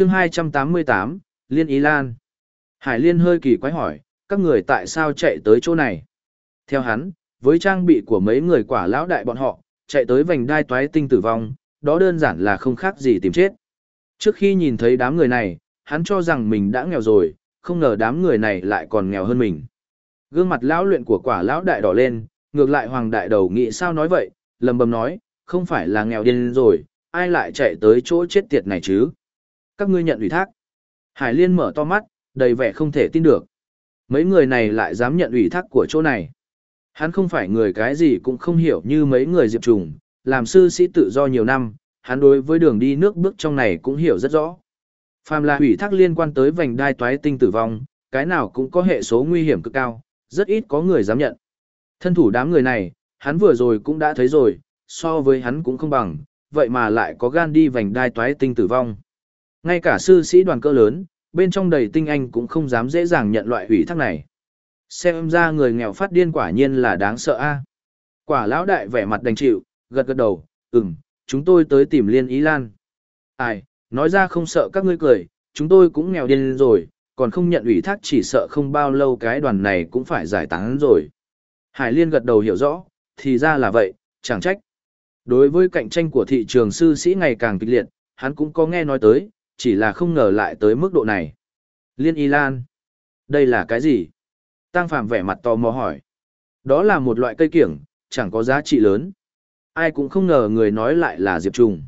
chương 288, Liên Ý Lan. Hải Liên hơi kỳ quái hỏi, các người tại sao chạy tới chỗ này? Theo hắn, với trang bị của mấy người quả lão đại bọn họ, chạy tới vành đai toái tinh tử vong, đó đơn giản là không khác gì tìm chết. Trước khi nhìn thấy đám người này, hắn cho rằng mình đã nghèo rồi, không ngờ đám người này lại còn nghèo hơn mình. Gương mặt lão luyện của quả lão đại đỏ lên, ngược lại hoàng đại đầu nghĩ sao nói vậy, lầm bầm nói, không phải là nghèo điên rồi, ai lại chạy tới chỗ chết tiệt này chứ? Các ngươi nhận ủy thác. Hải Liên mở to mắt, đầy vẻ không thể tin được. Mấy người này lại dám nhận ủy thác của chỗ này. Hắn không phải người cái gì cũng không hiểu như mấy người diệp trùng, làm sư sĩ tự do nhiều năm, hắn đối với đường đi nước bước trong này cũng hiểu rất rõ. Phàm là ủy thác liên quan tới vành đai toái tinh tử vong, cái nào cũng có hệ số nguy hiểm cực cao, rất ít có người dám nhận. Thân thủ đám người này, hắn vừa rồi cũng đã thấy rồi, so với hắn cũng không bằng, vậy mà lại có gan đi vành đai toái tinh tử vong. Ngay cả sư sĩ đoàn cơ lớn, bên trong đầy tinh anh cũng không dám dễ dàng nhận loại ủy thác này. Xem ra người nghèo phát điên quả nhiên là đáng sợ a. Quả lão đại vẻ mặt đành chịu, gật gật đầu, ừm, chúng tôi tới tìm Liên Ý Lan. Ai, nói ra không sợ các ngươi cười, chúng tôi cũng nghèo điên rồi, còn không nhận ủy thác chỉ sợ không bao lâu cái đoàn này cũng phải giải tán rồi. Hải Liên gật đầu hiểu rõ, thì ra là vậy, chẳng trách. Đối với cạnh tranh của thị trường sư sĩ ngày càng kịch liệt, hắn cũng có nghe nói tới, chỉ là không ngờ lại tới mức độ này. Liên Y Lan. Đây là cái gì? Tăng Phạm vẻ mặt tò mò hỏi. Đó là một loại cây kiểng, chẳng có giá trị lớn. Ai cũng không ngờ người nói lại là Diệp Trùng.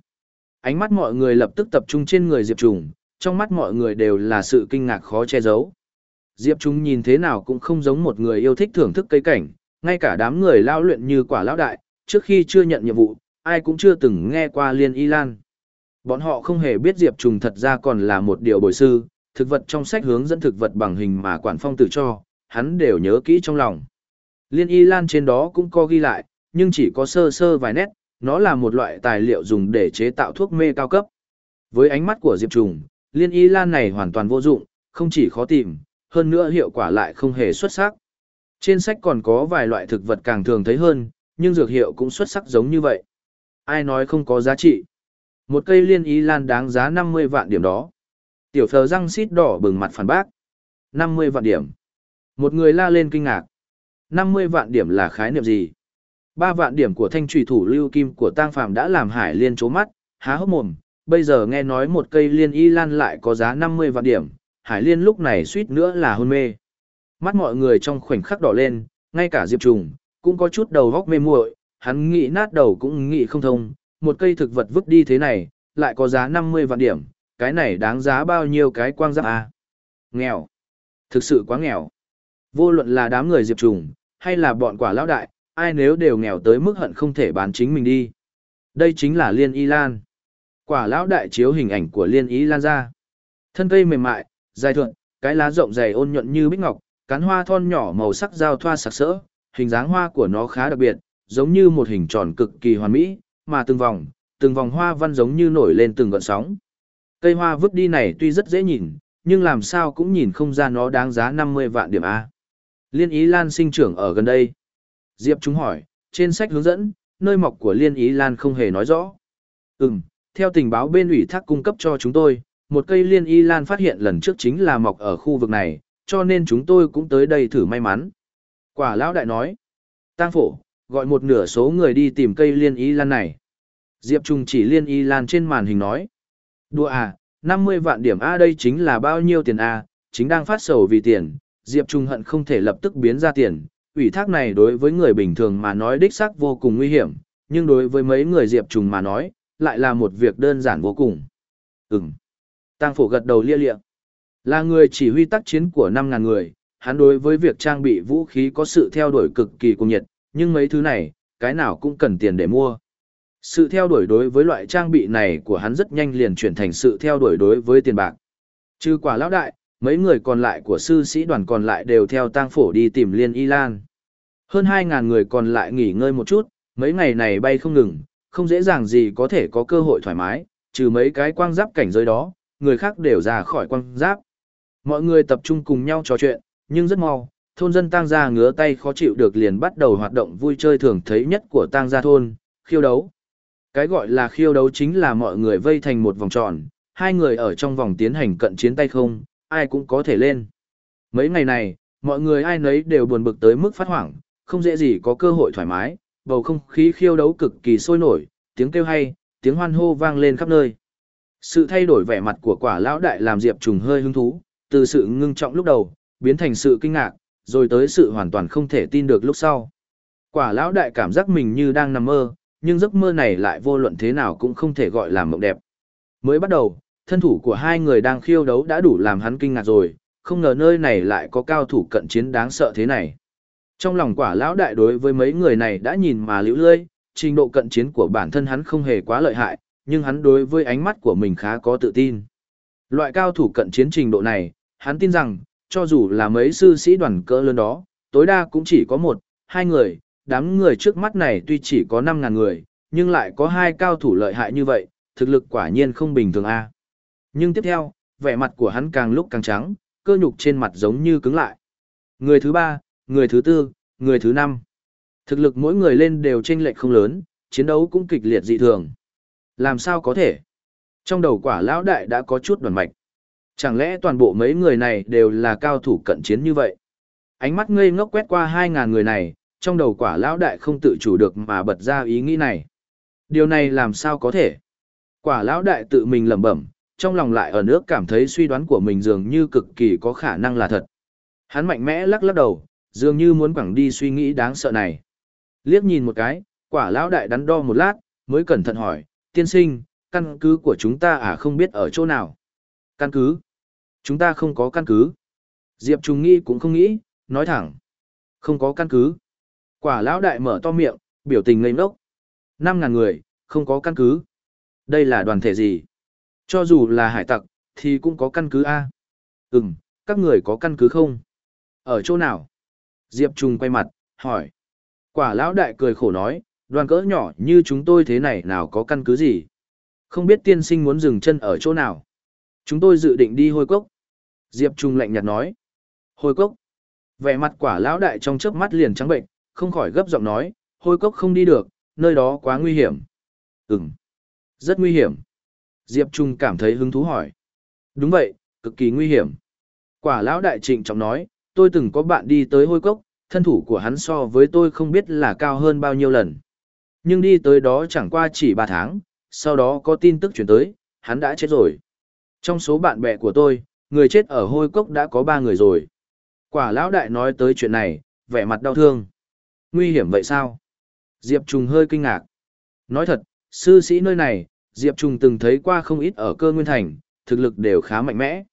Ánh mắt mọi người lập tức tập trung trên người Diệp Trùng, trong mắt mọi người đều là sự kinh ngạc khó che giấu. Diệp Trùng nhìn thế nào cũng không giống một người yêu thích thưởng thức cây cảnh, ngay cả đám người lao luyện như quả lão đại, trước khi chưa nhận nhiệm vụ, ai cũng chưa từng nghe qua Liên Y Lan. Bọn họ không hề biết Diệp Trùng thật ra còn là một điều bồi sư, thực vật trong sách hướng dẫn thực vật bằng hình mà quản phong tử cho, hắn đều nhớ kỹ trong lòng. Liên y lan trên đó cũng có ghi lại, nhưng chỉ có sơ sơ vài nét, nó là một loại tài liệu dùng để chế tạo thuốc mê cao cấp. Với ánh mắt của Diệp Trùng, liên y lan này hoàn toàn vô dụng, không chỉ khó tìm, hơn nữa hiệu quả lại không hề xuất sắc. Trên sách còn có vài loại thực vật càng thường thấy hơn, nhưng dược hiệu cũng xuất sắc giống như vậy. Ai nói không có giá trị? Một cây liên ý lan đáng giá 50 vạn điểm đó. Tiểu phờ răng xít đỏ bừng mặt phản bác. 50 vạn điểm. Một người la lên kinh ngạc. 50 vạn điểm là khái niệm gì? Ba vạn điểm của thanh trùy thủ lưu kim của tang phàm đã làm hải liên chố mắt, há hốc mồm. Bây giờ nghe nói một cây liên y lan lại có giá 50 vạn điểm, hải liên lúc này suýt nữa là hôn mê. Mắt mọi người trong khoảnh khắc đỏ lên, ngay cả diệp trùng, cũng có chút đầu góc mê muội hắn nghĩ nát đầu cũng nghĩ không thông, một cây thực vật vứt đi thế này, lại có giá 50 vạn điểm, cái này đáng giá bao nhiêu cái quang giáp à? Nghèo. Thực sự quá nghèo. Vô luận là đám người diệp trùng, hay là bọn quả lão đại, ai nếu đều nghèo tới mức hận không thể bán chính mình đi. Đây chính là liên y lan. Quả lão đại chiếu hình ảnh của liên y lan ra. Thân cây mềm mại, dài thuận, cái lá rộng dày ôn nhuận như bích ngọc, cán hoa thon nhỏ màu sắc giao thoa sặc sỡ, hình dáng hoa của nó khá đặc biệt, giống như một hình tròn cực kỳ hoàn mỹ, mà từng vòng, từng vòng hoa văn giống như nổi lên từng gợn sóng. Cây hoa vứt đi này tuy rất dễ nhìn, nhưng làm sao cũng nhìn không ra nó đáng giá 50 vạn điểm A. Liên Ý Lan sinh trưởng ở gần đây. Diệp chúng hỏi, trên sách hướng dẫn, nơi mọc của Liên Ý Lan không hề nói rõ. Ừm, theo tình báo bên ủy thác cung cấp cho chúng tôi, một cây Liên ý Lan phát hiện lần trước chính là mọc ở khu vực này, cho nên chúng tôi cũng tới đây thử may mắn. Quả lão đại nói, tang phổ, gọi một nửa số người đi tìm cây Liên Y Lan này. Diệp Trung chỉ Liên Y Lan trên màn hình nói. Đùa à, 50 vạn điểm A đây chính là bao nhiêu tiền A, chính đang phát sầu vì tiền, Diệp Trung hận không thể lập tức biến ra tiền, ủy thác này đối với người bình thường mà nói đích xác vô cùng nguy hiểm, nhưng đối với mấy người Diệp Trung mà nói, lại là một việc đơn giản vô cùng. Ừm. Tăng phổ gật đầu lia lịa. Là người chỉ huy tác chiến của 5.000 người, hắn đối với việc trang bị vũ khí có sự theo đuổi cực kỳ cuồng nhiệt, nhưng mấy thứ này, cái nào cũng cần tiền để mua. Sự theo đuổi đối với loại trang bị này của hắn rất nhanh liền chuyển thành sự theo đuổi đối với tiền bạc. Trừ quả lão đại, mấy người còn lại của sư sĩ đoàn còn lại đều theo tang phổ đi tìm liên y lan. Hơn 2.000 người còn lại nghỉ ngơi một chút, mấy ngày này bay không ngừng, không dễ dàng gì có thể có cơ hội thoải mái, trừ mấy cái quang giáp cảnh giới đó, người khác đều ra khỏi quang giáp. Mọi người tập trung cùng nhau trò chuyện, nhưng rất mau, thôn dân tang gia ngứa tay khó chịu được liền bắt đầu hoạt động vui chơi thường thấy nhất của tang gia thôn, khiêu đấu. Cái gọi là khiêu đấu chính là mọi người vây thành một vòng tròn, hai người ở trong vòng tiến hành cận chiến tay không, ai cũng có thể lên. Mấy ngày này, mọi người ai nấy đều buồn bực tới mức phát hoảng, không dễ gì có cơ hội thoải mái, bầu không khí khiêu đấu cực kỳ sôi nổi, tiếng kêu hay, tiếng hoan hô vang lên khắp nơi. Sự thay đổi vẻ mặt của quả lão đại làm Diệp Trùng hơi hứng thú, từ sự ngưng trọng lúc đầu, biến thành sự kinh ngạc, rồi tới sự hoàn toàn không thể tin được lúc sau. Quả lão đại cảm giác mình như đang nằm mơ, nhưng giấc mơ này lại vô luận thế nào cũng không thể gọi là mộng đẹp. Mới bắt đầu, thân thủ của hai người đang khiêu đấu đã đủ làm hắn kinh ngạc rồi, không ngờ nơi này lại có cao thủ cận chiến đáng sợ thế này. Trong lòng quả lão đại đối với mấy người này đã nhìn mà liễu lơi, trình độ cận chiến của bản thân hắn không hề quá lợi hại, nhưng hắn đối với ánh mắt của mình khá có tự tin. Loại cao thủ cận chiến trình độ này, hắn tin rằng, cho dù là mấy sư sĩ đoàn cỡ lớn đó, tối đa cũng chỉ có một, hai người, đám người trước mắt này tuy chỉ có 5.000 người, nhưng lại có hai cao thủ lợi hại như vậy, thực lực quả nhiên không bình thường a. Nhưng tiếp theo, vẻ mặt của hắn càng lúc càng trắng, cơ nhục trên mặt giống như cứng lại. Người thứ ba, người thứ tư, người thứ năm. Thực lực mỗi người lên đều chênh lệch không lớn, chiến đấu cũng kịch liệt dị thường. Làm sao có thể? Trong đầu quả lão đại đã có chút đoàn mạch. Chẳng lẽ toàn bộ mấy người này đều là cao thủ cận chiến như vậy? Ánh mắt ngây ngốc quét qua 2.000 người này, trong đầu quả lão đại không tự chủ được mà bật ra ý nghĩ này. Điều này làm sao có thể? Quả lão đại tự mình lẩm bẩm, trong lòng lại ở nước cảm thấy suy đoán của mình dường như cực kỳ có khả năng là thật. Hắn mạnh mẽ lắc lắc đầu, dường như muốn quẳng đi suy nghĩ đáng sợ này. Liếc nhìn một cái, quả lão đại đắn đo một lát, mới cẩn thận hỏi, tiên sinh, căn cứ của chúng ta à không biết ở chỗ nào. Căn cứ? Chúng ta không có căn cứ. Diệp trùng nghĩ cũng không nghĩ, nói thẳng. Không có căn cứ. Quả lão đại mở to miệng, biểu tình ngây ngốc. Năm ngàn người, không có căn cứ. Đây là đoàn thể gì? Cho dù là hải tặc, thì cũng có căn cứ A. Ừm, các người có căn cứ không? Ở chỗ nào? Diệp trùng quay mặt, hỏi. Quả lão đại cười khổ nói, đoàn cỡ nhỏ như chúng tôi thế này nào có căn cứ gì? Không biết tiên sinh muốn dừng chân ở chỗ nào? Chúng tôi dự định đi hôi cốc. Diệp Trung lạnh nhạt nói. Hôi cốc. Vẻ mặt quả lão đại trong chớp mắt liền trắng bệnh, không khỏi gấp giọng nói, hôi cốc không đi được, nơi đó quá nguy hiểm. Ừm. Rất nguy hiểm. Diệp Trung cảm thấy hứng thú hỏi. Đúng vậy, cực kỳ nguy hiểm. Quả lão đại trịnh trọng nói, tôi từng có bạn đi tới hôi cốc, thân thủ của hắn so với tôi không biết là cao hơn bao nhiêu lần. Nhưng đi tới đó chẳng qua chỉ 3 tháng, sau đó có tin tức chuyển tới, hắn đã chết rồi. Trong số bạn bè của tôi, người chết ở hôi cốc đã có ba người rồi. Quả lão đại nói tới chuyện này, vẻ mặt đau thương. Nguy hiểm vậy sao? Diệp Trùng hơi kinh ngạc. Nói thật, sư sĩ nơi này, Diệp Trùng từng thấy qua không ít ở cơ nguyên thành, thực lực đều khá mạnh mẽ.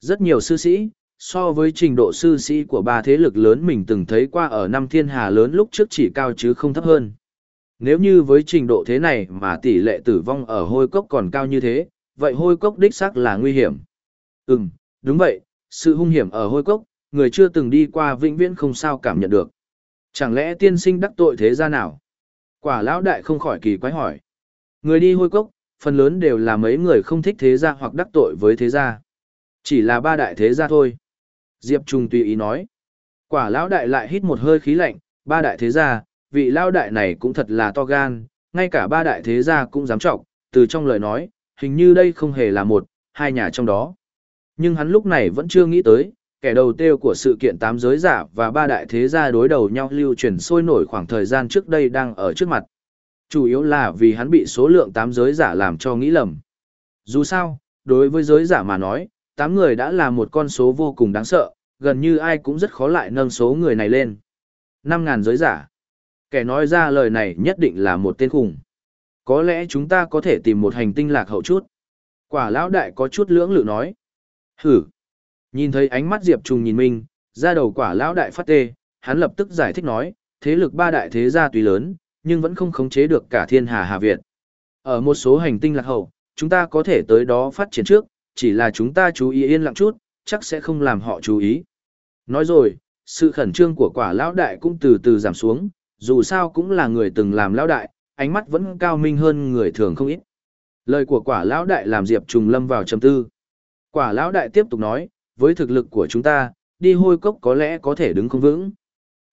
Rất nhiều sư sĩ, so với trình độ sư sĩ của ba thế lực lớn mình từng thấy qua ở năm thiên hà lớn lúc trước chỉ cao chứ không thấp hơn. Nếu như với trình độ thế này mà tỷ lệ tử vong ở hôi cốc còn cao như thế, vậy hôi cốc đích xác là nguy hiểm. Ừm, đúng vậy, sự hung hiểm ở hôi cốc, người chưa từng đi qua vĩnh viễn không sao cảm nhận được. Chẳng lẽ tiên sinh đắc tội thế gia nào? Quả lão đại không khỏi kỳ quái hỏi. Người đi hôi cốc, phần lớn đều là mấy người không thích thế gia hoặc đắc tội với thế gia. Chỉ là ba đại thế gia thôi. Diệp Trung tùy ý nói. Quả lão đại lại hít một hơi khí lạnh, ba đại thế gia, vị lão đại này cũng thật là to gan, ngay cả ba đại thế gia cũng dám trọng, từ trong lời nói, hình như đây không hề là một, hai nhà trong đó. Nhưng hắn lúc này vẫn chưa nghĩ tới, kẻ đầu tiêu của sự kiện tám giới giả và ba đại thế gia đối đầu nhau lưu truyền sôi nổi khoảng thời gian trước đây đang ở trước mặt. Chủ yếu là vì hắn bị số lượng tám giới giả làm cho nghĩ lầm. Dù sao, đối với giới giả mà nói, tám người đã là một con số vô cùng đáng sợ, gần như ai cũng rất khó lại nâng số người này lên. 5.000 giới giả. Kẻ nói ra lời này nhất định là một tên khủng. Có lẽ chúng ta có thể tìm một hành tinh lạc hậu chút. Quả lão đại có chút lưỡng lự nói. Hử. Nhìn thấy ánh mắt Diệp Trùng nhìn mình, ra đầu quả lão đại phát tê, hắn lập tức giải thích nói, thế lực ba đại thế gia tùy lớn, nhưng vẫn không khống chế được cả thiên hà Hà Việt. Ở một số hành tinh lạc hậu, chúng ta có thể tới đó phát triển trước, chỉ là chúng ta chú ý yên lặng chút, chắc sẽ không làm họ chú ý. Nói rồi, sự khẩn trương của quả lão đại cũng từ từ giảm xuống, dù sao cũng là người từng làm lão đại, ánh mắt vẫn cao minh hơn người thường không ít. Lời của quả lão đại làm Diệp Trùng lâm vào trầm tư. Quả lão đại tiếp tục nói, với thực lực của chúng ta, đi hôi cốc có lẽ có thể đứng không vững.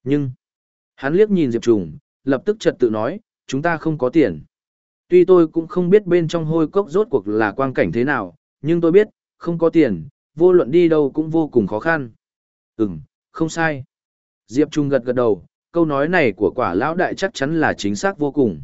Nhưng, hắn liếc nhìn Diệp Trùng, lập tức trật tự nói, chúng ta không có tiền. Tuy tôi cũng không biết bên trong hôi cốc rốt cuộc là quang cảnh thế nào, nhưng tôi biết, không có tiền, vô luận đi đâu cũng vô cùng khó khăn. Ừm, không sai. Diệp Trung gật gật đầu, câu nói này của quả lão đại chắc chắn là chính xác vô cùng.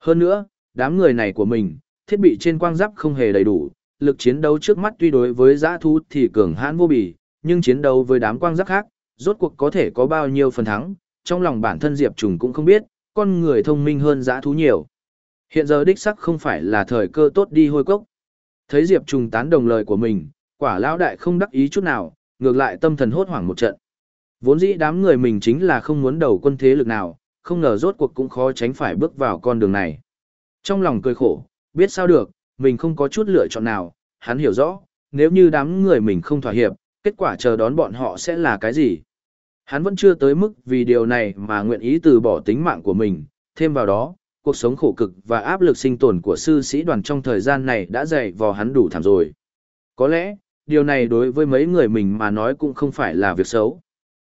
Hơn nữa, đám người này của mình, thiết bị trên quang giáp không hề đầy đủ, lực chiến đấu trước mắt tuy đối với giã thú thì cường hãn vô bì, nhưng chiến đấu với đám quang giáp khác, rốt cuộc có thể có bao nhiêu phần thắng, trong lòng bản thân Diệp Trùng cũng không biết, con người thông minh hơn giã thú nhiều. Hiện giờ đích sắc không phải là thời cơ tốt đi hôi cốc. Thấy Diệp Trùng tán đồng lời của mình, quả lão đại không đắc ý chút nào, ngược lại tâm thần hốt hoảng một trận. Vốn dĩ đám người mình chính là không muốn đầu quân thế lực nào, không ngờ rốt cuộc cũng khó tránh phải bước vào con đường này. Trong lòng cười khổ, biết sao được, mình không có chút lựa chọn nào, hắn hiểu rõ, nếu như đám người mình không thỏa hiệp, kết quả chờ đón bọn họ sẽ là cái gì. Hắn vẫn chưa tới mức vì điều này mà nguyện ý từ bỏ tính mạng của mình, thêm vào đó, cuộc sống khổ cực và áp lực sinh tồn của sư sĩ đoàn trong thời gian này đã dày vò hắn đủ thảm rồi. Có lẽ, điều này đối với mấy người mình mà nói cũng không phải là việc xấu.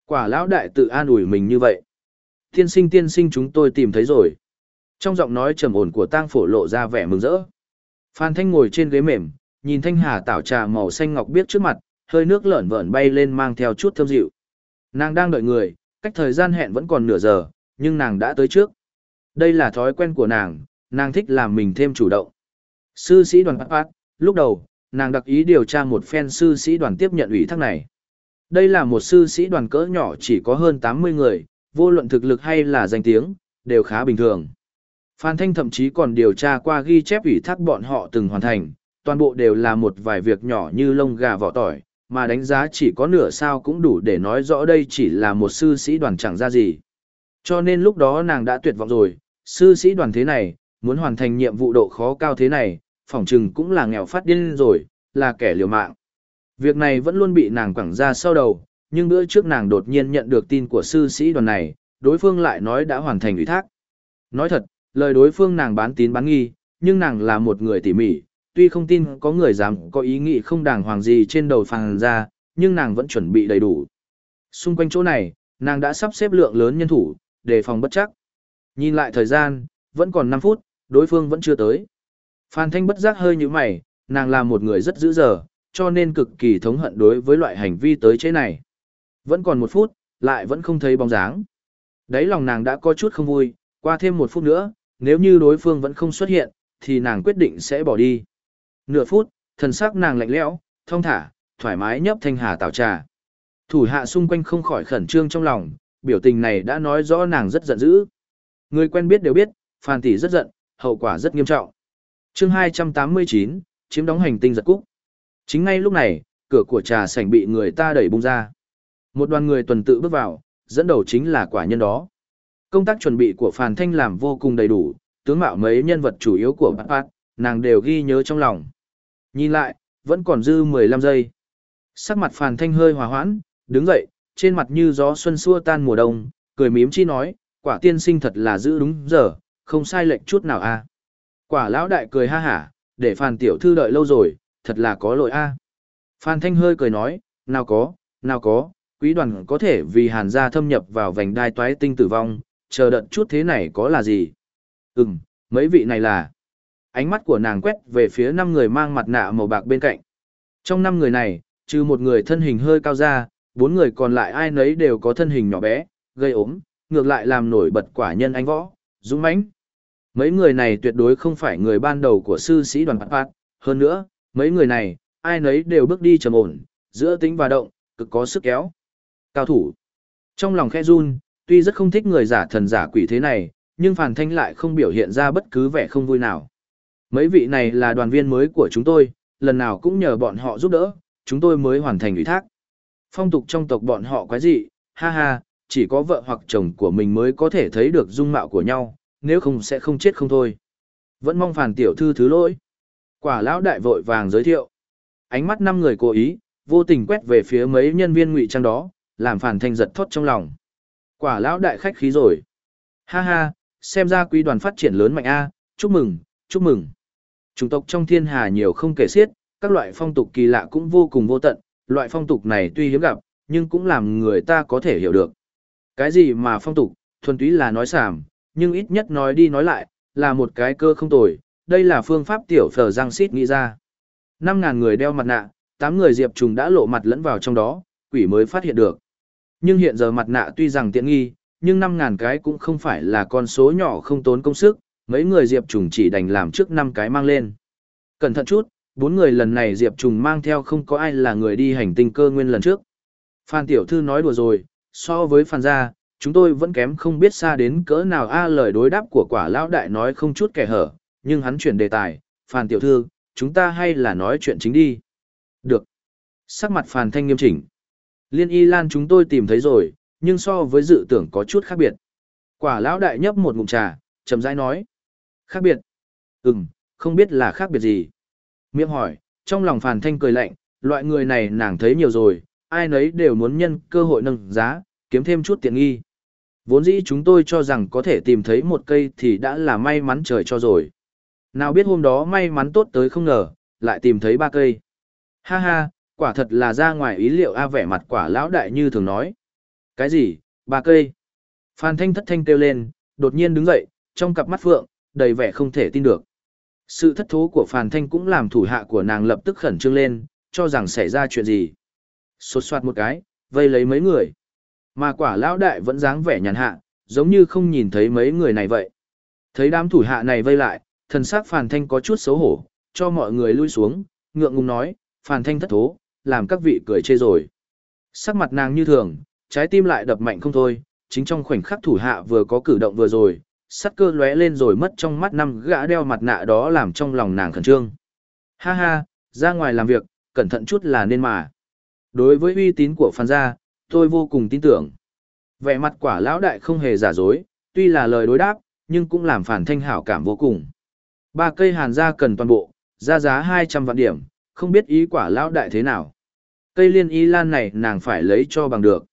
Quả lão đại tự an ủi mình như vậy. Tiên sinh tiên sinh chúng tôi tìm thấy rồi. Trong giọng nói trầm ổn của tang phổ lộ ra vẻ mừng rỡ. Phan Thanh ngồi trên ghế mềm, nhìn thanh hà tảo trà màu xanh ngọc biếc trước mặt, hơi nước lởn vởn bay lên mang theo chút thơm dịu. Nàng đang đợi người, cách thời gian hẹn vẫn còn nửa giờ, nhưng nàng đã tới trước. Đây là thói quen của nàng, nàng thích làm mình thêm chủ động. Sư sĩ đoàn Pat lúc đầu, nàng đặc ý điều tra một phen sư sĩ đoàn tiếp nhận ủy thác này. Đây là một sư sĩ đoàn cỡ nhỏ chỉ có hơn 80 người, vô luận thực lực hay là danh tiếng, đều khá bình thường. Phan Thanh thậm chí còn điều tra qua ghi chép ủy thác bọn họ từng hoàn thành, toàn bộ đều là một vài việc nhỏ như lông gà vỏ tỏi, mà đánh giá chỉ có nửa sao cũng đủ để nói rõ đây chỉ là một sư sĩ đoàn chẳng ra gì. Cho nên lúc đó nàng đã tuyệt vọng rồi, sư sĩ đoàn thế này, muốn hoàn thành nhiệm vụ độ khó cao thế này, phỏng chừng cũng là nghèo phát điên rồi, là kẻ liều mạng. Việc này vẫn luôn bị nàng quẳng ra sau đầu, nhưng bữa trước nàng đột nhiên nhận được tin của sư sĩ đoàn này, đối phương lại nói đã hoàn thành ủy thác. Nói thật, lời đối phương nàng bán tín bán nghi, nhưng nàng là một người tỉ mỉ, tuy không tin có người dám có ý nghĩ không đàng hoàng gì trên đầu phàng ra, nhưng nàng vẫn chuẩn bị đầy đủ. Xung quanh chỗ này, nàng đã sắp xếp lượng lớn nhân thủ, để phòng bất chắc. Nhìn lại thời gian, vẫn còn 5 phút, đối phương vẫn chưa tới. Phan Thanh bất giác hơi như mày, nàng là một người rất dữ dở, cho nên cực kỳ thống hận đối với loại hành vi tới chế này. Vẫn còn một phút, lại vẫn không thấy bóng dáng. Đấy lòng nàng đã có chút không vui, qua thêm một phút nữa, nếu như đối phương vẫn không xuất hiện, thì nàng quyết định sẽ bỏ đi. Nửa phút, thần sắc nàng lạnh lẽo, thông thả, thoải mái nhấp thanh hà tạo trà. Thủ hạ xung quanh không khỏi khẩn trương trong lòng, biểu tình này đã nói rõ nàng rất giận dữ. Người quen biết đều biết, Phan Tỷ rất giận, hậu quả rất nghiêm trọng. chương 289, chiếm đóng hành tinh giật cúc. Chính ngay lúc này, cửa của trà sảnh bị người ta đẩy bung ra. Một đoàn người tuần tự bước vào, dẫn đầu chính là quả nhân đó. Công tác chuẩn bị của phàn Thanh làm vô cùng đầy đủ, tướng mạo mấy nhân vật chủ yếu của Bát Bát, nàng đều ghi nhớ trong lòng. Nhìn lại, vẫn còn dư 15 giây. Sắc mặt phàn Thanh hơi hòa hoãn, đứng dậy, trên mặt như gió xuân xua tan mùa đông, cười mím chi nói, quả tiên sinh thật là giữ đúng giờ, không sai lệch chút nào a. Quả lão đại cười ha hả, để phàn tiểu thư đợi lâu rồi, thật là có lỗi a. Phan Thanh hơi cười nói, nào có, nào có, quý đoàn có thể vì hàn gia thâm nhập vào vành đai toái tinh tử vong, chờ đợi chút thế này có là gì? Ừm, mấy vị này là... Ánh mắt của nàng quét về phía năm người mang mặt nạ màu bạc bên cạnh. Trong năm người này, trừ một người thân hình hơi cao ra, bốn người còn lại ai nấy đều có thân hình nhỏ bé, gây ốm, ngược lại làm nổi bật quả nhân anh võ, dũng mãnh. Mấy người này tuyệt đối không phải người ban đầu của sư sĩ đoàn Bát Bát, hơn nữa, mấy người này, ai nấy đều bước đi trầm ổn, giữa tính và động, cực có sức kéo. Cao thủ. Trong lòng khe run, tuy rất không thích người giả thần giả quỷ thế này, nhưng Phàn Thanh lại không biểu hiện ra bất cứ vẻ không vui nào. Mấy vị này là đoàn viên mới của chúng tôi, lần nào cũng nhờ bọn họ giúp đỡ, chúng tôi mới hoàn thành ủy thác. Phong tục trong tộc bọn họ quái dị, ha ha, chỉ có vợ hoặc chồng của mình mới có thể thấy được dung mạo của nhau, nếu không sẽ không chết không thôi. Vẫn mong phản tiểu thư thứ lỗi. Quả lão đại vội vàng giới thiệu. Ánh mắt năm người cố ý, vô tình quét về phía mấy nhân viên ngụy trang đó, làm phản thanh giật thót trong lòng. Quả lão đại khách khí rồi. Ha ha, xem ra quý đoàn phát triển lớn mạnh a, chúc mừng, chúc mừng. Chủng tộc trong thiên hà nhiều không kể xiết, các loại phong tục kỳ lạ cũng vô cùng vô tận, loại phong tục này tuy hiếm gặp, nhưng cũng làm người ta có thể hiểu được. Cái gì mà phong tục, thuần túy là nói sảm, nhưng ít nhất nói đi nói lại, là một cái cơ không tồi, đây là phương pháp tiểu phở giang xít nghĩ ra. 5.000 người đeo mặt nạ, 8 người Diệp Trùng đã lộ mặt lẫn vào trong đó, quỷ mới phát hiện được. Nhưng hiện giờ mặt nạ tuy rằng tiện nghi, nhưng 5.000 cái cũng không phải là con số nhỏ không tốn công sức, mấy người Diệp Trùng chỉ đành làm trước 5 cái mang lên. Cẩn thận chút, bốn người lần này Diệp Trùng mang theo không có ai là người đi hành tinh cơ nguyên lần trước. Phan Tiểu Thư nói đùa rồi, so với Phan gia, chúng tôi vẫn kém không biết xa đến cỡ nào a lời đối đáp của quả lão đại nói không chút kẻ hở, nhưng hắn chuyển đề tài, Phan Tiểu Thư, chúng ta hay là nói chuyện chính đi. Được. Sắc mặt Phan Thanh nghiêm chỉnh. Liên y lan chúng tôi tìm thấy rồi, nhưng so với dự tưởng có chút khác biệt. Quả lão đại nhấp một ngụm trà, chậm rãi nói. Khác biệt? Ừm, không biết là khác biệt gì. Miệng hỏi, trong lòng phàn Thanh cười lạnh, loại người này nàng thấy nhiều rồi, ai nấy đều muốn nhân cơ hội nâng giá, kiếm thêm chút tiện nghi. Vốn dĩ chúng tôi cho rằng có thể tìm thấy một cây thì đã là may mắn trời cho rồi. Nào biết hôm đó may mắn tốt tới không ngờ, lại tìm thấy ba cây. Ha ha, quả thật là ra ngoài ý liệu a vẻ mặt quả lão đại như thường nói. Cái gì, ba cây? Phan Thanh thất thanh kêu lên, đột nhiên đứng dậy, trong cặp mắt phượng, đầy vẻ không thể tin được. Sự thất thố của Phan Thanh cũng làm thủ hạ của nàng lập tức khẩn trương lên, cho rằng xảy ra chuyện gì. Sốt soạt một cái, vây lấy mấy người. Mà quả lão đại vẫn dáng vẻ nhàn hạ, giống như không nhìn thấy mấy người này vậy. Thấy đám thủ hạ này vây lại, thần sắc Phàn Thanh có chút xấu hổ, cho mọi người lui xuống, ngượng ngùng nói, Phàn Thanh thất thố, làm các vị cười chê rồi. Sắc mặt nàng như thường, trái tim lại đập mạnh không thôi, chính trong khoảnh khắc thủ hạ vừa có cử động vừa rồi, sắc cơ lóe lên rồi mất trong mắt năm gã đeo mặt nạ đó làm trong lòng nàng khẩn trương. Ha ha, ra ngoài làm việc, cẩn thận chút là nên mà. Đối với uy tín của Phan gia, tôi vô cùng tin tưởng. Vẻ mặt quả lão đại không hề giả dối, tuy là lời đối đáp, nhưng cũng làm phản thanh hảo cảm vô cùng. Ba cây hàn gia cần toàn bộ, ra giá 200 vạn điểm, không biết ý quả lão đại thế nào. Cây liên y lan này nàng phải lấy cho bằng được.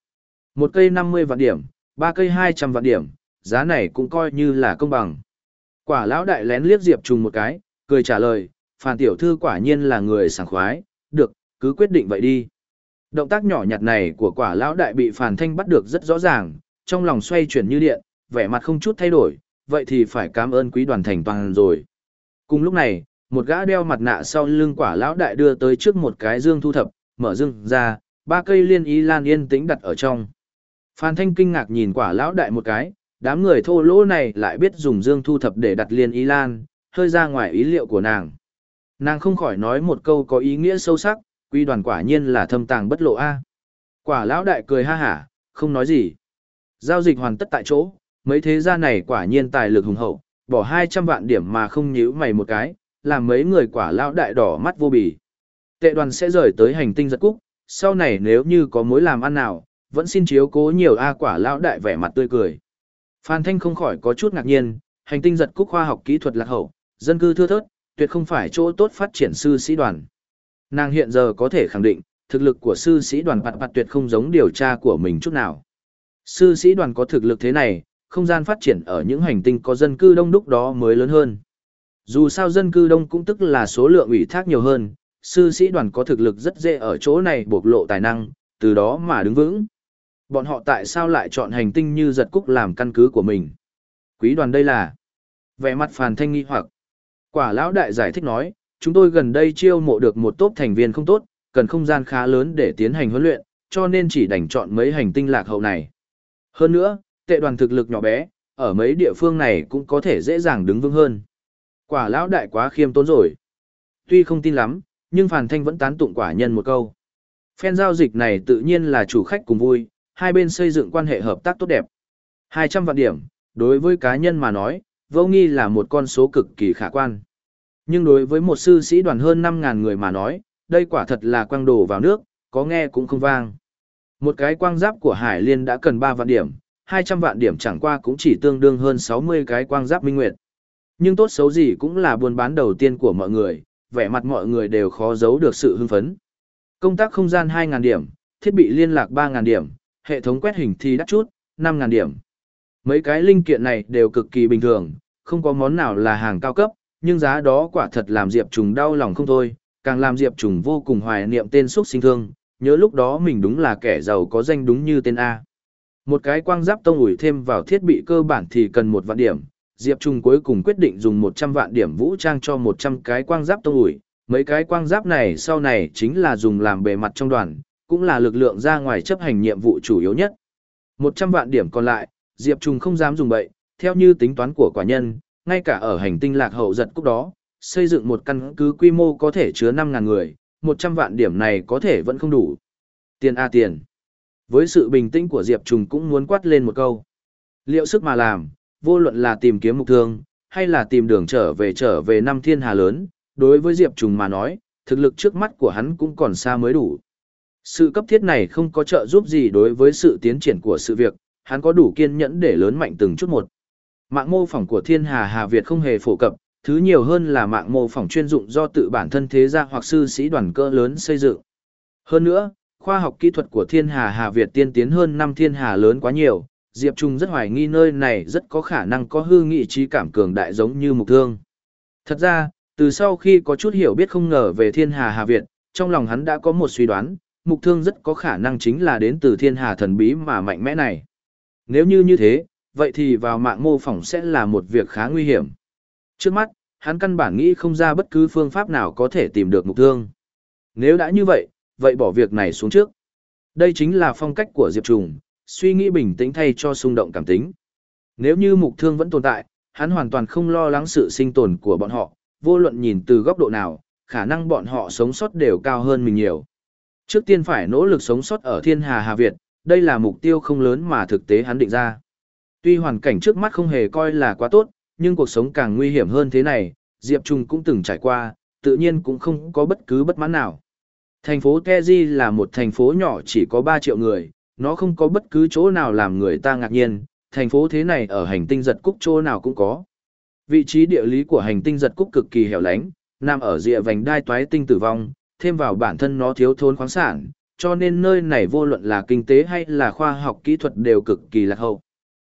Một cây 50 vạn điểm, ba cây 200 vạn điểm, giá này cũng coi như là công bằng. Quả lão đại lén liếc Diệp Trùng một cái, cười trả lời, Phàn tiểu thư quả nhiên là người sảng khoái, được, cứ quyết định vậy đi. Động tác nhỏ nhặt này của quả lão đại bị Phàn Thanh bắt được rất rõ ràng, trong lòng xoay chuyển như điện, vẻ mặt không chút thay đổi, vậy thì phải cảm ơn quý đoàn thành toàn rồi. Cùng lúc này, một gã đeo mặt nạ sau lưng quả lão đại đưa tới trước một cái dương thu thập, mở dương ra, ba cây liên y lan yên tĩnh đặt ở trong. Phan Thanh kinh ngạc nhìn quả lão đại một cái, đám người thô lỗ này lại biết dùng dương thu thập để đặt liên y lan, hơi ra ngoài ý liệu của nàng. Nàng không khỏi nói một câu có ý nghĩa sâu sắc, quy đoàn quả nhiên là thâm tàng bất lộ a. Quả lão đại cười ha hả, không nói gì. Giao dịch hoàn tất tại chỗ, mấy thế gia này quả nhiên tài lực hùng hậu, bỏ 200 vạn điểm mà không nhíu mày một cái, làm mấy người quả lão đại đỏ mắt vô bì. Tệ đoàn sẽ rời tới hành tinh giật cúc, sau này nếu như có mối làm ăn nào, vẫn xin chiếu cố nhiều A quả lão đại vẻ mặt tươi cười. Phan Thanh không khỏi có chút ngạc nhiên, hành tinh giật cúc khoa học kỹ thuật lạc hậu, dân cư thưa thớt, tuyệt không phải chỗ tốt phát triển sư sĩ đoàn. Nàng hiện giờ có thể khẳng định, thực lực của sư sĩ đoàn bạt bạt tuyệt không giống điều tra của mình chút nào. Sư sĩ đoàn có thực lực thế này, không gian phát triển ở những hành tinh có dân cư đông đúc đó mới lớn hơn. Dù sao dân cư đông cũng tức là số lượng ủy thác nhiều hơn, sư sĩ đoàn có thực lực rất dễ ở chỗ này bộc lộ tài năng, từ đó mà đứng vững. Bọn họ tại sao lại chọn hành tinh như giật cúc làm căn cứ của mình? Quý đoàn đây là... Vẻ mặt phàn thanh nghi hoặc. Quả lão đại giải thích nói, chúng tôi gần đây chiêu mộ được một tốp thành viên không tốt, cần không gian khá lớn để tiến hành huấn luyện, cho nên chỉ đành chọn mấy hành tinh lạc hậu này. Hơn nữa, tệ đoàn thực lực nhỏ bé, ở mấy địa phương này cũng có thể dễ dàng đứng vững hơn. Quả lão đại quá khiêm tốn rồi. Tuy không tin lắm, nhưng Phàn Thanh vẫn tán tụng quả nhân một câu. Phen giao dịch này tự nhiên là chủ khách cùng vui, hai bên xây dựng quan hệ hợp tác tốt đẹp. 200 vạn điểm, đối với cá nhân mà nói, vô nghi là một con số cực kỳ khả quan. Nhưng đối với một sư sĩ đoàn hơn 5.000 người mà nói, đây quả thật là quang đổ vào nước, có nghe cũng không vang. Một cái quang giáp của Hải Liên đã cần 3 vạn điểm, 200 vạn điểm chẳng qua cũng chỉ tương đương hơn 60 cái quang giáp minh nguyệt. Nhưng tốt xấu gì cũng là buôn bán đầu tiên của mọi người, vẻ mặt mọi người đều khó giấu được sự hưng phấn. Công tác không gian 2.000 điểm, thiết bị liên lạc 3.000 điểm, hệ thống quét hình thì đắt chút, 5.000 điểm. Mấy cái linh kiện này đều cực kỳ bình thường, không có món nào là hàng cao cấp, nhưng giá đó quả thật làm Diệp Trùng đau lòng không thôi, càng làm Diệp Trùng vô cùng hoài niệm tên xuất sinh thương, nhớ lúc đó mình đúng là kẻ giàu có danh đúng như tên A. Một cái quang giáp tông ủi thêm vào thiết bị cơ bản thì cần một vạn điểm, Diệp Trung cuối cùng quyết định dùng 100 vạn điểm vũ trang cho 100 cái quang giáp tông ủi, Mấy cái quang giáp này sau này chính là dùng làm bề mặt trong đoàn, cũng là lực lượng ra ngoài chấp hành nhiệm vụ chủ yếu nhất. 100 vạn điểm còn lại, Diệp Trung không dám dùng bậy, theo như tính toán của quả nhân, ngay cả ở hành tinh lạc hậu giật cúc đó, xây dựng một căn cứ quy mô có thể chứa 5.000 người, 100 vạn điểm này có thể vẫn không đủ. Tiền A tiền. Với sự bình tĩnh của Diệp Trung cũng muốn quát lên một câu. Liệu sức mà làm, vô luận là tìm kiếm mục thương, hay là tìm đường trở về trở về năm thiên hà lớn, đối với Diệp Trùng mà nói, thực lực trước mắt của hắn cũng còn xa mới đủ. Sự cấp thiết này không có trợ giúp gì đối với sự tiến triển của sự việc, hắn có đủ kiên nhẫn để lớn mạnh từng chút một. Mạng mô phỏng của thiên hà Hà Việt không hề phổ cập, thứ nhiều hơn là mạng mô phỏng chuyên dụng do tự bản thân thế gia hoặc sư sĩ đoàn cơ lớn xây dựng. Hơn nữa, khoa học kỹ thuật của thiên hà Hà Việt tiên tiến hơn năm thiên hà lớn quá nhiều, Diệp Trung rất hoài nghi nơi này rất có khả năng có hư nghị trí cảm cường đại giống như mục thương. Thật ra, từ sau khi có chút hiểu biết không ngờ về thiên hà Hà Việt, trong lòng hắn đã có một suy đoán, mục thương rất có khả năng chính là đến từ thiên hà thần bí mà mạnh mẽ này. Nếu như như thế, vậy thì vào mạng mô phỏng sẽ là một việc khá nguy hiểm. Trước mắt, hắn căn bản nghĩ không ra bất cứ phương pháp nào có thể tìm được mục thương. Nếu đã như vậy, vậy bỏ việc này xuống trước. Đây chính là phong cách của Diệp Trùng, suy nghĩ bình tĩnh thay cho xung động cảm tính. Nếu như mục thương vẫn tồn tại, hắn hoàn toàn không lo lắng sự sinh tồn của bọn họ, vô luận nhìn từ góc độ nào, khả năng bọn họ sống sót đều cao hơn mình nhiều. Trước tiên phải nỗ lực sống sót ở thiên hà Hà Việt, đây là mục tiêu không lớn mà thực tế hắn định ra. Tuy hoàn cảnh trước mắt không hề coi là quá tốt, nhưng cuộc sống càng nguy hiểm hơn thế này, Diệp Trung cũng từng trải qua, tự nhiên cũng không có bất cứ bất mãn nào. Thành phố Keji là một thành phố nhỏ chỉ có 3 triệu người, nó không có bất cứ chỗ nào làm người ta ngạc nhiên, thành phố thế này ở hành tinh giật cúc chỗ nào cũng có. Vị trí địa lý của hành tinh giật cúc cực kỳ hẻo lánh, nằm ở rìa vành đai toái tinh tử vong, thêm vào bản thân nó thiếu thốn khoáng sản, cho nên nơi này vô luận là kinh tế hay là khoa học kỹ thuật đều cực kỳ lạc hậu.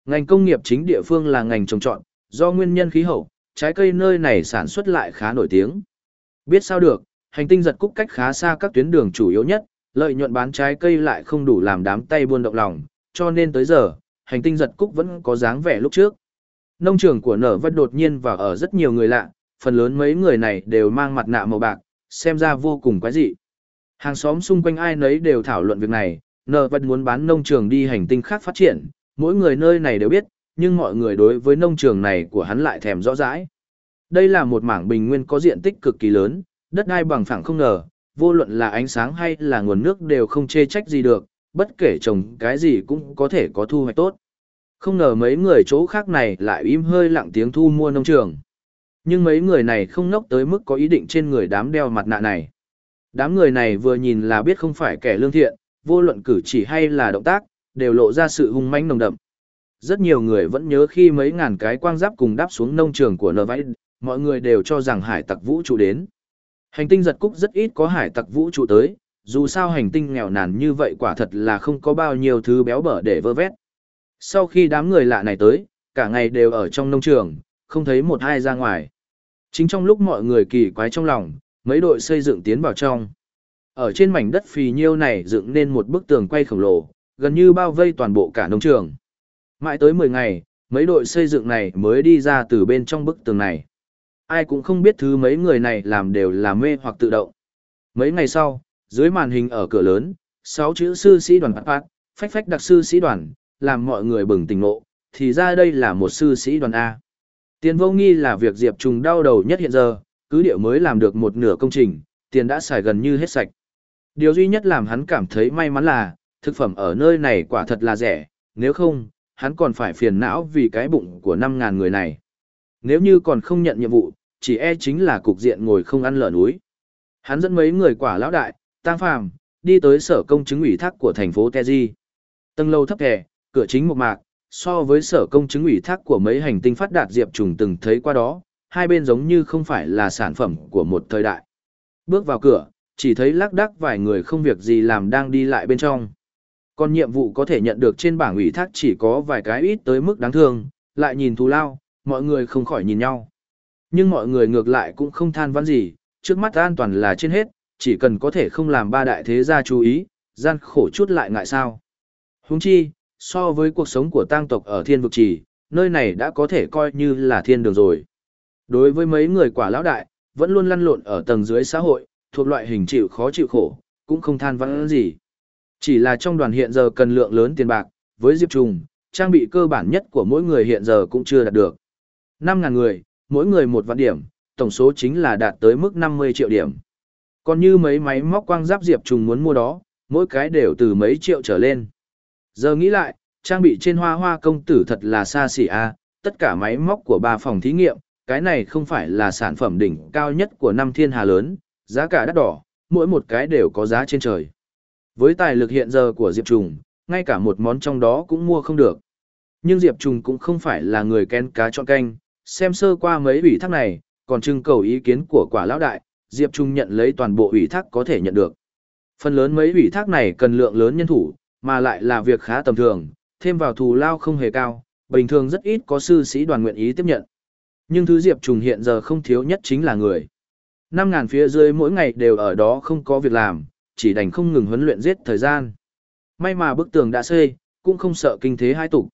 Ngành công nghiệp chính địa phương là ngành trồng trọt, do nguyên nhân khí hậu, trái cây nơi này sản xuất lại khá nổi tiếng. Biết sao được, hành tinh giật cúc cách khá xa các tuyến đường chủ yếu nhất, lợi nhuận bán trái cây lại không đủ làm đám tay buôn động lòng, cho nên tới giờ, hành tinh giật cúc vẫn có dáng vẻ lúc trước. Nông trường của nở vất đột nhiên vào ở rất nhiều người lạ, phần lớn mấy người này đều mang mặt nạ màu bạc, xem ra vô cùng quái dị. Hàng xóm xung quanh ai nấy đều thảo luận việc này, nở vất muốn bán nông trường đi hành tinh khác phát triển, mỗi người nơi này đều biết, nhưng mọi người đối với nông trường này của hắn lại thèm rõ rãi. Đây là một mảng bình nguyên có diện tích cực kỳ lớn, đất đai bằng phẳng không ngờ, vô luận là ánh sáng hay là nguồn nước đều không chê trách gì được, bất kể trồng cái gì cũng có thể có thu hoạch tốt. Không ngờ mấy người chỗ khác này lại im hơi lặng tiếng thu mua nông trường. Nhưng mấy người này không nốc tới mức có ý định trên người đám đeo mặt nạ này. Đám người này vừa nhìn là biết không phải kẻ lương thiện, vô luận cử chỉ hay là động tác, đều lộ ra sự hung manh nồng đậm. Rất nhiều người vẫn nhớ khi mấy ngàn cái quang giáp cùng đáp xuống nông trường của Nơ Vãi, mọi người đều cho rằng hải tặc vũ trụ đến. Hành tinh giật cúc rất ít có hải tặc vũ trụ tới, dù sao hành tinh nghèo nàn như vậy quả thật là không có bao nhiêu thứ béo bở để vơ vét. Sau khi đám người lạ này tới, cả ngày đều ở trong nông trường, không thấy một ai ra ngoài. Chính trong lúc mọi người kỳ quái trong lòng, mấy đội xây dựng tiến vào trong. Ở trên mảnh đất phì nhiêu này dựng nên một bức tường quay khổng lồ, gần như bao vây toàn bộ cả nông trường. Mãi tới 10 ngày, mấy đội xây dựng này mới đi ra từ bên trong bức tường này. Ai cũng không biết thứ mấy người này làm đều là mê hoặc tự động. Mấy ngày sau, dưới màn hình ở cửa lớn, sáu chữ sư sĩ đoàn phát phát, phách phách đặc sư sĩ đoàn, làm mọi người bừng tỉnh ngộ, thì ra đây là một sư sĩ đoàn A. Tiền vô nghi là việc Diệp Trùng đau đầu nhất hiện giờ, cứ điệu mới làm được một nửa công trình, tiền đã xài gần như hết sạch. Điều duy nhất làm hắn cảm thấy may mắn là, thực phẩm ở nơi này quả thật là rẻ, nếu không, hắn còn phải phiền não vì cái bụng của 5.000 người này. Nếu như còn không nhận nhiệm vụ, chỉ e chính là cục diện ngồi không ăn lở núi. Hắn dẫn mấy người quả lão đại, tang phàm, đi tới sở công chứng ủy thác của thành phố Teji. Tầng lâu thấp thẻ, cửa chính một mạc, so với sở công chứng ủy thác của mấy hành tinh phát đạt diệp trùng từng thấy qua đó, hai bên giống như không phải là sản phẩm của một thời đại. Bước vào cửa, chỉ thấy lác đác vài người không việc gì làm đang đi lại bên trong. Còn nhiệm vụ có thể nhận được trên bảng ủy thác chỉ có vài cái ít tới mức đáng thương, lại nhìn thù lao, mọi người không khỏi nhìn nhau. Nhưng mọi người ngược lại cũng không than vãn gì, trước mắt an toàn là trên hết, chỉ cần có thể không làm ba đại thế gia chú ý, gian khổ chút lại ngại sao. Huống chi, so với cuộc sống của tang tộc ở thiên vực trì, nơi này đã có thể coi như là thiên đường rồi. Đối với mấy người quả lão đại, vẫn luôn lăn lộn ở tầng dưới xã hội, thuộc loại hình chịu khó chịu khổ, cũng không than vãn gì. Chỉ là trong đoàn hiện giờ cần lượng lớn tiền bạc, với Diệp Trùng, trang bị cơ bản nhất của mỗi người hiện giờ cũng chưa đạt được. 5.000 người, mỗi người một vạn điểm, tổng số chính là đạt tới mức 50 triệu điểm. Còn như mấy máy móc quang giáp Diệp Trùng muốn mua đó, mỗi cái đều từ mấy triệu trở lên. Giờ nghĩ lại, trang bị trên hoa hoa công tử thật là xa xỉ a tất cả máy móc của ba phòng thí nghiệm, cái này không phải là sản phẩm đỉnh cao nhất của năm thiên hà lớn, giá cả đắt đỏ, mỗi một cái đều có giá trên trời. Với tài lực hiện giờ của Diệp Trùng, ngay cả một món trong đó cũng mua không được. Nhưng Diệp Trùng cũng không phải là người kén cá chọn canh, xem sơ qua mấy ủy thác này, còn trưng cầu ý kiến của quả lão đại, Diệp Trung nhận lấy toàn bộ ủy thác có thể nhận được. Phần lớn mấy ủy thác này cần lượng lớn nhân thủ, mà lại là việc khá tầm thường, thêm vào thù lao không hề cao, bình thường rất ít có sư sĩ đoàn nguyện ý tiếp nhận. Nhưng thứ Diệp Trùng hiện giờ không thiếu nhất chính là người. 5.000 phía dưới mỗi ngày đều ở đó không có việc làm, chỉ đành không ngừng huấn luyện giết thời gian. May mà bức tường đã xây, cũng không sợ kinh thế hai tục.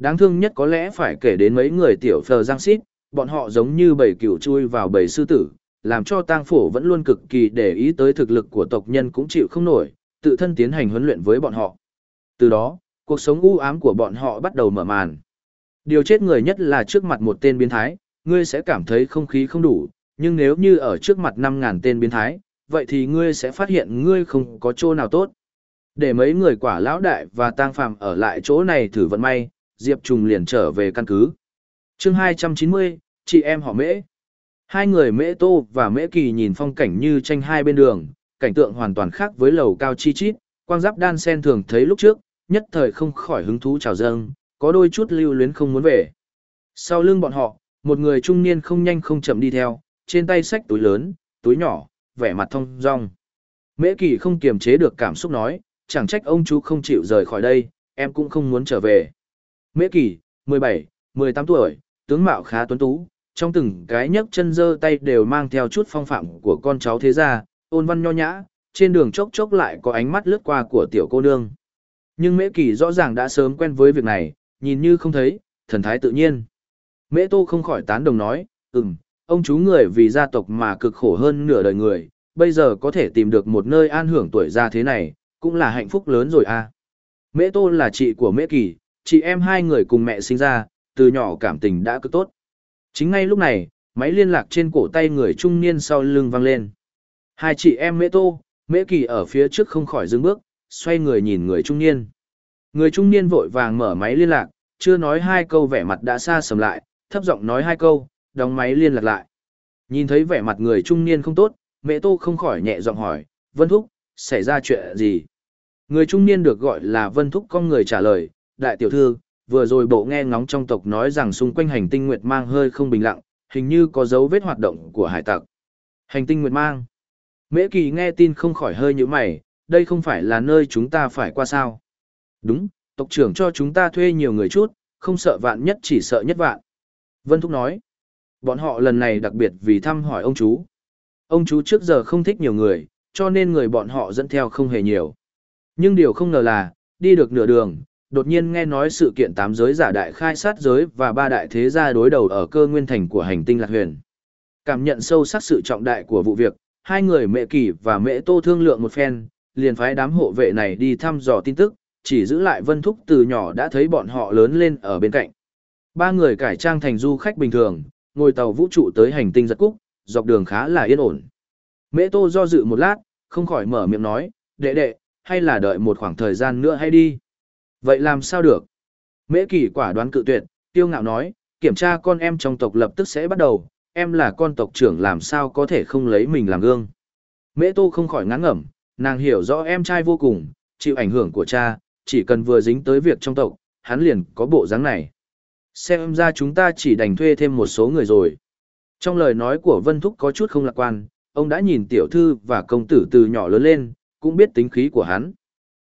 Đáng thương nhất có lẽ phải kể đến mấy người tiểu phờ giang xít, bọn họ giống như bầy cừu chui vào bầy sư tử, làm cho tang phổ vẫn luôn cực kỳ để ý tới thực lực của tộc nhân cũng chịu không nổi, tự thân tiến hành huấn luyện với bọn họ. Từ đó, cuộc sống u ám của bọn họ bắt đầu mở màn. Điều chết người nhất là trước mặt một tên biến thái, ngươi sẽ cảm thấy không khí không đủ, nhưng nếu như ở trước mặt 5.000 tên biến thái, vậy thì ngươi sẽ phát hiện ngươi không có chỗ nào tốt. Để mấy người quả lão đại và tang phàm ở lại chỗ này thử vận may, Diệp Trùng liền trở về căn cứ. chương 290, chị em họ mễ. Hai người mễ tô và mễ kỳ nhìn phong cảnh như tranh hai bên đường, cảnh tượng hoàn toàn khác với lầu cao chi chít, quang giáp đan sen thường thấy lúc trước, nhất thời không khỏi hứng thú trào dâng, có đôi chút lưu luyến không muốn về. Sau lưng bọn họ, một người trung niên không nhanh không chậm đi theo, trên tay xách túi lớn, túi nhỏ, vẻ mặt thông dong. Mễ kỳ không kiềm chế được cảm xúc nói, chẳng trách ông chú không chịu rời khỏi đây, em cũng không muốn trở về. Mễ kỳ, 17, 18 tuổi, tướng mạo khá tuấn tú, trong từng cái nhấc chân dơ tay đều mang theo chút phong phạm của con cháu thế gia, ôn văn nho nhã, trên đường chốc chốc lại có ánh mắt lướt qua của tiểu cô nương. Nhưng Mễ Kỳ rõ ràng đã sớm quen với việc này, nhìn như không thấy, thần thái tự nhiên. Mễ Tô không khỏi tán đồng nói, ừm, ông chú người vì gia tộc mà cực khổ hơn nửa đời người, bây giờ có thể tìm được một nơi an hưởng tuổi già thế này, cũng là hạnh phúc lớn rồi à. Mễ Tô là chị của Mễ Kỳ, chị em hai người cùng mẹ sinh ra, từ nhỏ cảm tình đã cực tốt. Chính ngay lúc này, máy liên lạc trên cổ tay người trung niên sau lưng vang lên. Hai chị em Mễ Tô, Mễ Kỳ ở phía trước không khỏi dừng bước, xoay người nhìn người trung niên. Người trung niên vội vàng mở máy liên lạc, chưa nói hai câu vẻ mặt đã xa sầm lại, thấp giọng nói hai câu, đóng máy liên lạc lại. Nhìn thấy vẻ mặt người trung niên không tốt, Mễ Tô không khỏi nhẹ giọng hỏi, Vân Thúc, xảy ra chuyện gì? Người trung niên được gọi là Vân Thúc con người trả lời, đại tiểu thư, vừa rồi bộ nghe ngóng trong tộc nói rằng xung quanh hành tinh Nguyệt Mang hơi không bình lặng, hình như có dấu vết hoạt động của hải tặc. Hành tinh Nguyệt Mang. Mễ Kỳ nghe tin không khỏi hơi như mày, đây không phải là nơi chúng ta phải qua sao. Đúng, tộc trưởng cho chúng ta thuê nhiều người chút, không sợ vạn nhất chỉ sợ nhất vạn. Vân Thúc nói, bọn họ lần này đặc biệt vì thăm hỏi ông chú. Ông chú trước giờ không thích nhiều người, cho nên người bọn họ dẫn theo không hề nhiều. Nhưng điều không ngờ là, đi được nửa đường, đột nhiên nghe nói sự kiện tám giới giả đại khai sát giới và ba đại thế gia đối đầu ở cơ nguyên thành của hành tinh Lạc Huyền. Cảm nhận sâu sắc sự trọng đại của vụ việc, hai người mẹ kỳ và mẹ tô thương lượng một phen, liền phái đám hộ vệ này đi thăm dò tin tức, chỉ giữ lại Vân Thúc từ nhỏ đã thấy bọn họ lớn lên ở bên cạnh. Ba người cải trang thành du khách bình thường, ngồi tàu vũ trụ tới hành tinh giật cúc, dọc đường khá là yên ổn. Mễ Tô do dự một lát, không khỏi mở miệng nói, đệ đệ, hay là đợi một khoảng thời gian nữa hay đi. Vậy làm sao được? Mễ kỳ quả đoán cự tuyệt, tiêu ngạo nói, kiểm tra con em trong tộc lập tức sẽ bắt đầu, em là con tộc trưởng làm sao có thể không lấy mình làm gương. Mễ tô không khỏi ngán ngẩm, nàng hiểu rõ em trai vô cùng, chịu ảnh hưởng của cha, chỉ cần vừa dính tới việc trong tộc, hắn liền có bộ dáng này. Xem ra chúng ta chỉ đành thuê thêm một số người rồi. Trong lời nói của Vân Thúc có chút không lạc quan, ông đã nhìn tiểu thư và công tử từ nhỏ lớn lên, cũng biết tính khí của hắn.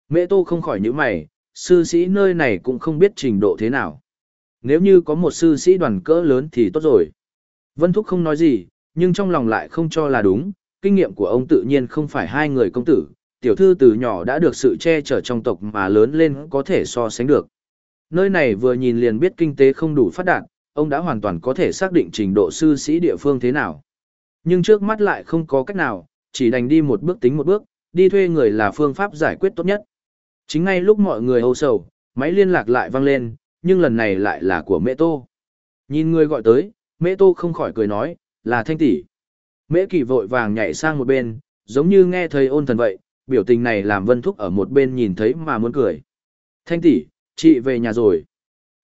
Mẹ tô không khỏi những mày, sư sĩ nơi này cũng không biết trình độ thế nào. Nếu như có một sư sĩ đoàn cỡ lớn thì tốt rồi. Vân Thúc không nói gì, nhưng trong lòng lại không cho là đúng, kinh nghiệm của ông tự nhiên không phải hai người công tử, tiểu thư từ nhỏ đã được sự che chở trong tộc mà lớn lên có thể so sánh được. Nơi này vừa nhìn liền biết kinh tế không đủ phát đạt, ông đã hoàn toàn có thể xác định trình độ sư sĩ địa phương thế nào. Nhưng trước mắt lại không có cách nào, chỉ đành đi một bước tính một bước, đi thuê người là phương pháp giải quyết tốt nhất. Chính ngay lúc mọi người âu sầu, máy liên lạc lại vang lên, nhưng lần này lại là của Mễ Tô. Nhìn người gọi tới, Mễ Tô không khỏi cười nói, là Thanh tỷ. Mễ Kỳ vội vàng nhảy sang một bên, giống như nghe thấy ôn thần vậy, biểu tình này làm Vân Thúc ở một bên nhìn thấy mà muốn cười. Thanh tỷ, chị về nhà rồi.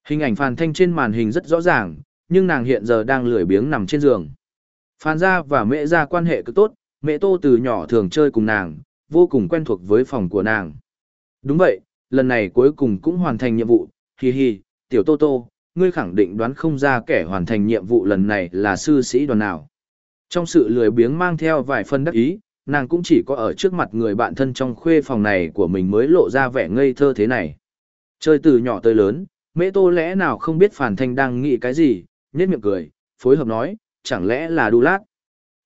Hình ảnh Phan Thanh trên màn hình rất rõ ràng, nhưng nàng hiện giờ đang lười biếng nằm trên giường. Phan gia và Mễ gia quan hệ cứ tốt, Mễ Tô từ nhỏ thường chơi cùng nàng, vô cùng quen thuộc với phòng của nàng. Đúng vậy, lần này cuối cùng cũng hoàn thành nhiệm vụ, hì hì, tiểu Tô Tô, ngươi khẳng định đoán không ra kẻ hoàn thành nhiệm vụ lần này là sư sĩ đoàn nào. Trong sự lười biếng mang theo vài phân đắc ý, nàng cũng chỉ có ở trước mặt người bạn thân trong khuê phòng này của mình mới lộ ra vẻ ngây thơ thế này. Chơi từ nhỏ tới lớn, mễ tô lẽ nào không biết phản thanh đang nghĩ cái gì, nhếch miệng cười, phối hợp nói, chẳng lẽ là đu lát.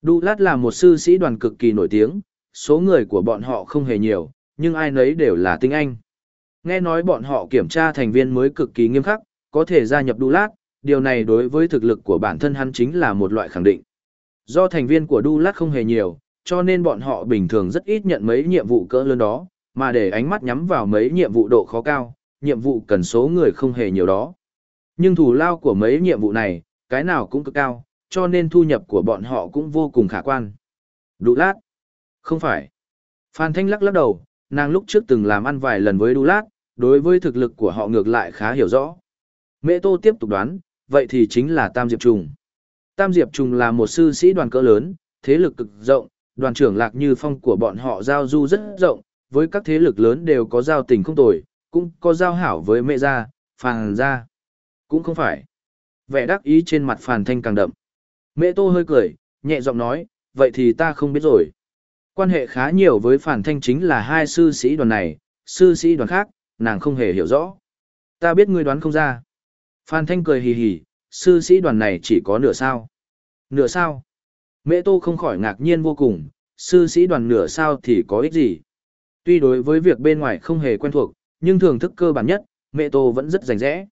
Đu lát là một sư sĩ đoàn cực kỳ nổi tiếng, số người của bọn họ không hề nhiều, nhưng ai nấy đều là tinh anh. Nghe nói bọn họ kiểm tra thành viên mới cực kỳ nghiêm khắc, có thể gia nhập đu lát, điều này đối với thực lực của bản thân hắn chính là một loại khẳng định. Do thành viên của đu lát không hề nhiều, cho nên bọn họ bình thường rất ít nhận mấy nhiệm vụ cỡ lớn đó, mà để ánh mắt nhắm vào mấy nhiệm vụ độ khó cao, nhiệm vụ cần số người không hề nhiều đó. Nhưng thủ lao của mấy nhiệm vụ này, cái nào cũng cực cao, cho nên thu nhập của bọn họ cũng vô cùng khả quan. Đu lát? Không phải. Phan Thanh lắc lắc đầu, nàng lúc trước từng làm ăn vài lần với đu lát, đối với thực lực của họ ngược lại khá hiểu rõ. Mẹ Tô tiếp tục đoán, vậy thì chính là Tam Diệp Trùng. Tam Diệp Trùng là một sư sĩ đoàn cỡ lớn, thế lực cực rộng, đoàn trưởng Lạc Như Phong của bọn họ giao du rất rộng, với các thế lực lớn đều có giao tình không tồi, cũng có giao hảo với mẹ gia, phàn gia. Cũng không phải. Vẻ đắc ý trên mặt phàn thanh càng đậm. Mẹ Tô hơi cười, nhẹ giọng nói, vậy thì ta không biết rồi. Quan hệ khá nhiều với phản thanh chính là hai sư sĩ đoàn này, sư sĩ đoàn khác, nàng không hề hiểu rõ. Ta biết ngươi đoán không ra. Phan Thanh cười hì hì, sư sĩ đoàn này chỉ có nửa sao. Nửa sao? Mẹ Tô không khỏi ngạc nhiên vô cùng, sư sĩ đoàn nửa sao thì có ích gì? Tuy đối với việc bên ngoài không hề quen thuộc, nhưng thưởng thức cơ bản nhất, mẹ Tô vẫn rất rành rẽ.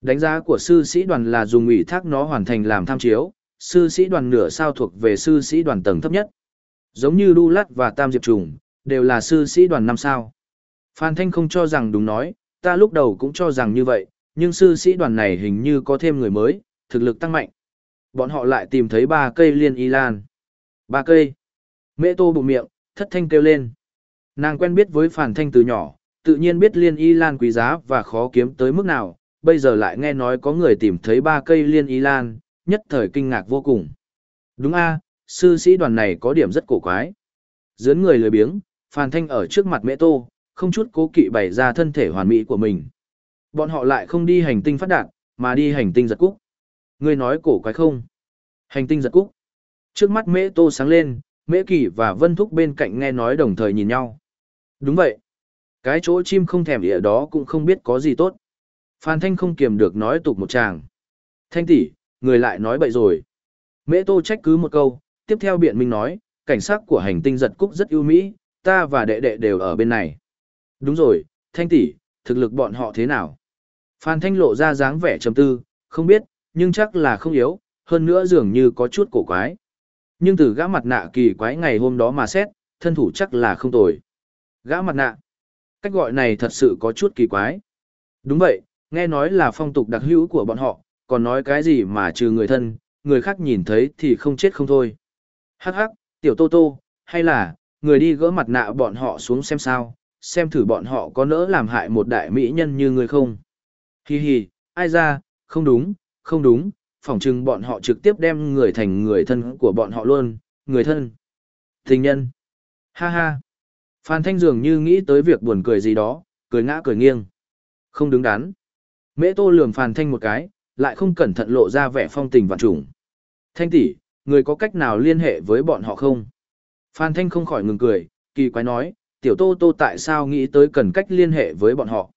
Đánh giá của sư sĩ đoàn là dùng ủy thác nó hoàn thành làm tham chiếu, sư sĩ đoàn nửa sao thuộc về sư sĩ đoàn tầng thấp nhất. Giống như Đu Lát và Tam Diệp Trùng, đều là sư sĩ đoàn năm sao. Phan Thanh không cho rằng đúng nói, ta lúc đầu cũng cho rằng như vậy, nhưng sư sĩ đoàn này hình như có thêm người mới, thực lực tăng mạnh. Bọn họ lại tìm thấy ba cây liên y lan. Ba cây. Mẹ tô bụng miệng, thất thanh kêu lên. Nàng quen biết với Phan Thanh từ nhỏ, tự nhiên biết liên y lan quý giá và khó kiếm tới mức nào, bây giờ lại nghe nói có người tìm thấy ba cây liên y lan, nhất thời kinh ngạc vô cùng. Đúng a, sư sĩ đoàn này có điểm rất cổ quái. Dướn người lười biếng, Phan Thanh ở trước mặt mẹ tô, không chút cố kỵ bày ra thân thể hoàn mỹ của mình. Bọn họ lại không đi hành tinh phát đạt, mà đi hành tinh giật cúc. Ngươi nói cổ quái không? Hành tinh giật cúc. Trước mắt mễ tô sáng lên, mễ kỳ và vân thúc bên cạnh nghe nói đồng thời nhìn nhau. Đúng vậy. Cái chỗ chim không thèm địa đó cũng không biết có gì tốt. Phan Thanh không kiềm được nói tục một chàng. Thanh tỷ, người lại nói bậy rồi. Mễ tô trách cứ một câu, tiếp theo biện minh nói, cảnh sát của hành tinh giật cúc rất ưu mỹ, ta và đệ đệ đều ở bên này. Đúng rồi, Thanh tỷ, thực lực bọn họ thế nào? Phan Thanh lộ ra dáng vẻ trầm tư, không biết, nhưng chắc là không yếu, hơn nữa dường như có chút cổ quái. Nhưng từ gã mặt nạ kỳ quái ngày hôm đó mà xét, thân thủ chắc là không tồi. Gã mặt nạ. Cách gọi này thật sự có chút kỳ quái. Đúng vậy, nghe nói là phong tục đặc hữu của bọn họ, còn nói cái gì mà trừ người thân, người khác nhìn thấy thì không chết không thôi. Hắc hắc, tiểu tô tô, hay là, người đi gỡ mặt nạ bọn họ xuống xem sao, xem thử bọn họ có nỡ làm hại một đại mỹ nhân như người không. Hi hi, ai ra, không đúng, không đúng, phỏng chừng bọn họ trực tiếp đem người thành người thân của bọn họ luôn, người thân. Tình nhân. Ha ha. Phan Thanh dường như nghĩ tới việc buồn cười gì đó, cười ngã cười nghiêng. Không đứng đắn. Mễ tô lườm Phan Thanh một cái, lại không cẩn thận lộ ra vẻ phong tình vạn trùng. Thanh tỷ, người có cách nào liên hệ với bọn họ không? Phan Thanh không khỏi ngừng cười, kỳ quái nói, tiểu tô tô tại sao nghĩ tới cần cách liên hệ với bọn họ?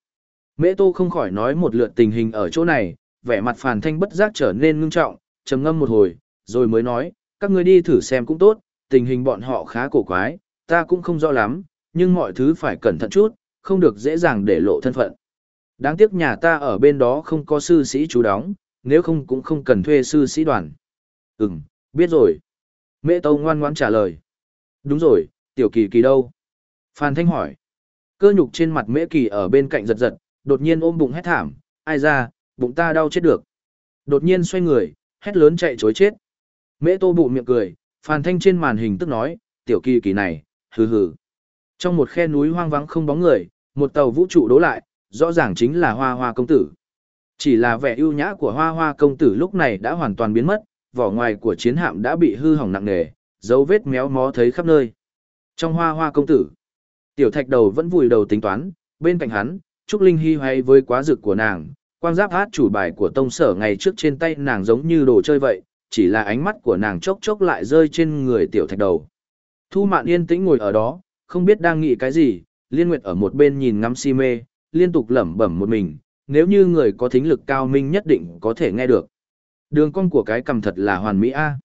Mễ Tô không khỏi nói một lượt tình hình ở chỗ này, vẻ mặt Phan Thanh bất giác trở nên ngưng trọng, trầm ngâm một hồi, rồi mới nói, các ngươi đi thử xem cũng tốt, tình hình bọn họ khá cổ quái, ta cũng không rõ lắm, nhưng mọi thứ phải cẩn thận chút, không được dễ dàng để lộ thân phận. Đáng tiếc nhà ta ở bên đó không có sư sĩ chú đóng, nếu không cũng không cần thuê sư sĩ đoàn. Ừm, biết rồi. Mễ Tâu ngoan ngoãn trả lời. Đúng rồi, tiểu kỳ kỳ đâu? Phan Thanh hỏi. Cơ nhục trên mặt Mễ Kỳ ở bên cạnh giật giật, đột nhiên ôm bụng hét thảm, ai ra, bụng ta đau chết được. Đột nhiên xoay người, hét lớn chạy chối chết. Mễ Tô bụng miệng cười, Phan Thanh trên màn hình tức nói, tiểu kỳ kỳ này, hừ hừ. Trong một khe núi hoang vắng không bóng người, một tàu vũ trụ đố lại, rõ ràng chính là Hoa Hoa công tử. Chỉ là vẻ ưu nhã của Hoa Hoa công tử lúc này đã hoàn toàn biến mất, vỏ ngoài của chiến hạm đã bị hư hỏng nặng nề, dấu vết méo mó thấy khắp nơi. Trong Hoa Hoa công tử, tiểu thạch đầu vẫn vùi đầu tính toán, bên cạnh hắn, Trúc Linh Hy hay với quá rực của nàng, quang giáp hát chủ bài của tông sở ngày trước trên tay nàng giống như đồ chơi vậy, chỉ là ánh mắt của nàng chốc chốc lại rơi trên người tiểu thạch đầu. Thu mạn yên tĩnh ngồi ở đó, không biết đang nghĩ cái gì, liên nguyệt ở một bên nhìn ngắm si mê, liên tục lẩm bẩm một mình, nếu như người có thính lực cao minh nhất định có thể nghe được. Đường cong của cái cầm thật là hoàn mỹ a.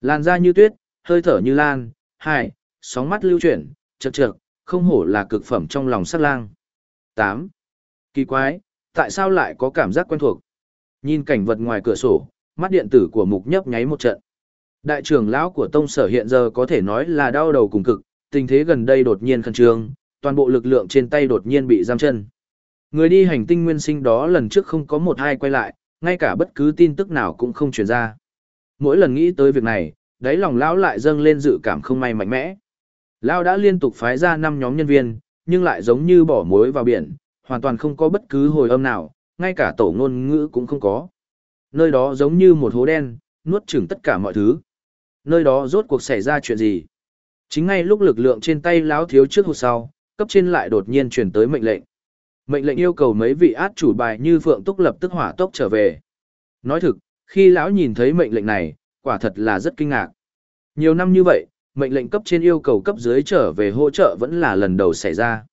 Làn da như tuyết, hơi thở như lan, hai, sóng mắt lưu chuyển, chật chật, không hổ là cực phẩm trong lòng sát lang. 8. Kỳ quái, tại sao lại có cảm giác quen thuộc? Nhìn cảnh vật ngoài cửa sổ, mắt điện tử của mục nhấp nháy một trận. Đại trưởng lão của tông sở hiện giờ có thể nói là đau đầu cùng cực, tình thế gần đây đột nhiên khẩn trương, toàn bộ lực lượng trên tay đột nhiên bị giam chân. Người đi hành tinh nguyên sinh đó lần trước không có một ai quay lại, ngay cả bất cứ tin tức nào cũng không truyền ra. Mỗi lần nghĩ tới việc này, đáy lòng lão lại dâng lên dự cảm không may mạnh mẽ. Lão đã liên tục phái ra 5 nhóm nhân viên, nhưng lại giống như bỏ muối vào biển, hoàn toàn không có bất cứ hồi âm nào, ngay cả tổ ngôn ngữ cũng không có. Nơi đó giống như một hố đen, nuốt chửng tất cả mọi thứ. Nơi đó rốt cuộc xảy ra chuyện gì? Chính ngay lúc lực lượng trên tay lão thiếu trước hụt sau, cấp trên lại đột nhiên truyền tới mệnh lệnh. Mệnh lệnh yêu cầu mấy vị át chủ bài như Phượng Túc lập tức hỏa tốc trở về. Nói thực, khi lão nhìn thấy mệnh lệnh này, quả thật là rất kinh ngạc. Nhiều năm như vậy, mệnh lệnh cấp trên yêu cầu cấp dưới trở về hỗ trợ vẫn là lần đầu xảy ra.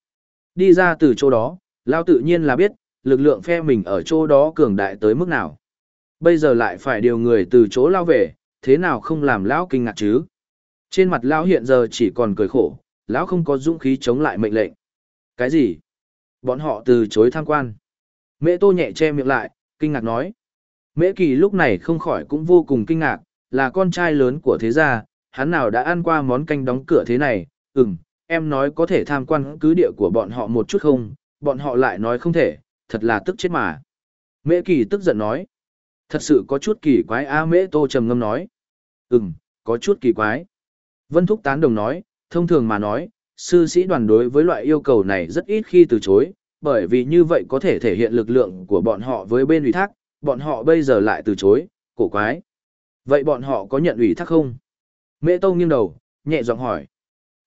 Đi ra từ chỗ đó, lão tự nhiên là biết, lực lượng phe mình ở chỗ đó cường đại tới mức nào. Bây giờ lại phải điều người từ chỗ lao về, thế nào không làm lão kinh ngạc chứ? Trên mặt lão hiện giờ chỉ còn cười khổ, lão không có dũng khí chống lại mệnh lệnh. Cái gì? Bọn họ từ chối tham quan. Mễ tô nhẹ che miệng lại, kinh ngạc nói. Mễ kỳ lúc này không khỏi cũng vô cùng kinh ngạc, là con trai lớn của thế gia, hắn nào đã ăn qua món canh đóng cửa thế này, ừm, em nói có thể tham quan cứ địa của bọn họ một chút không, bọn họ lại nói không thể, thật là tức chết mà. Mễ kỳ tức giận nói. Thật sự có chút kỳ quái a mễ tô trầm ngâm nói. Ừm, có chút kỳ quái. Vân Thúc tán đồng nói, thông thường mà nói, sư sĩ đoàn đối với loại yêu cầu này rất ít khi từ chối, bởi vì như vậy có thể thể hiện lực lượng của bọn họ với bên ủy thác, bọn họ bây giờ lại từ chối, cổ quái. Vậy bọn họ có nhận ủy thác không? Mễ Tông nghiêng đầu, nhẹ giọng hỏi.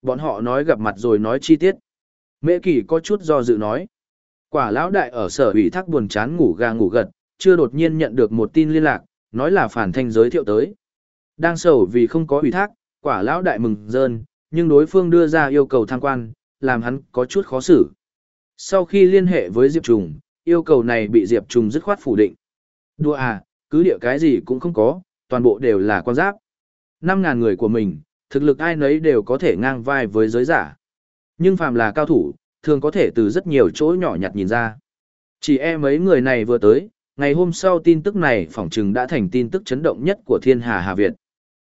Bọn họ nói gặp mặt rồi nói chi tiết. Mễ Kỳ có chút do dự nói. Quả lão đại ở sở ủy thác buồn chán ngủ gà ngủ gật, chưa đột nhiên nhận được một tin liên lạc, nói là phản thanh giới thiệu tới. Đang sầu vì không có ủy thác, quả lão đại mừng rơn, nhưng đối phương đưa ra yêu cầu tham quan, làm hắn có chút khó xử. Sau khi liên hệ với Diệp Trùng, yêu cầu này bị Diệp Trùng dứt khoát phủ định. Đùa à, cứ địa cái gì cũng không có, toàn bộ đều là quan giáp. 5.000 người của mình, thực lực ai nấy đều có thể ngang vai với giới giả. Nhưng phàm là cao thủ, thường có thể từ rất nhiều chỗ nhỏ nhặt nhìn ra. Chỉ e mấy người này vừa tới, ngày hôm sau tin tức này phỏng chừng đã thành tin tức chấn động nhất của thiên hà Hà Việt.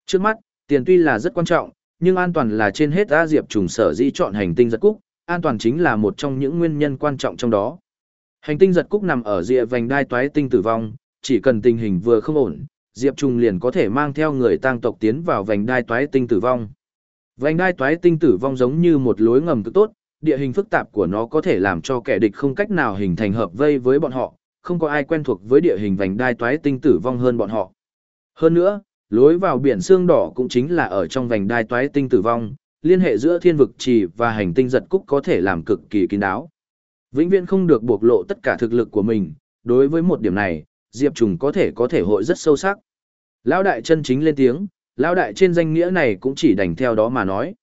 Trước mắt, tiền tuy là rất quan trọng, nhưng an toàn là trên hết A Diệp trùng sở dĩ chọn hành tinh giật cúc, an toàn chính là một trong những nguyên nhân quan trọng trong đó. Hành tinh giật cúc nằm ở rìa vành đai toái tinh tử vong, chỉ cần tình hình vừa không ổn, Diệp trùng liền có thể mang theo người tang tộc tiến vào vành đai toái tinh tử vong. Vành đai toái tinh tử vong giống như một lối ngầm cực tốt, địa hình phức tạp của nó có thể làm cho kẻ địch không cách nào hình thành hợp vây với bọn họ, không có ai quen thuộc với địa hình vành đai toái tinh tử vong hơn bọn họ. Hơn nữa, lối vào biển xương đỏ cũng chính là ở trong vành đai toái tinh tử vong, liên hệ giữa thiên vực trì và hành tinh giật cúc có thể làm cực kỳ kín đáo. Vĩnh viễn không được bộc lộ tất cả thực lực của mình, đối với một điểm này, Diệp Trùng có thể có thể hội rất sâu sắc. Lão đại chân chính lên tiếng, lão đại trên danh nghĩa này cũng chỉ đành theo đó mà nói.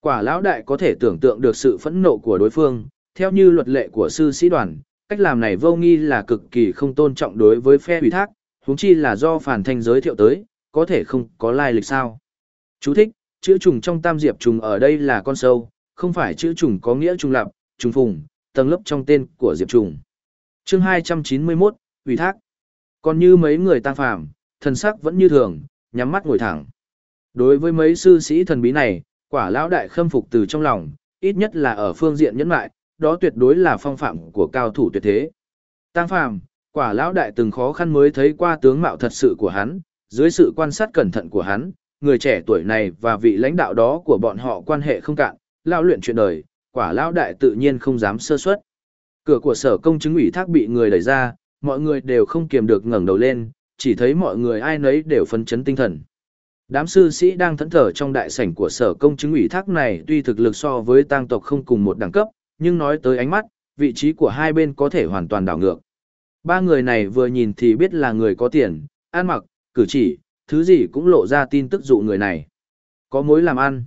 Quả lão đại có thể tưởng tượng được sự phẫn nộ của đối phương, theo như luật lệ của sư sĩ đoàn, cách làm này vô nghi là cực kỳ không tôn trọng đối với phe ủy thác, huống chi là do phản thanh giới thiệu tới, có thể không có lai lịch sao. Chú thích, chữ trùng trong tam diệp trùng ở đây là con sâu, không phải chữ trùng có nghĩa trùng lặp, trùng phùng, tầng lớp trong tên của diệp trùng. chương 291, ủy thác. Còn như mấy người tăng phàm, thần sắc vẫn như thường, nhắm mắt ngồi thẳng. Đối với mấy sư sĩ thần bí này, quả lão đại khâm phục từ trong lòng, ít nhất là ở phương diện nhẫn lại, đó tuyệt đối là phong phạm của cao thủ tuyệt thế. Tăng phàm, quả lão đại từng khó khăn mới thấy qua tướng mạo thật sự của hắn, dưới sự quan sát cẩn thận của hắn, người trẻ tuổi này và vị lãnh đạo đó của bọn họ quan hệ không cạn, lao luyện chuyện đời, quả lão đại tự nhiên không dám sơ suất. Cửa của sở công chứng ủy thác bị người đẩy ra, mọi người đều không kiềm được ngẩng đầu lên, chỉ thấy mọi người ai nấy đều phấn chấn tinh thần. Đám sư sĩ đang thẫn thở trong đại sảnh của sở công chứng ủy thác này tuy thực lực so với tang tộc không cùng một đẳng cấp, nhưng nói tới ánh mắt, vị trí của hai bên có thể hoàn toàn đảo ngược. Ba người này vừa nhìn thì biết là người có tiền, ăn mặc, cử chỉ, thứ gì cũng lộ ra tin tức dụ người này. Có mối làm ăn.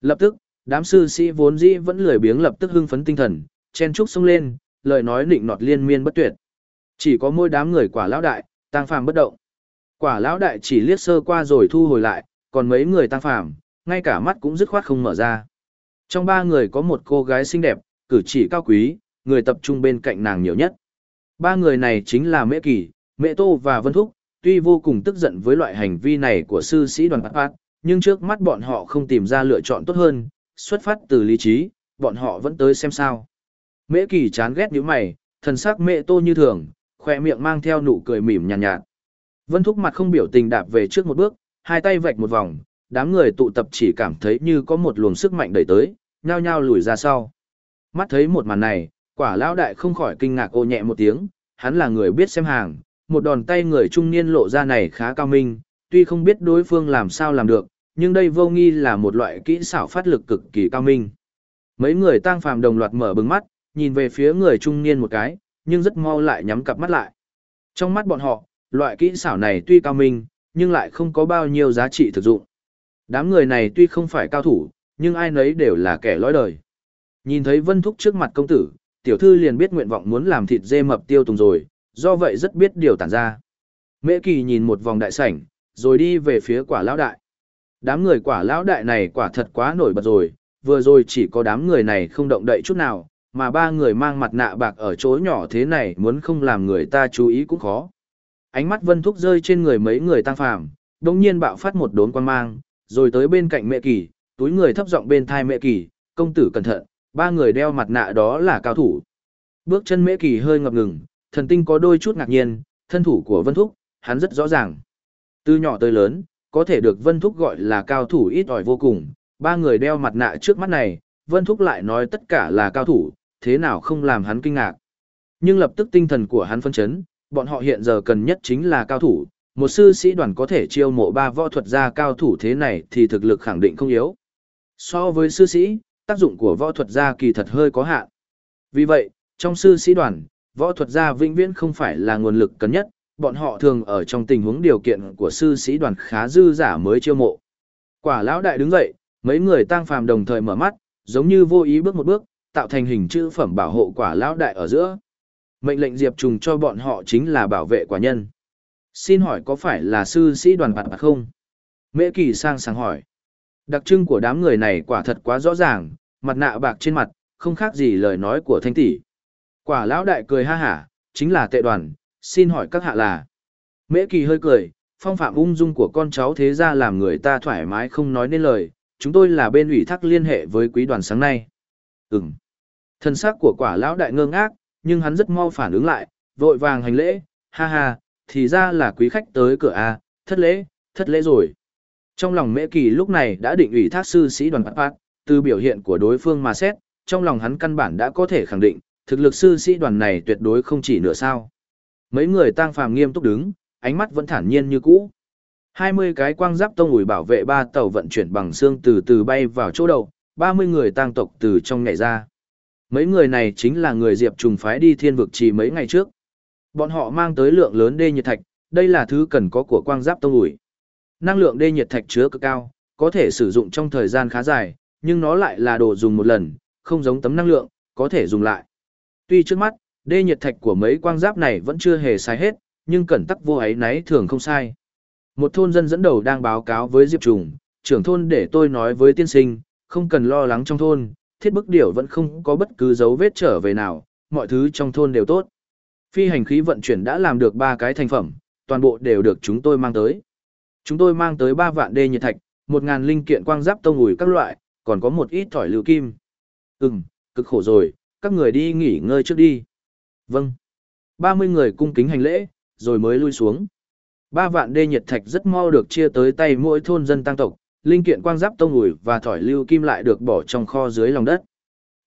Lập tức, đám sư sĩ vốn dĩ vẫn lười biếng lập tức hưng phấn tinh thần, chen trúc xông lên, lời nói nịnh nọt liên miên bất tuyệt. Chỉ có mỗi đám người quả lão đại, tăng phàm bất động. Quả lão đại chỉ liếc sơ qua rồi thu hồi lại, còn mấy người tăng phàm, ngay cả mắt cũng dứt khoát không mở ra. Trong ba người có một cô gái xinh đẹp, cử chỉ cao quý, người tập trung bên cạnh nàng nhiều nhất. Ba người này chính là Mễ Kỳ, Mễ Tô và Vân Thúc, tuy vô cùng tức giận với loại hành vi này của sư sĩ đoàn Bát Bát, nhưng trước mắt bọn họ không tìm ra lựa chọn tốt hơn, xuất phát từ lý trí, bọn họ vẫn tới xem sao. Mễ Kỳ chán ghét những mày, thần sắc mẹ Tô như thường, khoe miệng mang theo nụ cười mỉm nhàn nhạt, nhạt. Vân Thúc mặt không biểu tình đạp về trước một bước, hai tay vạch một vòng, đám người tụ tập chỉ cảm thấy như có một luồng sức mạnh đẩy tới, nhao nhao lùi ra sau. Mắt thấy một màn này, quả lão đại không khỏi kinh ngạc ô nhẹ một tiếng, hắn là người biết xem hàng, một đòn tay người trung niên lộ ra này khá cao minh, tuy không biết đối phương làm sao làm được, nhưng đây vô nghi là một loại kỹ xảo phát lực cực kỳ cao minh. Mấy người tang phàm đồng loạt mở bừng mắt, nhìn về phía người trung niên một cái, nhưng rất mau lại nhắm cặp mắt lại. Trong mắt bọn họ, loại kỹ xảo này tuy cao minh, nhưng lại không có bao nhiêu giá trị thực dụng. Đám người này tuy không phải cao thủ, nhưng ai nấy đều là kẻ lõi đời. Nhìn thấy Vân Thúc trước mặt công tử, tiểu thư liền biết nguyện vọng muốn làm thịt dê mập tiêu tùng rồi, do vậy rất biết điều tản ra. Mễ Kỳ nhìn một vòng đại sảnh, rồi đi về phía quả lão đại. Đám người quả lão đại này quả thật quá nổi bật rồi, vừa rồi chỉ có đám người này không động đậy chút nào, mà ba người mang mặt nạ bạc ở chỗ nhỏ thế này muốn không làm người ta chú ý cũng khó. Ánh mắt Vân Thúc rơi trên người mấy người tăng phàm, đồng nhiên bạo phát một đốn quan mang, rồi tới bên cạnh mẹ kỳ, túi người thấp giọng bên thai mẹ kỳ, công tử cẩn thận, ba người đeo mặt nạ đó là cao thủ. Bước chân mễ kỳ hơi ngập ngừng, thần tinh có đôi chút ngạc nhiên, thân thủ của Vân Thúc, hắn rất rõ ràng. Từ nhỏ tới lớn, có thể được Vân Thúc gọi là cao thủ ít ỏi vô cùng, ba người đeo mặt nạ trước mắt này, Vân Thúc lại nói tất cả là cao thủ, thế nào không làm hắn kinh ngạc. Nhưng lập tức tinh thần của hắn phân chấn, bọn họ hiện giờ cần nhất chính là cao thủ, một sư sĩ đoàn có thể chiêu mộ ba võ thuật gia cao thủ thế này thì thực lực khẳng định không yếu. So với sư sĩ, tác dụng của võ thuật gia kỳ thật hơi có hạn. Vì vậy, trong sư sĩ đoàn, võ thuật gia vĩnh viễn không phải là nguồn lực cần nhất, bọn họ thường ở trong tình huống điều kiện của sư sĩ đoàn khá dư giả mới chiêu mộ. Quả lão đại đứng dậy, mấy người tang phàm đồng thời mở mắt, giống như vô ý bước một bước, tạo thành hình chữ phẩm bảo hộ quả lão đại ở giữa. Mệnh lệnh Diệp Trùng cho bọn họ chính là bảo vệ quả nhân. Xin hỏi có phải là sư sĩ đoàn bạt bạc không? Mễ Kỳ sang sáng hỏi. Đặc trưng của đám người này quả thật quá rõ ràng, mặt nạ bạc trên mặt, không khác gì lời nói của thanh tỷ. Quả lão đại cười ha hả, chính là tệ đoàn, xin hỏi các hạ là. Mễ Kỳ hơi cười, phong phạm ung dung của con cháu thế ra làm người ta thoải mái không nói nên lời, chúng tôi là bên ủy thác liên hệ với quý đoàn sáng nay. Ừm. Thân xác của quả lão đại ngơ ngác, nhưng hắn rất mau phản ứng lại, vội vàng hành lễ, ha ha, thì ra là quý khách tới cửa A, thất lễ, thất lễ rồi. Trong lòng mễ kỳ lúc này đã định ủy thác sư sĩ đoàn Bát Bát, từ biểu hiện của đối phương mà xét, trong lòng hắn căn bản đã có thể khẳng định, thực lực sư sĩ đoàn này tuyệt đối không chỉ nửa sao. Mấy người tang phàm nghiêm túc đứng, ánh mắt vẫn thản nhiên như cũ. 20 cái quang giáp tông ủi bảo vệ ba tàu vận chuyển bằng xương từ từ bay vào chỗ đầu, 30 người tang tộc từ trong nhảy ra. Mấy người này chính là người Diệp Trùng phái đi thiên vực chỉ mấy ngày trước. Bọn họ mang tới lượng lớn đê nhiệt thạch, đây là thứ cần có của quang giáp tông ủi. Năng lượng đê nhiệt thạch chứa cực cao, có thể sử dụng trong thời gian khá dài, nhưng nó lại là đồ dùng một lần, không giống tấm năng lượng, có thể dùng lại. Tuy trước mắt, đê nhiệt thạch của mấy quang giáp này vẫn chưa hề sai hết, nhưng cẩn tắc vô ấy nấy thường không sai. Một thôn dân dẫn đầu đang báo cáo với Diệp Trùng, trưởng thôn để tôi nói với tiên sinh, không cần lo lắng trong thôn, thiết bức điểu vẫn không có bất cứ dấu vết trở về nào, mọi thứ trong thôn đều tốt. Phi hành khí vận chuyển đã làm được ba cái thành phẩm, toàn bộ đều được chúng tôi mang tới. Chúng tôi mang tới 3 vạn đê nhiệt thạch, một ngàn linh kiện quang giáp tông ủi các loại, còn có một ít thỏi lưu kim. Ừm, cực khổ rồi, các người đi nghỉ ngơi trước đi. Vâng. 30 người cung kính hành lễ, rồi mới lui xuống. Ba vạn đê nhiệt thạch rất mau được chia tới tay mỗi thôn dân tăng tộc, linh kiện quang giáp tông ủi và thỏi lưu kim lại được bỏ trong kho dưới lòng đất.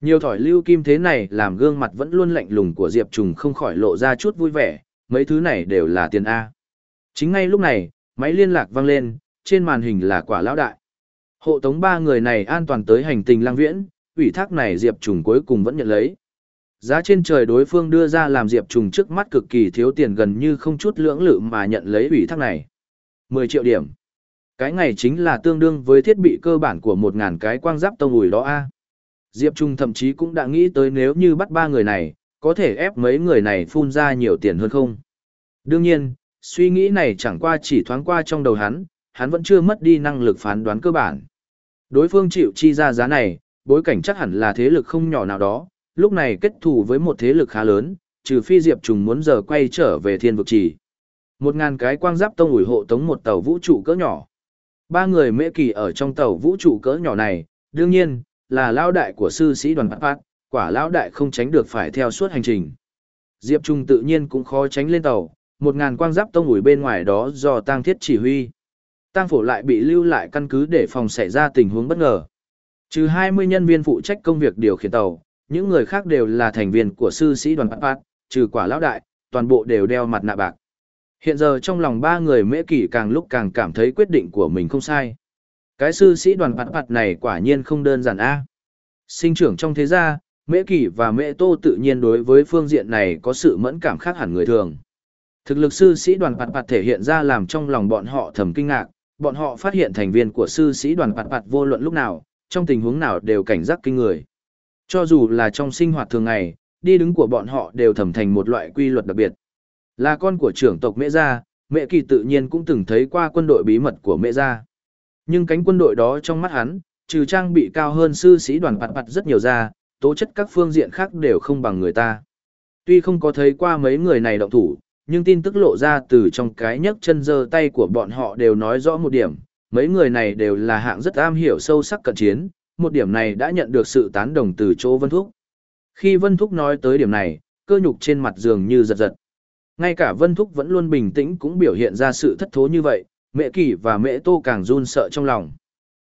Nhiều thỏi lưu kim thế này làm gương mặt vẫn luôn lạnh lùng của Diệp Trùng không khỏi lộ ra chút vui vẻ, mấy thứ này đều là tiền A. Chính ngay lúc này, máy liên lạc vang lên, trên màn hình là quả lão đại. Hộ tống ba người này an toàn tới hành tinh lang viễn, ủy thác này Diệp Trùng cuối cùng vẫn nhận lấy. Giá trên trời đối phương đưa ra làm Diệp Trùng trước mắt cực kỳ thiếu tiền gần như không chút lưỡng lự mà nhận lấy ủy thác này. 10 triệu điểm. Cái ngày chính là tương đương với thiết bị cơ bản của 1.000 cái quang giáp tông ủi đó a. Diệp Trung thậm chí cũng đã nghĩ tới nếu như bắt ba người này, có thể ép mấy người này phun ra nhiều tiền hơn không. Đương nhiên, suy nghĩ này chẳng qua chỉ thoáng qua trong đầu hắn, hắn vẫn chưa mất đi năng lực phán đoán cơ bản. Đối phương chịu chi ra giá này, bối cảnh chắc hẳn là thế lực không nhỏ nào đó, lúc này kết thù với một thế lực khá lớn, trừ phi Diệp Trùng muốn giờ quay trở về thiên vực trì. Một ngàn cái quang giáp tông ủi hộ tống một tàu vũ trụ cỡ nhỏ. Ba người mễ kỳ ở trong tàu vũ trụ cỡ nhỏ này, đương nhiên, là lao đại của sư sĩ đoàn Bát Bát, quả lao đại không tránh được phải theo suốt hành trình. Diệp Trung tự nhiên cũng khó tránh lên tàu, một ngàn quang giáp tông ủi bên ngoài đó do tăng thiết chỉ huy. Tăng phổ lại bị lưu lại căn cứ để phòng xảy ra tình huống bất ngờ. Trừ 20 nhân viên phụ trách công việc điều khiển tàu, những người khác đều là thành viên của sư sĩ đoàn Pat Bát, trừ quả lão đại, toàn bộ đều đeo mặt nạ bạc. Hiện giờ trong lòng ba người mễ kỷ càng lúc càng cảm thấy quyết định của mình không sai. Cái sư sĩ đoàn Pat Pat này quả nhiên không đơn giản a. Sinh trưởng trong thế gia, mễ kỷ và mễ tô tự nhiên đối với phương diện này có sự mẫn cảm khác hẳn người thường. Thực lực sư sĩ đoàn Pat Pat thể hiện ra làm trong lòng bọn họ thầm kinh ngạc, bọn họ phát hiện thành viên của sư sĩ đoàn Pat Pat vô luận lúc nào, trong tình huống nào đều cảnh giác kinh người. Cho dù là trong sinh hoạt thường ngày, đi đứng của bọn họ đều thẩm thành một loại quy luật đặc biệt. Là con của trưởng tộc Mễ Gia, Mễ Kỳ tự nhiên cũng từng thấy qua quân đội bí mật của Mễ Gia. Nhưng cánh quân đội đó trong mắt hắn, trừ trang bị cao hơn sư sĩ đoàn bạt bạt rất nhiều ra, tố chất các phương diện khác đều không bằng người ta. Tuy không có thấy qua mấy người này động thủ, nhưng tin tức lộ ra từ trong cái nhấc chân giơ tay của bọn họ đều nói rõ một điểm, mấy người này đều là hạng rất am hiểu sâu sắc cận chiến, một điểm này đã nhận được sự tán đồng từ chỗ Vân Thúc. Khi Vân Thúc nói tới điểm này, cơ nhục trên mặt dường như giật giật. Ngay cả Vân Thúc vẫn luôn bình tĩnh cũng biểu hiện ra sự thất thố như vậy, mẹ kỳ và mẹ tô càng run sợ trong lòng.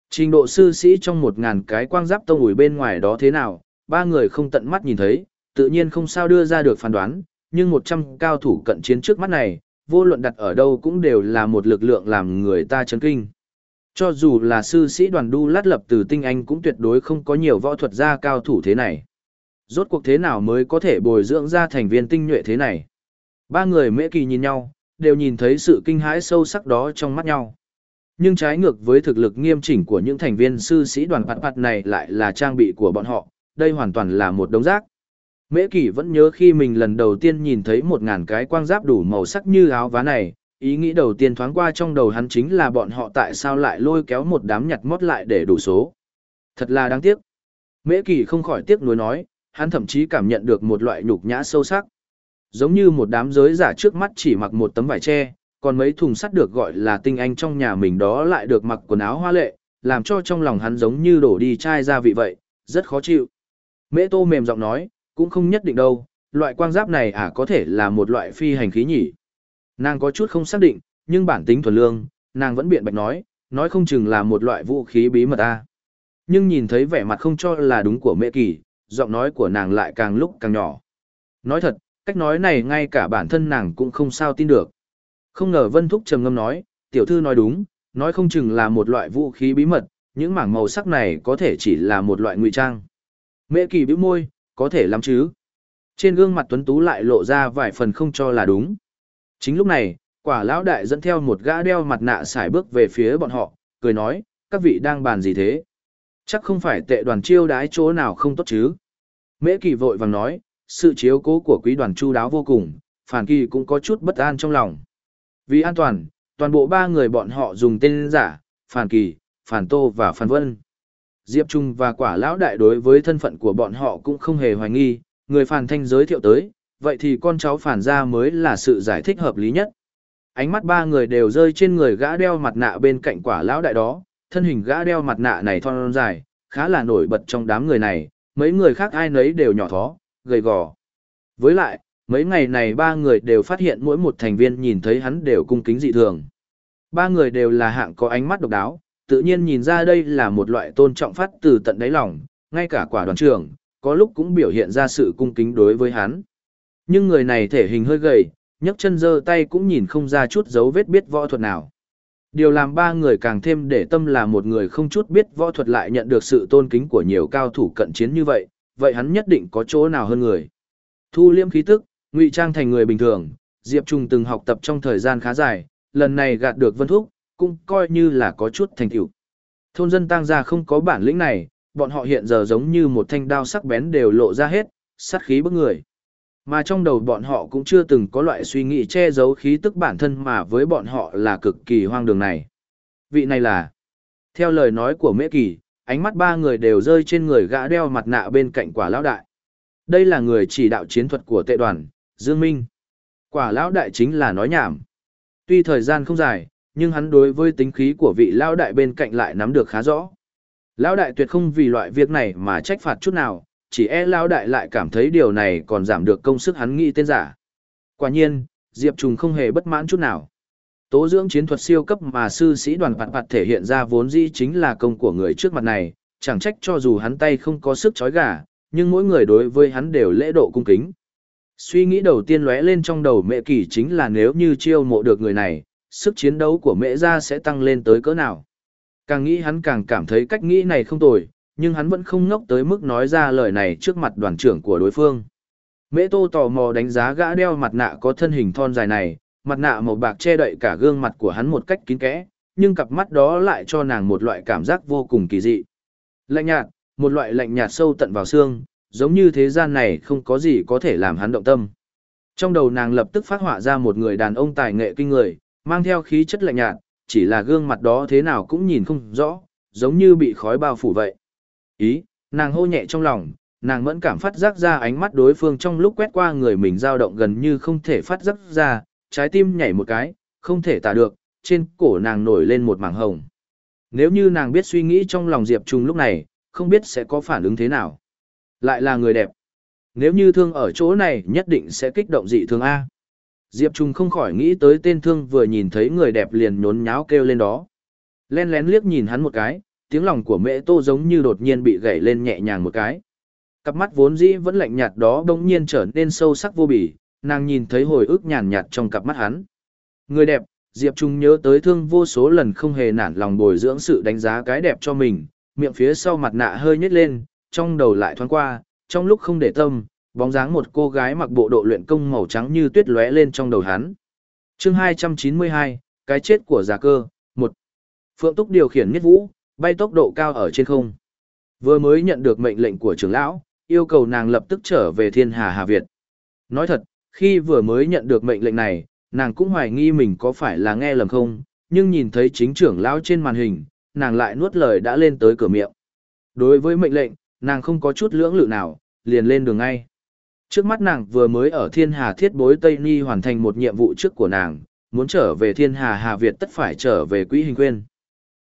Trình độ sư sĩ trong một ngàn cái quang giáp tông ủi bên ngoài đó thế nào, ba người không tận mắt nhìn thấy, tự nhiên không sao đưa ra được phán đoán, nhưng một trăm cao thủ cận chiến trước mắt này, vô luận đặt ở đâu cũng đều là một lực lượng làm người ta chấn kinh. Cho dù là sư sĩ đoàn đu lát lập từ tinh anh cũng tuyệt đối không có nhiều võ thuật gia cao thủ thế này. Rốt cuộc thế nào mới có thể bồi dưỡng ra thành viên tinh nhuệ thế này? Ba người mễ kỳ nhìn nhau, đều nhìn thấy sự kinh hãi sâu sắc đó trong mắt nhau. Nhưng trái ngược với thực lực nghiêm chỉnh của những thành viên sư sĩ đoàn bạt bạt này lại là trang bị của bọn họ, đây hoàn toàn là một đống rác. Mễ kỳ vẫn nhớ khi mình lần đầu tiên nhìn thấy một ngàn cái quang giáp đủ màu sắc như áo vá này, ý nghĩ đầu tiên thoáng qua trong đầu hắn chính là bọn họ tại sao lại lôi kéo một đám nhặt mót lại để đủ số. Thật là đáng tiếc. Mễ kỳ không khỏi tiếc nuối nói, hắn thậm chí cảm nhận được một loại nhục nhã sâu sắc. Giống như một đám giới giả trước mắt chỉ mặc một tấm vải tre, còn mấy thùng sắt được gọi là tinh anh trong nhà mình đó lại được mặc quần áo hoa lệ, làm cho trong lòng hắn giống như đổ đi chai ra vị vậy, rất khó chịu. Mễ tô mềm giọng nói, cũng không nhất định đâu, loại quang giáp này à có thể là một loại phi hành khí nhỉ. Nàng có chút không xác định, nhưng bản tính thuần lương, nàng vẫn biện bạch nói, nói không chừng là một loại vũ khí bí mật ta. Nhưng nhìn thấy vẻ mặt không cho là đúng của mẹ kỳ, giọng nói của nàng lại càng lúc càng nhỏ. Nói thật, cách nói này ngay cả bản thân nàng cũng không sao tin được. Không ngờ Vân Thúc trầm ngâm nói, tiểu thư nói đúng, nói không chừng là một loại vũ khí bí mật, những mảng màu sắc này có thể chỉ là một loại ngụy trang. Mẹ kỳ bĩu môi, có thể lắm chứ. Trên gương mặt tuấn tú lại lộ ra vài phần không cho là đúng. Chính lúc này, quả lão đại dẫn theo một gã đeo mặt nạ xài bước về phía bọn họ, cười nói, các vị đang bàn gì thế? Chắc không phải tệ đoàn chiêu đái chỗ nào không tốt chứ? Mễ kỳ vội vàng nói, sự chiếu cố của quý đoàn chu đáo vô cùng, phản kỳ cũng có chút bất an trong lòng. Vì an toàn, toàn bộ ba người bọn họ dùng tên giả, phản kỳ, phản tô và phản vân. Diệp Trung và quả lão đại đối với thân phận của bọn họ cũng không hề hoài nghi, người phản thanh giới thiệu tới, vậy thì con cháu phản ra mới là sự giải thích hợp lý nhất. Ánh mắt ba người đều rơi trên người gã đeo mặt nạ bên cạnh quả lão đại đó, Thân hình gã đeo mặt nạ này thon dài, khá là nổi bật trong đám người này, mấy người khác ai nấy đều nhỏ thó, gầy gò. Với lại, mấy ngày này ba người đều phát hiện mỗi một thành viên nhìn thấy hắn đều cung kính dị thường. Ba người đều là hạng có ánh mắt độc đáo, tự nhiên nhìn ra đây là một loại tôn trọng phát từ tận đáy lòng, ngay cả quả đoàn trưởng, có lúc cũng biểu hiện ra sự cung kính đối với hắn. Nhưng người này thể hình hơi gầy, nhấc chân giơ tay cũng nhìn không ra chút dấu vết biết võ thuật nào. Điều làm ba người càng thêm để tâm là một người không chút biết võ thuật lại nhận được sự tôn kính của nhiều cao thủ cận chiến như vậy, vậy hắn nhất định có chỗ nào hơn người. Thu liêm khí tức, ngụy trang thành người bình thường, Diệp Trung từng học tập trong thời gian khá dài, lần này gạt được Vân Thúc, cũng coi như là có chút thành tựu. Thôn dân tăng gia không có bản lĩnh này, bọn họ hiện giờ giống như một thanh đao sắc bén đều lộ ra hết, sát khí bức người. Mà trong đầu bọn họ cũng chưa từng có loại suy nghĩ che giấu khí tức bản thân mà với bọn họ là cực kỳ hoang đường này. Vị này là, theo lời nói của Mễ Kỳ, ánh mắt ba người đều rơi trên người gã đeo mặt nạ bên cạnh quả lão đại. Đây là người chỉ đạo chiến thuật của tệ đoàn, Dương Minh. Quả lão đại chính là nói nhảm. Tuy thời gian không dài, nhưng hắn đối với tính khí của vị lão đại bên cạnh lại nắm được khá rõ. Lão đại tuyệt không vì loại việc này mà trách phạt chút nào, chỉ e lão đại lại cảm thấy điều này còn giảm được công sức hắn nghĩ tên giả. Quả nhiên, Diệp Trùng không hề bất mãn chút nào. Tố dưỡng chiến thuật siêu cấp mà sư sĩ đoàn vạn bạt thể hiện ra vốn dĩ chính là công của người trước mặt này, chẳng trách cho dù hắn tay không có sức chói gà, nhưng mỗi người đối với hắn đều lễ độ cung kính. Suy nghĩ đầu tiên lóe lên trong đầu mẹ kỳ chính là nếu như chiêu mộ được người này, sức chiến đấu của mẹ gia sẽ tăng lên tới cỡ nào. Càng nghĩ hắn càng cảm thấy cách nghĩ này không tồi, nhưng hắn vẫn không ngốc tới mức nói ra lời này trước mặt đoàn trưởng của đối phương. Mễ Tô tò mò đánh giá gã đeo mặt nạ có thân hình thon dài này, mặt nạ màu bạc che đậy cả gương mặt của hắn một cách kín kẽ, nhưng cặp mắt đó lại cho nàng một loại cảm giác vô cùng kỳ dị. Lạnh nhạt, một loại lạnh nhạt sâu tận vào xương, giống như thế gian này không có gì có thể làm hắn động tâm. Trong đầu nàng lập tức phát họa ra một người đàn ông tài nghệ kinh người, mang theo khí chất lạnh nhạt, chỉ là gương mặt đó thế nào cũng nhìn không rõ, giống như bị khói bao phủ vậy. Ý, nàng hô nhẹ trong lòng, nàng mẫn cảm phát giác ra ánh mắt đối phương trong lúc quét qua người mình dao động gần như không thể phát giác ra, trái tim nhảy một cái, không thể tả được, trên cổ nàng nổi lên một mảng hồng. Nếu như nàng biết suy nghĩ trong lòng Diệp Trung lúc này, không biết sẽ có phản ứng thế nào. Lại là người đẹp. Nếu như thương ở chỗ này nhất định sẽ kích động dị thương A. Diệp Trung không khỏi nghĩ tới tên thương vừa nhìn thấy người đẹp liền nhốn nháo kêu lên đó. Len lén liếc nhìn hắn một cái, tiếng lòng của mẹ tô giống như đột nhiên bị gãy lên nhẹ nhàng một cái. Cặp mắt vốn dĩ vẫn lạnh nhạt đó bỗng nhiên trở nên sâu sắc vô bỉ, nàng nhìn thấy hồi ức nhàn nhạt trong cặp mắt hắn. Người đẹp, Diệp Trung nhớ tới thương vô số lần không hề nản lòng bồi dưỡng sự đánh giá cái đẹp cho mình, miệng phía sau mặt nạ hơi nhếch lên, trong đầu lại thoáng qua, trong lúc không để tâm, bóng dáng một cô gái mặc bộ độ luyện công màu trắng như tuyết lóe lên trong đầu hắn. Chương 292, cái chết của Già Cơ, một Phượng Túc điều khiển nhất Vũ, bay tốc độ cao ở trên không. Vừa mới nhận được mệnh lệnh của trưởng lão, yêu cầu nàng lập tức trở về Thiên Hà Hà Việt. Nói thật, khi vừa mới nhận được mệnh lệnh này, nàng cũng hoài nghi mình có phải là nghe lầm không, nhưng nhìn thấy chính trưởng lão trên màn hình, nàng lại nuốt lời đã lên tới cửa miệng. Đối với mệnh lệnh, nàng không có chút lưỡng lự nào, liền lên đường ngay. Trước mắt nàng vừa mới ở Thiên Hà Thiết Bối Tây Ni hoàn thành một nhiệm vụ trước của nàng, muốn trở về Thiên Hà Hà Việt tất phải trở về Quỹ Hình Khuyên.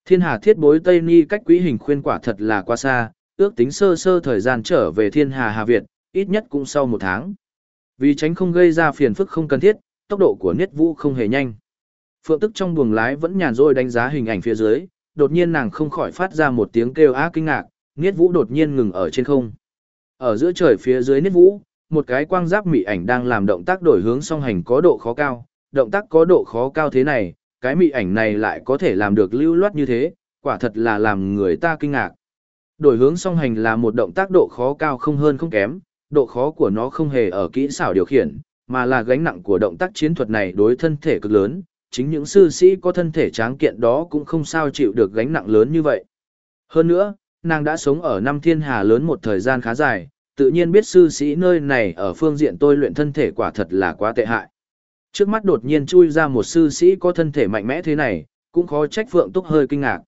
Thiên Hà Thiết Bối Tây Ni cách Quý Hình Khuyên quả thật là quá xa, ước tính sơ sơ thời gian trở về Thiên Hà Hà Việt, ít nhất cũng sau một tháng. Vì tránh không gây ra phiền phức không cần thiết, tốc độ của Niết Vũ không hề nhanh. Phượng Tức trong buồng lái vẫn nhàn rỗi đánh giá hình ảnh phía dưới, đột nhiên nàng không khỏi phát ra một tiếng kêu á kinh ngạc, Niết Vũ đột nhiên ngừng ở trên không. Ở giữa trời phía dưới Niết Vũ, một cái quang giáp mị ảnh đang làm động tác đổi hướng song hành có độ khó cao, động tác có độ khó cao thế này, cái mị ảnh này lại có thể làm được lưu loát như thế, quả thật là làm người ta kinh ngạc. Đổi hướng song hành là một động tác độ khó cao không hơn không kém, độ khó của nó không hề ở kỹ xảo điều khiển, mà là gánh nặng của động tác chiến thuật này đối thân thể cực lớn, chính những sư sĩ có thân thể tráng kiện đó cũng không sao chịu được gánh nặng lớn như vậy. Hơn nữa, nàng đã sống ở năm thiên hà lớn một thời gian khá dài, tự nhiên biết sư sĩ nơi này ở phương diện tôi luyện thân thể quả thật là quá tệ hại. Trước mắt đột nhiên chui ra một sư sĩ có thân thể mạnh mẽ thế này, cũng khó trách Phượng Túc hơi kinh ngạc.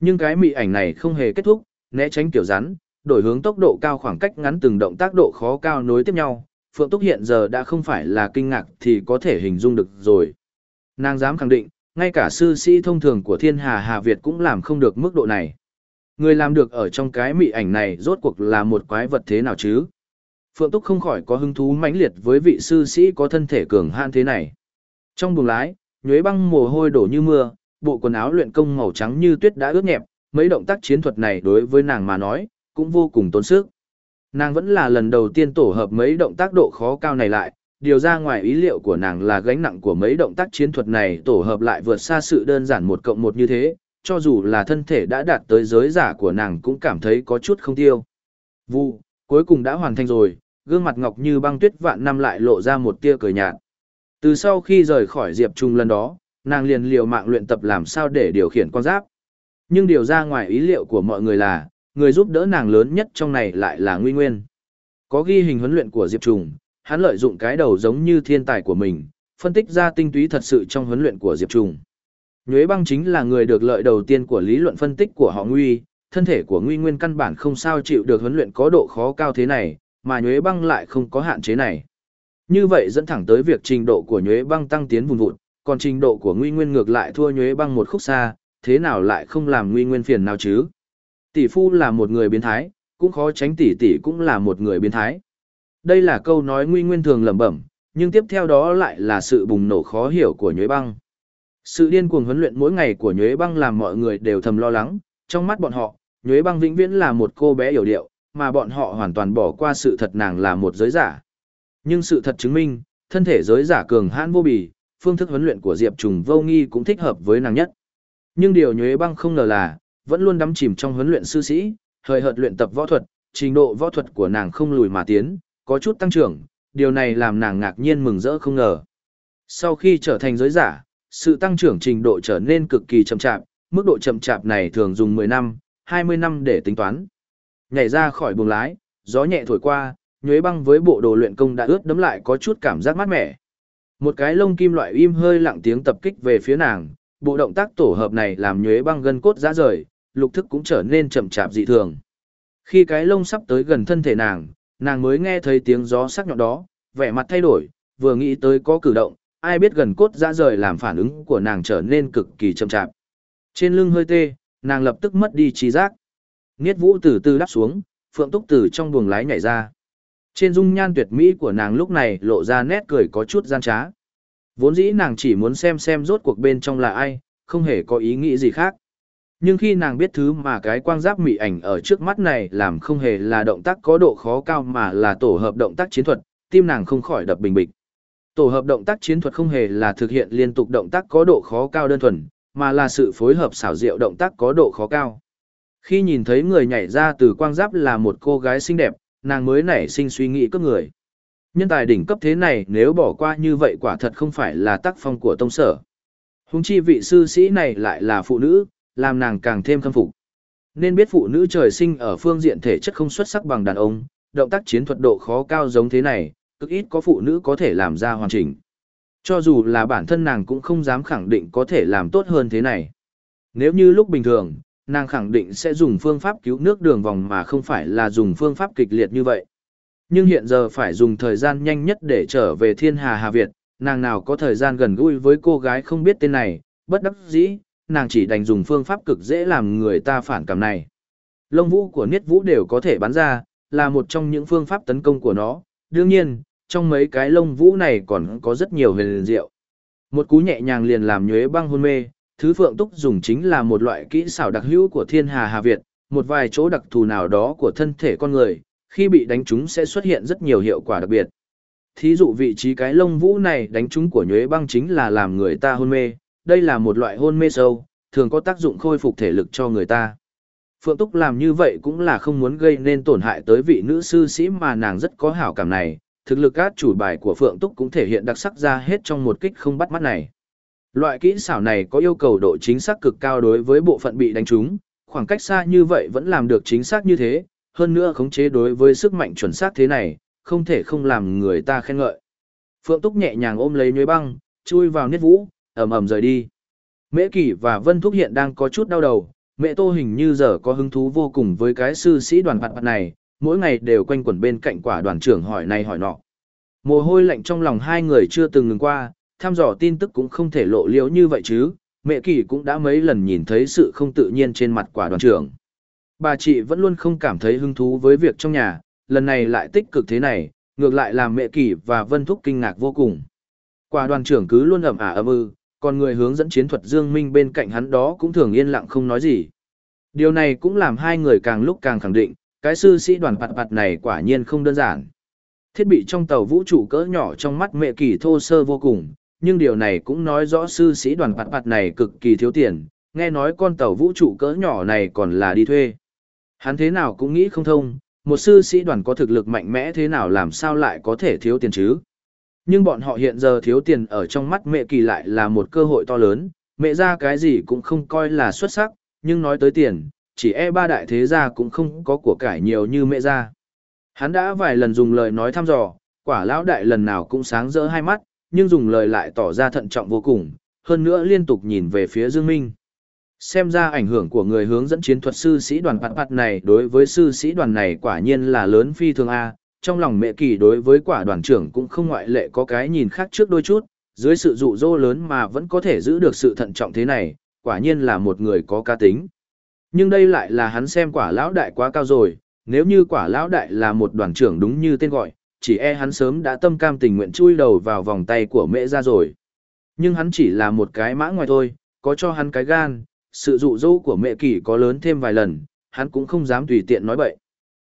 Nhưng cái mị ảnh này không hề kết thúc, né tránh kiểu rắn, đổi hướng tốc độ cao khoảng cách ngắn từng động tác độ khó cao nối tiếp nhau, Phượng Túc hiện giờ đã không phải là kinh ngạc thì có thể hình dung được rồi. Nàng dám khẳng định, ngay cả sư sĩ thông thường của thiên hà Hà Việt cũng làm không được mức độ này. Người làm được ở trong cái mị ảnh này rốt cuộc là một quái vật thế nào chứ? Phượng Túc không khỏi có hứng thú mãnh liệt với vị sư sĩ có thân thể cường han thế này. Trong buồng lái, nhuế băng mồ hôi đổ như mưa, bộ quần áo luyện công màu trắng như tuyết đã ướt nhẹp, mấy động tác chiến thuật này đối với nàng mà nói, cũng vô cùng tốn sức. Nàng vẫn là lần đầu tiên tổ hợp mấy động tác độ khó cao này lại, điều ra ngoài ý liệu của nàng là gánh nặng của mấy động tác chiến thuật này tổ hợp lại vượt xa sự đơn giản một cộng một như thế, cho dù là thân thể đã đạt tới giới giả của nàng cũng cảm thấy có chút không tiêu. Vu, cuối cùng đã hoàn thành rồi, gương mặt ngọc như băng tuyết vạn năm lại lộ ra một tia cười nhạt. Từ sau khi rời khỏi Diệp Trung lần đó, nàng liền liều mạng luyện tập làm sao để điều khiển con giáp. Nhưng điều ra ngoài ý liệu của mọi người là, người giúp đỡ nàng lớn nhất trong này lại là Nguy Nguyên. Có ghi hình huấn luyện của Diệp Trùng, hắn lợi dụng cái đầu giống như thiên tài của mình, phân tích ra tinh túy thật sự trong huấn luyện của Diệp Trùng. Nhuế băng chính là người được lợi đầu tiên của lý luận phân tích của họ Nguy, thân thể của Nguy Nguyên căn bản không sao chịu được huấn luyện có độ khó cao thế này, mà Nhuế băng lại không có hạn chế này. Như vậy dẫn thẳng tới việc trình độ của Nhuế băng tăng tiến vùng vụt, còn trình độ của Nguy Nguyên ngược lại thua Nhuế băng một khúc xa, thế nào lại không làm Nguy Nguyên phiền nào chứ? Tỷ phu là một người biến thái, cũng khó tránh tỷ tỷ cũng là một người biến thái. Đây là câu nói Nguy Nguyên thường lẩm bẩm, nhưng tiếp theo đó lại là sự bùng nổ khó hiểu của Nhuế băng. Sự điên cuồng huấn luyện mỗi ngày của Nhuế băng làm mọi người đều thầm lo lắng, trong mắt bọn họ, Nhuế băng vĩnh viễn là một cô bé hiểu điệu, mà bọn họ hoàn toàn bỏ qua sự thật nàng là một giới giả. Nhưng sự thật chứng minh, thân thể giới giả cường hãn vô bì, phương thức huấn luyện của Diệp Trùng vô nghi cũng thích hợp với nàng nhất. Nhưng điều Nhuế băng không ngờ là, vẫn luôn đắm chìm trong huấn luyện sư sĩ, hời hợt luyện tập võ thuật, trình độ võ thuật của nàng không lùi mà tiến, có chút tăng trưởng, điều này làm nàng ngạc nhiên mừng rỡ không ngờ. Sau khi trở thành giới giả, sự tăng trưởng trình độ trở nên cực kỳ chậm chạp, mức độ chậm chạp này thường dùng 10 năm, 20 năm để tính toán. Nhảy ra khỏi buồng lái, gió nhẹ thổi qua, nhuế băng với bộ đồ luyện công đã ướt đấm lại có chút cảm giác mát mẻ. Một cái lông kim loại im hơi lặng tiếng tập kích về phía nàng, bộ động tác tổ hợp này làm nhuế băng gân cốt ra rời, lục thức cũng trở nên chậm chạp dị thường. Khi cái lông sắp tới gần thân thể nàng, nàng mới nghe thấy tiếng gió sắc nhọn đó, vẻ mặt thay đổi, vừa nghĩ tới có cử động, ai biết gần cốt ra rời làm phản ứng của nàng trở nên cực kỳ chậm chạp. Trên lưng hơi tê, nàng lập tức mất đi trí giác. Niết vũ từ từ đáp xuống, phượng túc từ trong buồng lái nhảy ra. Trên dung nhan tuyệt mỹ của nàng lúc này lộ ra nét cười có chút gian trá. Vốn dĩ nàng chỉ muốn xem xem rốt cuộc bên trong là ai, không hề có ý nghĩ gì khác. Nhưng khi nàng biết thứ mà cái quang giáp mị ảnh ở trước mắt này làm không hề là động tác có độ khó cao mà là tổ hợp động tác chiến thuật, tim nàng không khỏi đập bình bịch. Tổ hợp động tác chiến thuật không hề là thực hiện liên tục động tác có độ khó cao đơn thuần, mà là sự phối hợp xảo diệu động tác có độ khó cao. Khi nhìn thấy người nhảy ra từ quang giáp là một cô gái xinh đẹp, nàng mới nảy sinh suy nghĩ cấp người. Nhân tài đỉnh cấp thế này nếu bỏ qua như vậy quả thật không phải là tác phong của tông sở. Hùng chi vị sư sĩ này lại là phụ nữ, làm nàng càng thêm khâm phục. Nên biết phụ nữ trời sinh ở phương diện thể chất không xuất sắc bằng đàn ông, động tác chiến thuật độ khó cao giống thế này, cực ít có phụ nữ có thể làm ra hoàn chỉnh. Cho dù là bản thân nàng cũng không dám khẳng định có thể làm tốt hơn thế này. Nếu như lúc bình thường, nàng khẳng định sẽ dùng phương pháp cứu nước đường vòng mà không phải là dùng phương pháp kịch liệt như vậy. Nhưng hiện giờ phải dùng thời gian nhanh nhất để trở về thiên hà Hà Việt, nàng nào có thời gian gần gũi với cô gái không biết tên này, bất đắc dĩ, nàng chỉ đành dùng phương pháp cực dễ làm người ta phản cảm này. Lông vũ của Niết Vũ đều có thể bắn ra, là một trong những phương pháp tấn công của nó. Đương nhiên, trong mấy cái lông vũ này còn có rất nhiều huyền diệu. Một cú nhẹ nhàng liền làm nhuế băng hôn mê, thứ phượng túc dùng chính là một loại kỹ xảo đặc hữu của thiên hà Hà Việt, một vài chỗ đặc thù nào đó của thân thể con người, khi bị đánh trúng sẽ xuất hiện rất nhiều hiệu quả đặc biệt. Thí dụ vị trí cái lông vũ này đánh trúng của nhuế băng chính là làm người ta hôn mê, đây là một loại hôn mê sâu, thường có tác dụng khôi phục thể lực cho người ta. Phượng Túc làm như vậy cũng là không muốn gây nên tổn hại tới vị nữ sư sĩ mà nàng rất có hảo cảm này, thực lực át chủ bài của Phượng Túc cũng thể hiện đặc sắc ra hết trong một kích không bắt mắt này. Loại kỹ xảo này có yêu cầu độ chính xác cực cao đối với bộ phận bị đánh trúng, khoảng cách xa như vậy vẫn làm được chính xác như thế, hơn nữa khống chế đối với sức mạnh chuẩn xác thế này, không thể không làm người ta khen ngợi. Phượng Túc nhẹ nhàng ôm lấy nhuế băng, chui vào niết vũ, ầm ầm rời đi. Mễ Kỳ và Vân Thúc hiện đang có chút đau đầu, mẹ Tô hình như giờ có hứng thú vô cùng với cái sư sĩ đoàn bạn bạn này, mỗi ngày đều quanh quẩn bên cạnh quả đoàn trưởng hỏi này hỏi nọ. Mồ hôi lạnh trong lòng hai người chưa từng ngừng qua, thăm dò tin tức cũng không thể lộ liễu như vậy chứ, mẹ kỳ cũng đã mấy lần nhìn thấy sự không tự nhiên trên mặt quả đoàn trưởng. Bà chị vẫn luôn không cảm thấy hứng thú với việc trong nhà, lần này lại tích cực thế này, ngược lại làm mẹ kỳ và Vân Thúc kinh ngạc vô cùng. Quả đoàn trưởng cứ luôn ẩm ả âm ư, còn người hướng dẫn chiến thuật Dương Minh bên cạnh hắn đó cũng thường yên lặng không nói gì. Điều này cũng làm hai người càng lúc càng khẳng định, cái sư sĩ đoàn bạt bạt này quả nhiên không đơn giản. Thiết bị trong tàu vũ trụ cỡ nhỏ trong mắt mẹ kỳ thô sơ vô cùng, nhưng điều này cũng nói rõ sư sĩ đoàn bạt bạt này cực kỳ thiếu tiền, nghe nói con tàu vũ trụ cỡ nhỏ này còn là đi thuê. Hắn thế nào cũng nghĩ không thông, một sư sĩ đoàn có thực lực mạnh mẽ thế nào làm sao lại có thể thiếu tiền chứ. Nhưng bọn họ hiện giờ thiếu tiền ở trong mắt mẹ kỳ lại là một cơ hội to lớn, mẹ ra cái gì cũng không coi là xuất sắc, nhưng nói tới tiền, chỉ e ba đại thế gia cũng không có của cải nhiều như mẹ ra. Hắn đã vài lần dùng lời nói thăm dò, quả lão đại lần nào cũng sáng rỡ hai mắt, nhưng dùng lời lại tỏ ra thận trọng vô cùng, hơn nữa liên tục nhìn về phía Dương Minh. Xem ra ảnh hưởng của người hướng dẫn chiến thuật sư sĩ đoàn bạt bạt này đối với sư sĩ đoàn này quả nhiên là lớn phi thường A, trong lòng mẹ kỳ đối với quả đoàn trưởng cũng không ngoại lệ có cái nhìn khác trước đôi chút, dưới sự dụ dỗ lớn mà vẫn có thể giữ được sự thận trọng thế này, quả nhiên là một người có ca tính. Nhưng đây lại là hắn xem quả lão đại quá cao rồi, nếu như quả lão đại là một đoàn trưởng đúng như tên gọi, chỉ e hắn sớm đã tâm cam tình nguyện chui đầu vào vòng tay của mẹ ra rồi. Nhưng hắn chỉ là một cái mã ngoài thôi, có cho hắn cái gan, sự dụ dỗ của mẹ kỳ có lớn thêm vài lần, hắn cũng không dám tùy tiện nói bậy.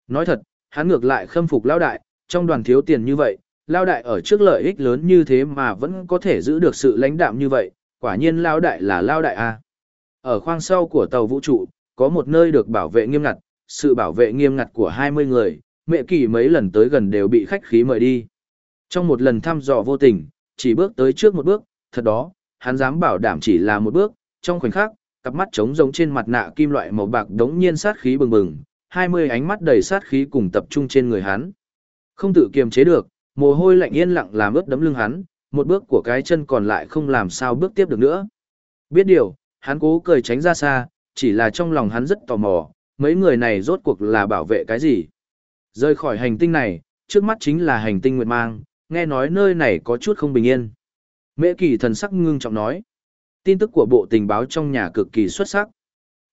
Nói thật, hắn ngược lại khâm phục lão đại, trong đoàn thiếu tiền như vậy, lão đại ở trước lợi ích lớn như thế mà vẫn có thể giữ được sự lãnh đạm như vậy, quả nhiên lão đại là lão đại a. Ở khoang sau của tàu vũ trụ, có một nơi được bảo vệ nghiêm ngặt, sự bảo vệ nghiêm ngặt của 20 người, mẹ kỳ mấy lần tới gần đều bị khách khí mời đi. Trong một lần thăm dò vô tình, chỉ bước tới trước một bước, thật đó, hắn dám bảo đảm chỉ là một bước, trong khoảnh khắc, cặp mắt trống rỗng trên mặt nạ kim loại màu bạc đống nhiên sát khí bừng bừng, 20 ánh mắt đầy sát khí cùng tập trung trên người hắn. Không tự kiềm chế được, mồ hôi lạnh yên lặng làm ướt đấm lưng hắn, một bước của cái chân còn lại không làm sao bước tiếp được nữa. Biết điều, hắn cố cười tránh ra xa, chỉ là trong lòng hắn rất tò mò, mấy người này rốt cuộc là bảo vệ cái gì. Rời khỏi hành tinh này, trước mắt chính là hành tinh Nguyệt Mang, nghe nói nơi này có chút không bình yên. Mễ kỳ thần sắc ngưng trọng nói. Tin tức của bộ tình báo trong nhà cực kỳ xuất sắc.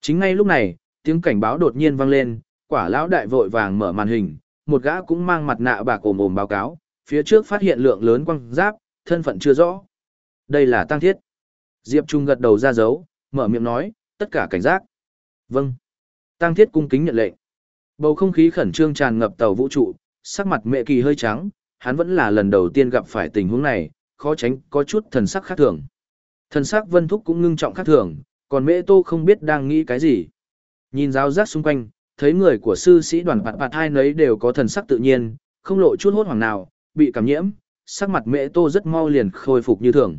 Chính ngay lúc này, tiếng cảnh báo đột nhiên vang lên, quả lão đại vội vàng mở màn hình, một gã cũng mang mặt nạ bạc ồm ồm báo cáo, phía trước phát hiện lượng lớn quang giáp, thân phận chưa rõ. Đây là tăng thiết. Diệp Trung gật đầu ra dấu, mở miệng nói, tất cả cảnh giác. Vâng. Tăng thiết cung kính nhận lệnh. Bầu không khí khẩn trương tràn ngập tàu vũ trụ, sắc mặt mẹ kỳ hơi trắng, hắn vẫn là lần đầu tiên gặp phải tình huống này, khó tránh có chút thần sắc khác thường. Thần sắc vân thúc cũng ngưng trọng khác thường, còn mẹ tô không biết đang nghĩ cái gì. Nhìn giáo giác xung quanh, thấy người của sư sĩ đoàn bạt bạt hai nấy đều có thần sắc tự nhiên, không lộ chút hốt hoảng nào, bị cảm nhiễm, sắc mặt mẹ tô rất mau liền khôi phục như thường.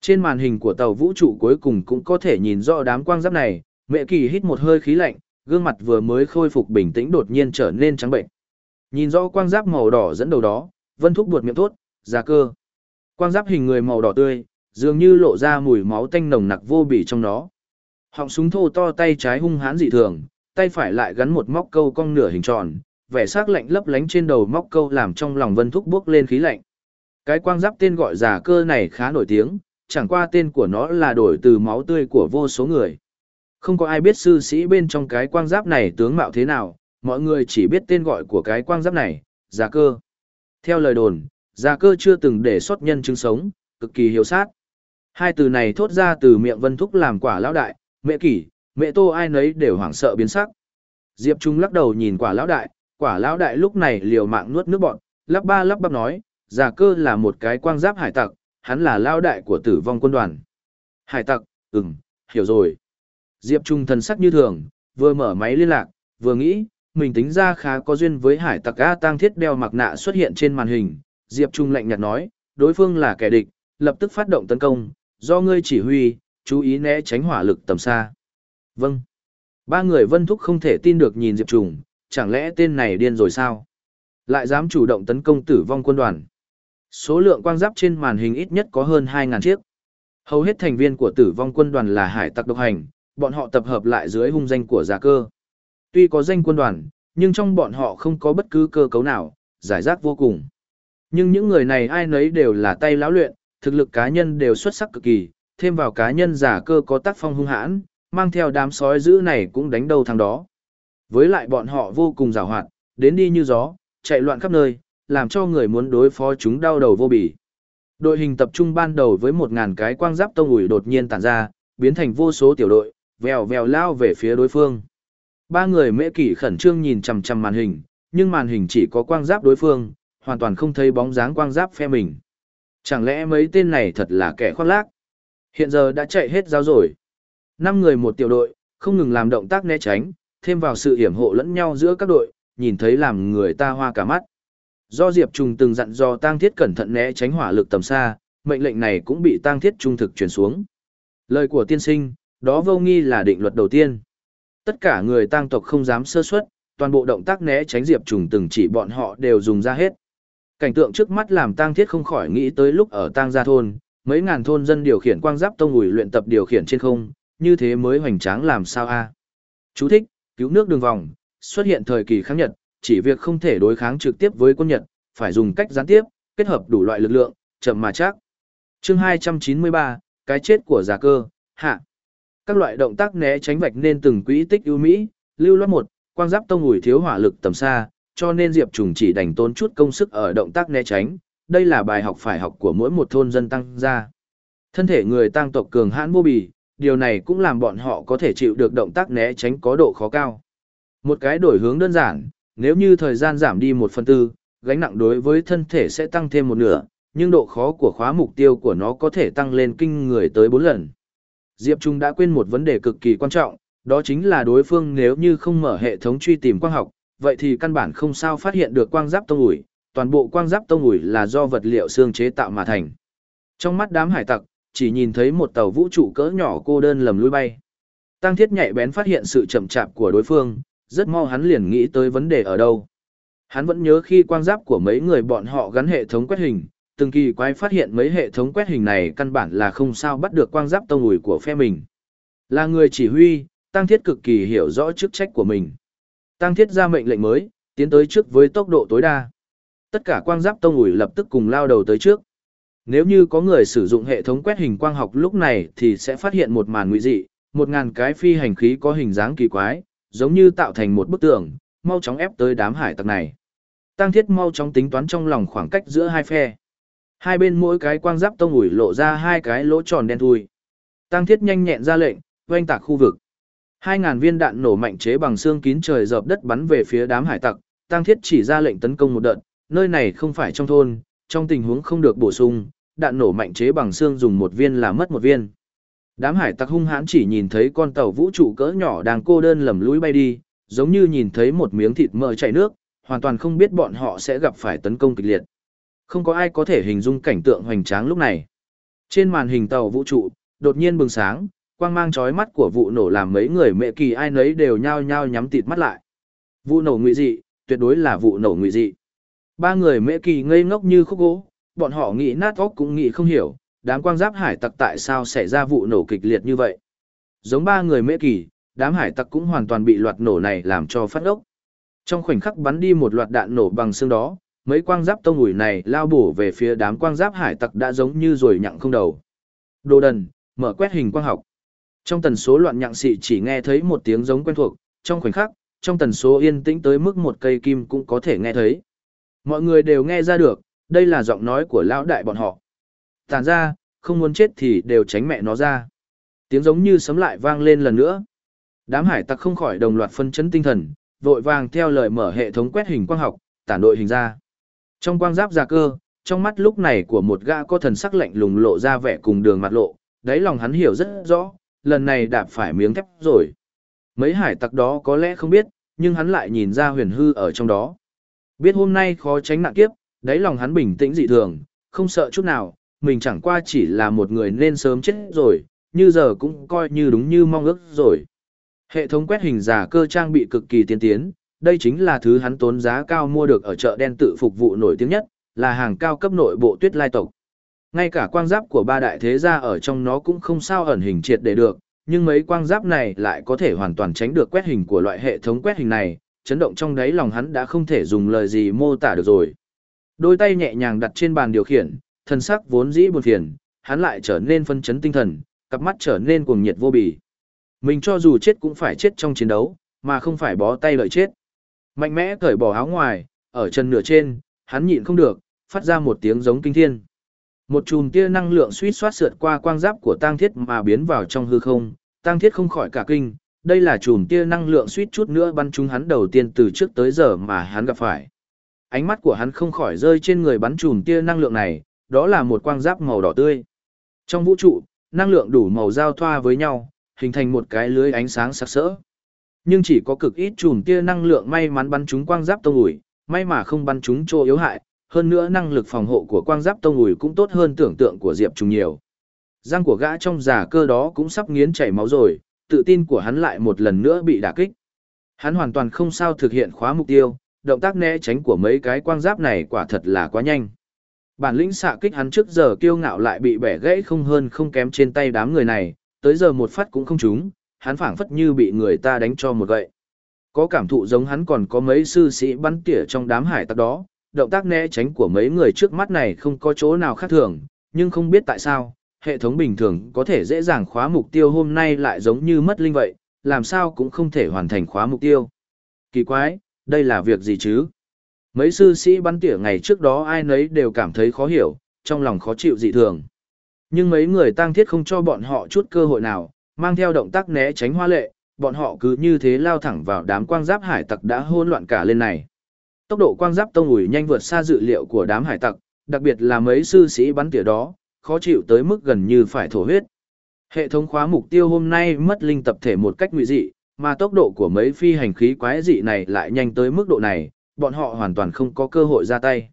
Trên màn hình của tàu vũ trụ cuối cùng cũng có thể nhìn rõ đám quang giáp này, mẹ kỳ hít một hơi khí lạnh, gương mặt vừa mới khôi phục bình tĩnh đột nhiên trở nên trắng bệnh. Nhìn rõ quang giáp màu đỏ dẫn đầu đó, Vân Thúc buột miệng thốt, già cơ. Quang giáp hình người màu đỏ tươi, dường như lộ ra mùi máu tanh nồng nặc vô bỉ trong nó. Họng súng thô to tay trái hung hãn dị thường, tay phải lại gắn một móc câu cong nửa hình tròn, vẻ sắc lạnh lấp lánh trên đầu móc câu làm trong lòng Vân Thúc bước lên khí lạnh. Cái quang giáp tên gọi giả cơ này khá nổi tiếng, chẳng qua tên của nó là đổi từ máu tươi của vô số người. Không có ai biết sư sĩ bên trong cái quang giáp này tướng mạo thế nào, mọi người chỉ biết tên gọi của cái quang giáp này, giả cơ. Theo lời đồn, giả cơ chưa từng để xuất nhân chứng sống, cực kỳ hiếu sát. Hai từ này thốt ra từ miệng Vân Thúc làm quả lão đại, mẹ kỷ, mẹ tô ai nấy đều hoảng sợ biến sắc. Diệp Trung lắc đầu nhìn quả lão đại, quả lão đại lúc này liều mạng nuốt nước bọn, lắp ba lắp bắp nói, giả cơ là một cái quang giáp hải tặc, hắn là lão đại của tử vong quân đoàn. Hải tặc, ừm, hiểu rồi. Diệp Trung thần sắc như thường, vừa mở máy liên lạc, vừa nghĩ, mình tính ra khá có duyên với hải tặc A Tăng Thiết đeo mặt nạ xuất hiện trên màn hình. Diệp Trung lạnh nhạt nói, đối phương là kẻ địch, lập tức phát động tấn công, do ngươi chỉ huy, chú ý né tránh hỏa lực tầm xa. Vâng. Ba người vân thúc không thể tin được nhìn Diệp Trung, chẳng lẽ tên này điên rồi sao? Lại dám chủ động tấn công tử vong quân đoàn. Số lượng quang giáp trên màn hình ít nhất có hơn 2.000 chiếc. Hầu hết thành viên của tử vong quân đoàn là hải tặc độc hành, bọn họ tập hợp lại dưới hung danh của giả cơ. Tuy có danh quân đoàn, nhưng trong bọn họ không có bất cứ cơ cấu nào, giải rác vô cùng. Nhưng những người này ai nấy đều là tay lão luyện, thực lực cá nhân đều xuất sắc cực kỳ, thêm vào cá nhân giả cơ có tác phong hung hãn, mang theo đám sói dữ này cũng đánh đầu thằng đó. Với lại bọn họ vô cùng rào hoạt, đến đi như gió, chạy loạn khắp nơi, làm cho người muốn đối phó chúng đau đầu vô bỉ. Đội hình tập trung ban đầu với 1.000 cái quang giáp tông ủi đột nhiên tản ra, biến thành vô số tiểu đội, vèo vèo lao về phía đối phương. Ba người mễ kỷ khẩn trương nhìn chằm chằm màn hình, nhưng màn hình chỉ có quang giáp đối phương, hoàn toàn không thấy bóng dáng quang giáp phe mình. Chẳng lẽ mấy tên này thật là kẻ khoác lác? Hiện giờ đã chạy hết giáo rồi. Năm người một tiểu đội, không ngừng làm động tác né tránh, thêm vào sự hiểm hộ lẫn nhau giữa các đội, nhìn thấy làm người ta hoa cả mắt. Do Diệp Trùng từng dặn dò Tang Thiết cẩn thận né tránh hỏa lực tầm xa, mệnh lệnh này cũng bị Tang Thiết trung thực truyền xuống. Lời của tiên sinh, đó vô nghi là định luật đầu tiên. Tất cả người tang tộc không dám sơ suất, toàn bộ động tác né tránh Diệp Trùng từng chỉ bọn họ đều dùng ra hết. Cảnh tượng trước mắt làm Tang Thiết không khỏi nghĩ tới lúc ở Tang Gia thôn, mấy ngàn thôn dân điều khiển quang giáp tông ủi luyện tập điều khiển trên không, như thế mới hoành tráng làm sao a. Chú thích: Cứu nước đường vòng, xuất hiện thời kỳ kháng Nhật, chỉ việc không thể đối kháng trực tiếp với quân Nhật, phải dùng cách gián tiếp, kết hợp đủ loại lực lượng, chậm mà chắc. Chương 293, cái chết của giả cơ, hạ. Các loại động tác né tránh vạch nên từng quỹ tích ưu mỹ, lưu loát một, quang giáp tông ủi thiếu hỏa lực tầm xa, cho nên Diệp Trùng chỉ đành tốn chút công sức ở động tác né tránh, đây là bài học phải học của mỗi một thôn dân tăng gia. Thân thể người tăng tộc cường hãn vô bì, điều này cũng làm bọn họ có thể chịu được động tác né tránh có độ khó cao. Một cái đổi hướng đơn giản, nếu như thời gian giảm đi một phần tư, gánh nặng đối với thân thể sẽ tăng thêm một nửa, nhưng độ khó của khóa mục tiêu của nó có thể tăng lên kinh người tới 4 lần. Diệp Trung đã quên một vấn đề cực kỳ quan trọng, đó chính là đối phương nếu như không mở hệ thống truy tìm quang học, vậy thì căn bản không sao phát hiện được quang giáp tông ủi, toàn bộ quang giáp tông ủi là do vật liệu xương chế tạo mà thành. Trong mắt đám hải tặc, chỉ nhìn thấy một tàu vũ trụ cỡ nhỏ cô đơn lầm lui bay. Tăng thiết nhạy bén phát hiện sự chậm chạp của đối phương, rất mau hắn liền nghĩ tới vấn đề ở đâu. Hắn vẫn nhớ khi quang giáp của mấy người bọn họ gắn hệ thống quét hình, từng kỳ quái phát hiện mấy hệ thống quét hình này căn bản là không sao bắt được quang giáp tông ủi của phe mình. Là người chỉ huy, Tăng Thiết cực kỳ hiểu rõ chức trách của mình. Tăng Thiết ra mệnh lệnh mới, tiến tới trước với tốc độ tối đa. Tất cả quang giáp tông ủi lập tức cùng lao đầu tới trước. Nếu như có người sử dụng hệ thống quét hình quang học lúc này thì sẽ phát hiện một màn nguy dị, một ngàn cái phi hành khí có hình dáng kỳ quái, giống như tạo thành một bức tường, mau chóng ép tới đám hải tặc này. Tăng Thiết mau chóng tính toán trong lòng khoảng cách giữa hai phe. Hai bên mỗi cái quang giáp tông ủi lộ ra hai cái lỗ tròn đen thui. Tăng Thiết nhanh nhẹn ra lệnh, oanh tạc khu vực. Hai ngàn viên đạn nổ mạnh chế bằng xương kín trời dợp đất bắn về phía đám hải tặc, Tăng Thiết chỉ ra lệnh tấn công một đợt, nơi này không phải trong thôn, trong tình huống không được bổ sung, đạn nổ mạnh chế bằng xương dùng một viên là mất một viên. Đám hải tặc hung hãn chỉ nhìn thấy con tàu vũ trụ cỡ nhỏ đang cô đơn lầm lũi bay đi, giống như nhìn thấy một miếng thịt mỡ chảy nước, hoàn toàn không biết bọn họ sẽ gặp phải tấn công kịch liệt. Không có ai có thể hình dung cảnh tượng hoành tráng lúc này. Trên màn hình tàu vũ trụ, đột nhiên bừng sáng, quang mang chói mắt của vụ nổ làm mấy người mẹ kỳ ai nấy đều nhao nhao nhắm tịt mắt lại. Vụ nổ ngụy dị, tuyệt đối là vụ nổ ngụy dị. Ba người mẹ kỳ ngây ngốc như khúc gỗ, bọn họ nghĩ nát óc cũng nghĩ không hiểu, đám quang giáp hải tặc tại sao xảy ra vụ nổ kịch liệt như vậy. Giống ba người mễ kỳ, đám hải tặc cũng hoàn toàn bị loạt nổ này làm cho phát ốc. Trong khoảnh khắc bắn đi một loạt đạn nổ bằng xương đó, mấy quang giáp tông ủi này lao bổ về phía đám quang giáp hải tặc đã giống như rồi nhặng không đầu. Đồ đần, mở quét hình quang học. Trong tần số loạn nhặng xị chỉ nghe thấy một tiếng giống quen thuộc, trong khoảnh khắc, trong tần số yên tĩnh tới mức một cây kim cũng có thể nghe thấy. Mọi người đều nghe ra được, đây là giọng nói của lão đại bọn họ. Tàn ra, không muốn chết thì đều tránh mẹ nó ra. Tiếng giống như sấm lại vang lên lần nữa. Đám hải tặc không khỏi đồng loạt phân chấn tinh thần, vội vàng theo lời mở hệ thống quét hình quang học, tản đội hình ra. Trong quang giáp gia cơ, trong mắt lúc này của một gã có thần sắc lạnh lùng lộ ra vẻ cùng đường mặt lộ, đáy lòng hắn hiểu rất rõ, lần này đạp phải miếng thép rồi. Mấy hải tặc đó có lẽ không biết, nhưng hắn lại nhìn ra huyền hư ở trong đó. Biết hôm nay khó tránh nạn kiếp, đáy lòng hắn bình tĩnh dị thường, không sợ chút nào, mình chẳng qua chỉ là một người nên sớm chết rồi, như giờ cũng coi như đúng như mong ước rồi. Hệ thống quét hình giả cơ trang bị cực kỳ tiên tiến, đây chính là thứ hắn tốn giá cao mua được ở chợ đen tự phục vụ nổi tiếng nhất, là hàng cao cấp nội bộ tuyết lai tộc. Ngay cả quang giáp của ba đại thế gia ở trong nó cũng không sao ẩn hình triệt để được, nhưng mấy quang giáp này lại có thể hoàn toàn tránh được quét hình của loại hệ thống quét hình này, chấn động trong đáy lòng hắn đã không thể dùng lời gì mô tả được rồi. Đôi tay nhẹ nhàng đặt trên bàn điều khiển, thân sắc vốn dĩ buồn phiền, hắn lại trở nên phân chấn tinh thần, cặp mắt trở nên cuồng nhiệt vô bì. Mình cho dù chết cũng phải chết trong chiến đấu, mà không phải bó tay lợi chết. Mạnh mẽ cởi bỏ áo ngoài, ở chân nửa trên, hắn nhịn không được, phát ra một tiếng giống kinh thiên. Một chùm tia năng lượng suýt xoát sượt qua quang giáp của tang thiết mà biến vào trong hư không, tang thiết không khỏi cả kinh, đây là chùm tia năng lượng suýt chút nữa bắn trúng hắn đầu tiên từ trước tới giờ mà hắn gặp phải. Ánh mắt của hắn không khỏi rơi trên người bắn chùm tia năng lượng này, đó là một quang giáp màu đỏ tươi. Trong vũ trụ, năng lượng đủ màu giao thoa với nhau, hình thành một cái lưới ánh sáng sặc sỡ. Nhưng chỉ có cực ít chùm tia năng lượng may mắn bắn trúng quang giáp tông ủi, may mà không bắn trúng chỗ yếu hại, hơn nữa năng lực phòng hộ của quang giáp tông ủi cũng tốt hơn tưởng tượng của Diệp Trùng nhiều. Răng của gã trong giả cơ đó cũng sắp nghiến chảy máu rồi, tự tin của hắn lại một lần nữa bị đả kích. Hắn hoàn toàn không sao thực hiện khóa mục tiêu, động tác né tránh của mấy cái quang giáp này quả thật là quá nhanh. Bản lĩnh xạ kích hắn trước giờ kiêu ngạo lại bị bẻ gãy không hơn không kém trên tay đám người này, tới giờ một phát cũng không trúng, hắn phảng phất như bị người ta đánh cho một gậy. Có cảm thụ giống hắn còn có mấy sư sĩ bắn tỉa trong đám hải tặc đó, động tác né tránh của mấy người trước mắt này không có chỗ nào khác thường, nhưng không biết tại sao, hệ thống bình thường có thể dễ dàng khóa mục tiêu hôm nay lại giống như mất linh vậy, làm sao cũng không thể hoàn thành khóa mục tiêu. Kỳ quái, đây là việc gì chứ? Mấy sư sĩ bắn tỉa ngày trước đó ai nấy đều cảm thấy khó hiểu, trong lòng khó chịu dị thường. Nhưng mấy người tang thiết không cho bọn họ chút cơ hội nào, mang theo động tác né tránh hoa lệ, bọn họ cứ như thế lao thẳng vào đám quang giáp hải tặc đã hỗn loạn cả lên này. Tốc độ quang giáp tông ủi nhanh vượt xa dự liệu của đám hải tặc, đặc biệt là mấy sư sĩ bắn tỉa đó, khó chịu tới mức gần như phải thổ huyết. Hệ thống khóa mục tiêu hôm nay mất linh tập thể một cách nguy dị, mà tốc độ của mấy phi hành khí quái dị này lại nhanh tới mức độ này, bọn họ hoàn toàn không có cơ hội ra tay.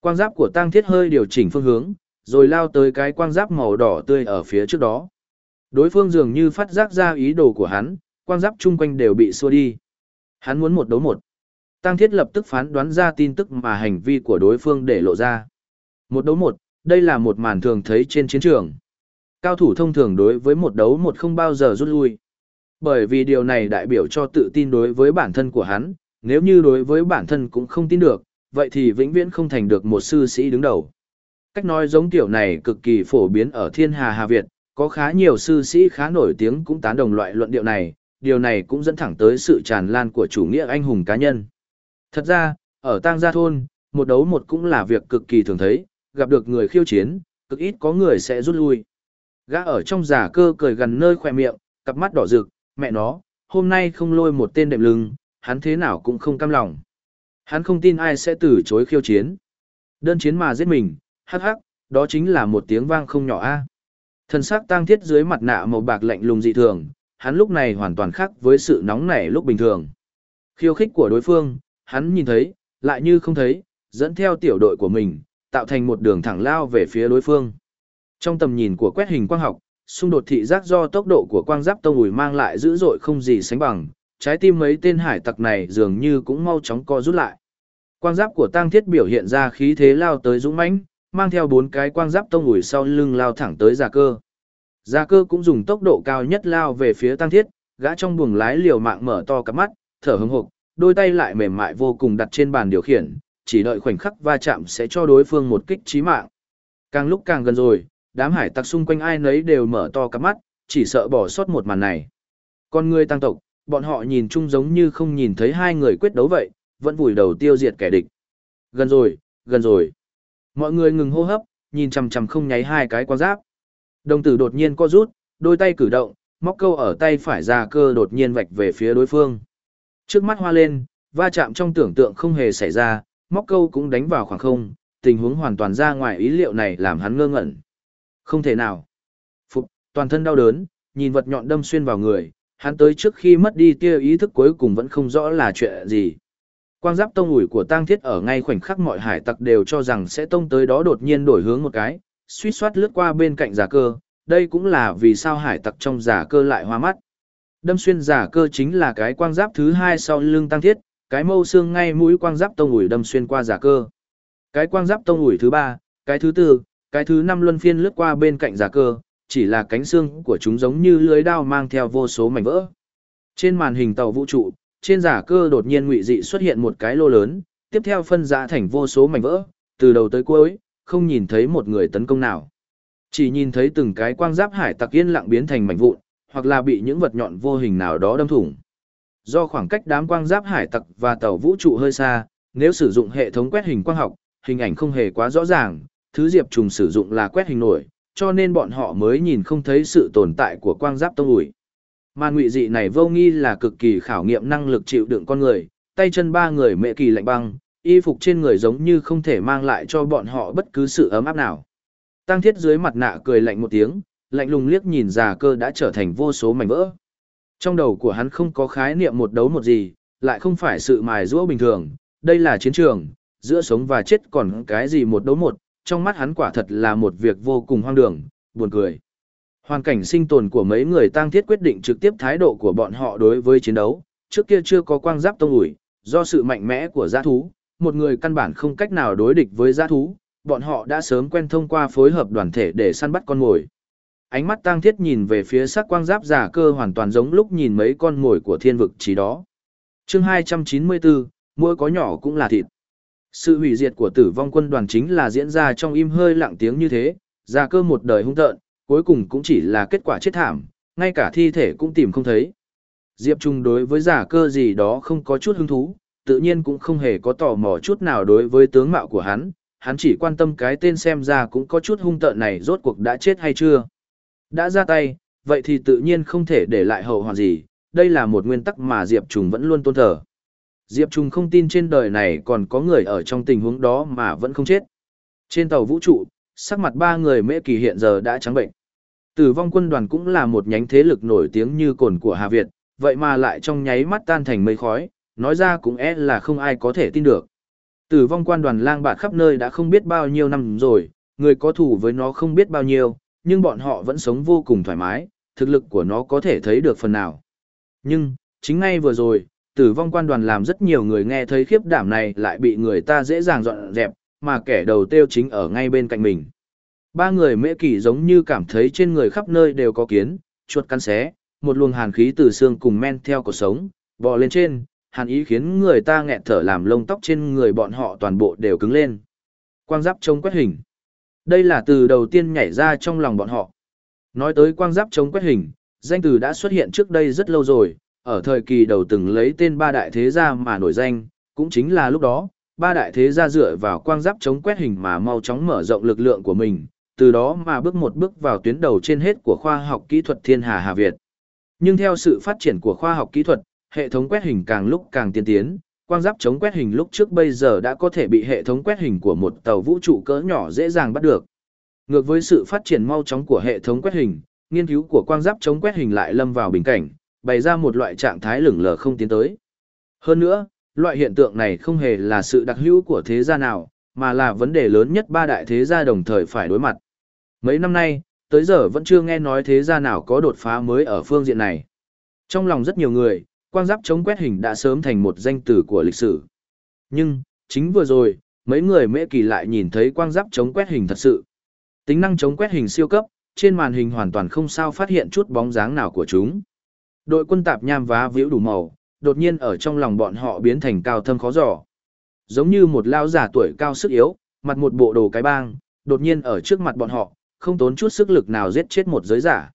Quang giáp của tăng thiết hơi điều chỉnh phương hướng, rồi lao tới cái quang giáp màu đỏ tươi ở phía trước đó. Đối phương dường như phát giác ra ý đồ của hắn, quang giáp chung quanh đều bị xua đi. Hắn muốn một đấu một. Tăng thiết lập tức phán đoán ra tin tức mà hành vi của đối phương để lộ ra. Một đấu một, đây là một màn thường thấy trên chiến trường. Cao thủ thông thường đối với một đấu một không bao giờ rút lui. Bởi vì điều này đại biểu cho tự tin đối với bản thân của hắn, nếu như đối với bản thân cũng không tin được, vậy thì vĩnh viễn không thành được một sư sĩ đứng đầu. Cách nói giống kiểu này cực kỳ phổ biến ở thiên hà Hà Việt, có khá nhiều sư sĩ khá nổi tiếng cũng tán đồng loại luận điệu này, điều này cũng dẫn thẳng tới sự tràn lan của chủ nghĩa anh hùng cá nhân. Thật ra, ở tang gia thôn, một đấu một cũng là việc cực kỳ thường thấy, gặp được người khiêu chiến, cực ít có người sẽ rút lui. Gã ở trong giả cơ cười gần nơi khỏe miệng, cặp mắt đỏ rực, mẹ nó, hôm nay không lôi một tên đệm lưng, hắn thế nào cũng không cam lòng. Hắn không tin ai sẽ từ chối khiêu chiến. Đơn chiến mà giết mình, hắc hắc, đó chính là một tiếng vang không nhỏ a. Thần sắc tang thiết dưới mặt nạ màu bạc lạnh lùng dị thường, hắn lúc này hoàn toàn khác với sự nóng nảy lúc bình thường. Khiêu khích của đối phương, hắn nhìn thấy, lại như không thấy, dẫn theo tiểu đội của mình, tạo thành một đường thẳng lao về phía đối phương. Trong tầm nhìn của quét hình quang học, xung đột thị giác do tốc độ của quang giáp tông ủi mang lại dữ dội không gì sánh bằng, trái tim mấy tên hải tặc này dường như cũng mau chóng co rút lại. Quang giáp của Tang thiết biểu hiện ra khí thế lao tới dũng mãnh, mang theo bốn cái quang giáp tông ủi sau lưng lao thẳng tới giả cơ. Giả cơ cũng dùng tốc độ cao nhất lao về phía tăng thiết, gã trong buồng lái liều mạng mở to cặp mắt, thở hững hộp, đôi tay lại mềm mại vô cùng đặt trên bàn điều khiển, chỉ đợi khoảnh khắc va chạm sẽ cho đối phương một kích chí mạng. Càng lúc càng gần rồi, đám hải tặc xung quanh ai nấy đều mở to cặp mắt, chỉ sợ bỏ sót một màn này. Con người tăng tộc, bọn họ nhìn chung giống như không nhìn thấy hai người quyết đấu vậy, vẫn vùi đầu tiêu diệt kẻ địch. Gần rồi, gần rồi. Mọi người ngừng hô hấp, nhìn chằm chằm không nháy hai cái quan giáp. Đồng tử đột nhiên co rút, đôi tay cử động, móc câu ở tay phải ra cơ đột nhiên vạch về phía đối phương. Trước mắt hoa lên, va chạm trong tưởng tượng không hề xảy ra, móc câu cũng đánh vào khoảng không, tình huống hoàn toàn ra ngoài ý liệu này làm hắn ngơ ngẩn. Không thể nào. Phục, toàn thân đau đớn, nhìn vật nhọn đâm xuyên vào người, hắn tới trước khi mất đi tia ý thức cuối cùng vẫn không rõ là chuyện gì. Quang giáp tông ủi của tang thiết ở ngay khoảnh khắc mọi hải tặc đều cho rằng sẽ tông tới đó đột nhiên đổi hướng một cái, suýt soát lướt qua bên cạnh giả cơ, đây cũng là vì sao hải tặc trong giả cơ lại hoa mắt. Đâm xuyên giả cơ chính là cái quang giáp thứ hai sau lưng tăng thiết, cái mâu xương ngay mũi quang giáp tông ủi đâm xuyên qua giả cơ. Cái quang giáp tông ủi thứ ba, cái thứ tư, cái thứ năm luân phiên lướt qua bên cạnh giả cơ, chỉ là cánh xương của chúng giống như lưới đao mang theo vô số mảnh vỡ. Trên màn hình tàu vũ trụ, trên giả cơ đột nhiên ngụy dị xuất hiện một cái lô lớn, tiếp theo phân ra thành vô số mảnh vỡ, từ đầu tới cuối, không nhìn thấy một người tấn công nào. Chỉ nhìn thấy từng cái quang giáp hải tặc yên lặng biến thành mảnh vụn, hoặc là bị những vật nhọn vô hình nào đó đâm thủng. Do khoảng cách đám quang giáp hải tặc và tàu vũ trụ hơi xa, nếu sử dụng hệ thống quét hình quang học, hình ảnh không hề quá rõ ràng, thứ Diệp Trùng sử dụng là quét hình nổi, cho nên bọn họ mới nhìn không thấy sự tồn tại của quang giáp tông ủi. Mà ngụy dị này vô nghi là cực kỳ khảo nghiệm năng lực chịu đựng con người, tay chân ba người mẹ kỳ lạnh băng, y phục trên người giống như không thể mang lại cho bọn họ bất cứ sự ấm áp nào. Tăng thiết dưới mặt nạ cười lạnh một tiếng, lạnh lùng liếc nhìn già cơ đã trở thành vô số mảnh vỡ. Trong đầu của hắn không có khái niệm một đấu một gì, lại không phải sự mài giũa bình thường, đây là chiến trường, giữa sống và chết còn cái gì một đấu một, trong mắt hắn quả thật là một việc vô cùng hoang đường, buồn cười. Hoàn cảnh sinh tồn của mấy người tăng thiết quyết định trực tiếp thái độ của bọn họ đối với chiến đấu, trước kia chưa có quang giáp tông ủi, do sự mạnh mẽ của giã thú, một người căn bản không cách nào đối địch với giã thú, bọn họ đã sớm quen thông qua phối hợp đoàn thể để săn bắt con mồi. Ánh mắt tang thiết nhìn về phía sắc quang giáp giả cơ hoàn toàn giống lúc nhìn mấy con mồi của thiên vực trí đó. chương 294, mỗi có nhỏ cũng là thịt. Sự hủy diệt của tử vong quân đoàn chính là diễn ra trong im hơi lặng tiếng như thế, giả cơ một đời hung tợn, cuối cùng cũng chỉ là kết quả chết thảm, ngay cả thi thể cũng tìm không thấy. Diệp Trung đối với giả cơ gì đó không có chút hứng thú, tự nhiên cũng không hề có tò mò chút nào đối với tướng mạo của hắn, hắn chỉ quan tâm cái tên xem ra cũng có chút hung tợn này rốt cuộc đã chết hay chưa. Đã ra tay, vậy thì tự nhiên không thể để lại hậu hoạn gì, đây là một nguyên tắc mà Diệp Trung vẫn luôn tôn thờ. Diệp Trung không tin trên đời này còn có người ở trong tình huống đó mà vẫn không chết. Trên tàu vũ trụ, sắc mặt ba người mễ kỳ hiện giờ đã trắng bệnh. Tử vong quân đoàn cũng là một nhánh thế lực nổi tiếng như cồn của Hà Việt, vậy mà lại trong nháy mắt tan thành mây khói, nói ra cũng e là không ai có thể tin được. Tử vong quan đoàn lang bạt khắp nơi đã không biết bao nhiêu năm rồi, người có thủ với nó không biết bao nhiêu, nhưng bọn họ vẫn sống vô cùng thoải mái, thực lực của nó có thể thấy được phần nào. Nhưng, chính ngay vừa rồi, tử vong quan đoàn làm rất nhiều người nghe thấy khiếp đảm này lại bị người ta dễ dàng dọn dẹp, mà kẻ đầu tiêu chính ở ngay bên cạnh mình. Ba người mễ kỷ giống như cảm thấy trên người khắp nơi đều có kiến, chuột cắn xé, một luồng hàn khí từ xương cùng men theo cuộc sống, bò lên trên, hàn ý khiến người ta nghẹt thở làm lông tóc trên người bọn họ toàn bộ đều cứng lên. Quang giáp chống quét hình. Đây là từ đầu tiên nhảy ra trong lòng bọn họ. Nói tới quang giáp chống quét hình, danh từ đã xuất hiện trước đây rất lâu rồi, ở thời kỳ đầu từng lấy tên ba đại thế gia mà nổi danh, cũng chính là lúc đó, ba đại thế gia dựa vào quang giáp chống quét hình mà mau chóng mở rộng lực lượng của mình, từ đó mà bước một bước vào tuyến đầu trên hết của khoa học kỹ thuật thiên hà Hà Việt. Nhưng theo sự phát triển của khoa học kỹ thuật, hệ thống quét hình càng lúc càng tiên tiến, quang giáp chống quét hình lúc trước bây giờ đã có thể bị hệ thống quét hình của một tàu vũ trụ cỡ nhỏ dễ dàng bắt được. Ngược với sự phát triển mau chóng của hệ thống quét hình, nghiên cứu của quang giáp chống quét hình lại lâm vào bình cảnh, bày ra một loại trạng thái lửng lờ không tiến tới. Hơn nữa, loại hiện tượng này không hề là sự đặc hữu của thế gia nào, mà là vấn đề lớn nhất ba đại thế gia đồng thời phải đối mặt. Mấy năm nay, tới giờ vẫn chưa nghe nói thế gia nào có đột phá mới ở phương diện này. Trong lòng rất nhiều người, quang giáp chống quét hình đã sớm thành một danh từ của lịch sử. Nhưng, chính vừa rồi, mấy người mễ kỳ lại nhìn thấy quang giáp chống quét hình thật sự. Tính năng chống quét hình siêu cấp, trên màn hình hoàn toàn không sao phát hiện chút bóng dáng nào của chúng. Đội quân tạp nham vá víu đủ màu, đột nhiên ở trong lòng bọn họ biến thành cao thâm khó dò. Giống như một lao giả tuổi cao sức yếu, mặt một bộ đồ cái bang, đột nhiên ở trước mặt bọn họ, không tốn chút sức lực nào giết chết một giới giả.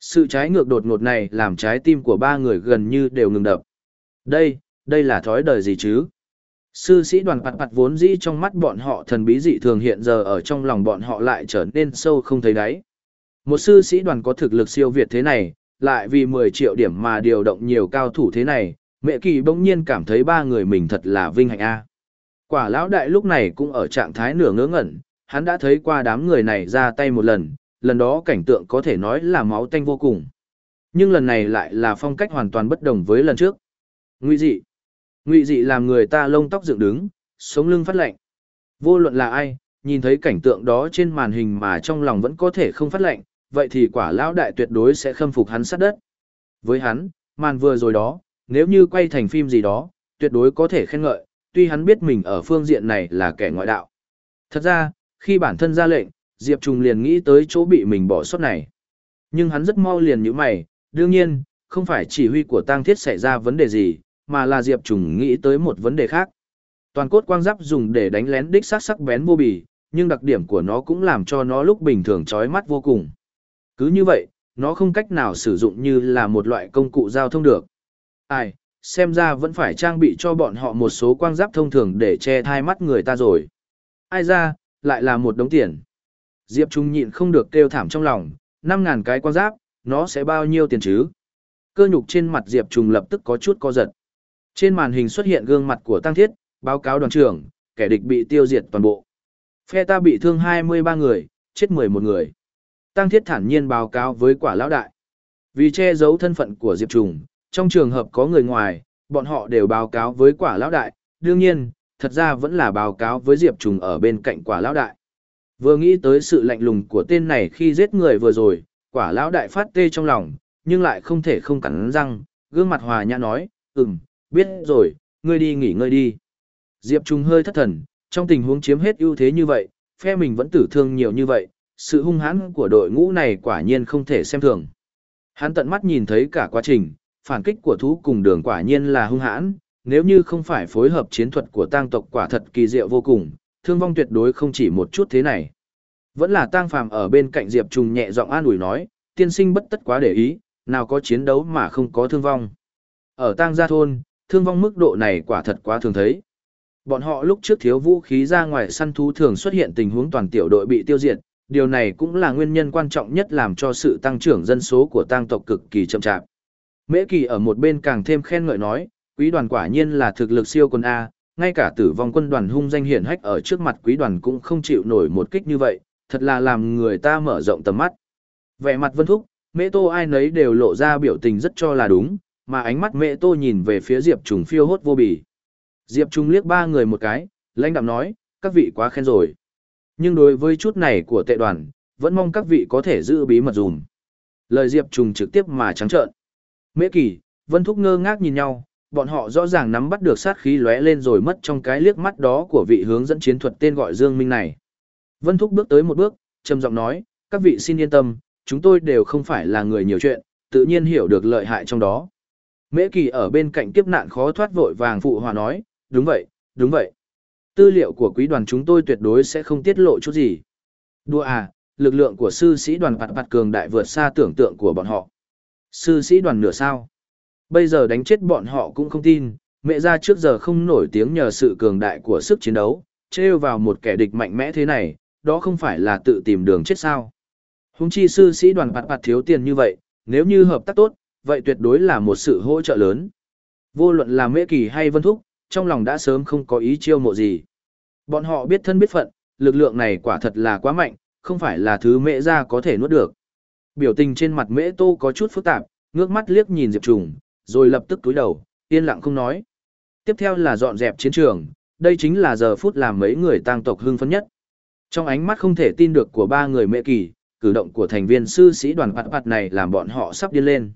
Sự trái ngược đột ngột này làm trái tim của ba người gần như đều ngừng đập. Đây, đây là thói đời gì chứ? Sư sĩ đoàn bạt bạt vốn dĩ trong mắt bọn họ thần bí dị thường hiện giờ ở trong lòng bọn họ lại trở nên sâu không thấy đáy. Một sư sĩ đoàn có thực lực siêu việt thế này, lại vì 10 triệu điểm mà điều động nhiều cao thủ thế này, mẹ kỳ bỗng nhiên cảm thấy ba người mình thật là vinh hạnh a. Quả lão đại lúc này cũng ở trạng thái nửa ngớ ngẩn, hắn đã thấy qua đám người này ra tay một lần, lần đó cảnh tượng có thể nói là máu tanh vô cùng. Nhưng lần này lại là phong cách hoàn toàn bất đồng với lần trước. Ngụy dị. Ngụy dị làm người ta lông tóc dựng đứng, sống lưng phát lạnh. Vô luận là ai, nhìn thấy cảnh tượng đó trên màn hình mà trong lòng vẫn có thể không phát lạnh, vậy thì quả lão đại tuyệt đối sẽ khâm phục hắn sát đất. Với hắn, màn vừa rồi đó, nếu như quay thành phim gì đó, tuyệt đối có thể khen ngợi, tuy hắn biết mình ở phương diện này là kẻ ngoại đạo. Thật ra, khi bản thân ra lệnh, Diệp Trùng liền nghĩ tới chỗ bị mình bỏ sót này. Nhưng hắn rất mau liền như mày, đương nhiên, không phải chỉ huy của Tăng Thiết xảy ra vấn đề gì, mà là Diệp Trùng nghĩ tới một vấn đề khác. Toàn cốt quang giáp dùng để đánh lén đích sắc sắc bén vô bì, nhưng đặc điểm của nó cũng làm cho nó lúc bình thường chói mắt vô cùng. Cứ như vậy, nó không cách nào sử dụng như là một loại công cụ giao thông được. Ai, xem ra vẫn phải trang bị cho bọn họ một số quang giáp thông thường để che thai mắt người ta rồi. Ai ra, lại là một đống tiền. Diệp Trung nhịn không được kêu thảm trong lòng, 5.000 cái quan giáp, nó sẽ bao nhiêu tiền chứ? Cơ nhục trên mặt Diệp Trung lập tức có chút co giật. Trên màn hình xuất hiện gương mặt của Tăng Thiết, báo cáo đoàn trưởng, kẻ địch bị tiêu diệt toàn bộ. Phe ta bị thương 23 người, chết 11 người. Tăng Thiết thản nhiên báo cáo với quả lão đại. Vì che giấu thân phận của Diệp Trùng, trong trường hợp có người ngoài, bọn họ đều báo cáo với quả lão đại. Đương nhiên, thật ra vẫn là báo cáo với Diệp Trùng ở bên cạnh quả lão đại. Vừa nghĩ tới sự lạnh lùng của tên này khi giết người vừa rồi, quả lão đại phát tê trong lòng, nhưng lại không thể không cắn răng, gương mặt hòa nhã nói, ừm, biết rồi, ngươi đi nghỉ ngơi đi. Diệp Trung hơi thất thần, trong tình huống chiếm hết ưu thế như vậy, phe mình vẫn tử thương nhiều như vậy, sự hung hãn của đội ngũ này quả nhiên không thể xem thường. Hắn tận mắt nhìn thấy cả quá trình, phản kích của thú cùng đường quả nhiên là hung hãn, nếu như không phải phối hợp chiến thuật của tang tộc quả thật kỳ diệu vô cùng, thương vong tuyệt đối không chỉ một chút thế này. Vẫn là tang phàm ở bên cạnh Diệp trùng nhẹ giọng an ủi nói, tiên sinh bất tất quá để ý, nào có chiến đấu mà không có thương vong. Ở tang gia thôn, thương vong mức độ này quả thật quá thường thấy. Bọn họ lúc trước thiếu vũ khí ra ngoài săn thú thường xuất hiện tình huống toàn tiểu đội bị tiêu diệt, điều này cũng là nguyên nhân quan trọng nhất làm cho sự tăng trưởng dân số của tang tộc cực kỳ chậm chạp. Mễ Kỳ ở một bên càng thêm khen ngợi nói, quý đoàn quả nhiên là thực lực siêu quân A, ngay cả tử vong quân đoàn hung danh hiển hách ở trước mặt quý đoàn cũng không chịu nổi một kích như vậy, thật là làm người ta mở rộng tầm mắt. Vẻ mặt vân thúc, mẹ Tô ai nấy đều lộ ra biểu tình rất cho là đúng, mà ánh mắt mẹ Tô nhìn về phía Diệp Trùng phiêu hốt vô bì. Diệp trùng liếc ba người một cái, lãnh đạm nói, các vị quá khen rồi. Nhưng đối với chút này của tệ đoàn, vẫn mong các vị có thể giữ bí mật dùm. Lời Diệp trùng trực tiếp mà trắng trợn. Mễ Kỳ, Vân Thúc ngơ ngác nhìn nhau, bọn họ rõ ràng nắm bắt được sát khí lóe lên rồi mất trong cái liếc mắt đó của vị hướng dẫn chiến thuật tên gọi Dương Minh này. Vân Thúc bước tới một bước, trầm giọng nói, các vị xin yên tâm, chúng tôi đều không phải là người nhiều chuyện, tự nhiên hiểu được lợi hại trong đó. Mễ Kỳ ở bên cạnh kiếp nạn khó thoát vội vàng phụ hòa nói, đúng vậy, đúng vậy. Tư liệu của quý đoàn chúng tôi tuyệt đối sẽ không tiết lộ chút gì. Đùa à, lực lượng của sư sĩ đoàn bạt bạt cường đại vượt xa tưởng tượng của bọn họ. Sư sĩ đoàn nửa sao. Bây giờ đánh chết bọn họ cũng không tin, mẹ ra trước giờ không nổi tiếng nhờ sự cường đại của sức chiến đấu, trêu vào một kẻ địch mạnh mẽ thế này, đó không phải là tự tìm đường chết sao. Húng chi sư sĩ đoàn bạt bạt thiếu tiền như vậy, nếu như hợp tác tốt, vậy tuyệt đối là một sự hỗ trợ lớn. Vô luận là mễ kỳ hay vân thúc, trong lòng đã sớm không có ý chiêu mộ gì. Bọn họ biết thân biết phận, lực lượng này quả thật là quá mạnh, không phải là thứ mễ ra có thể nuốt được. Biểu tình trên mặt mễ tô có chút phức tạp, ngước mắt liếc nhìn Diệp Trùng, rồi lập tức túi đầu, yên lặng không nói. Tiếp theo là dọn dẹp chiến trường, đây chính là giờ phút làm mấy người tang tộc hưng phấn nhất. Trong ánh mắt không thể tin được của ba người mẹ kỳ, cử động của thành viên sư sĩ đoàn bạt bạt này làm bọn họ sắp điên lên.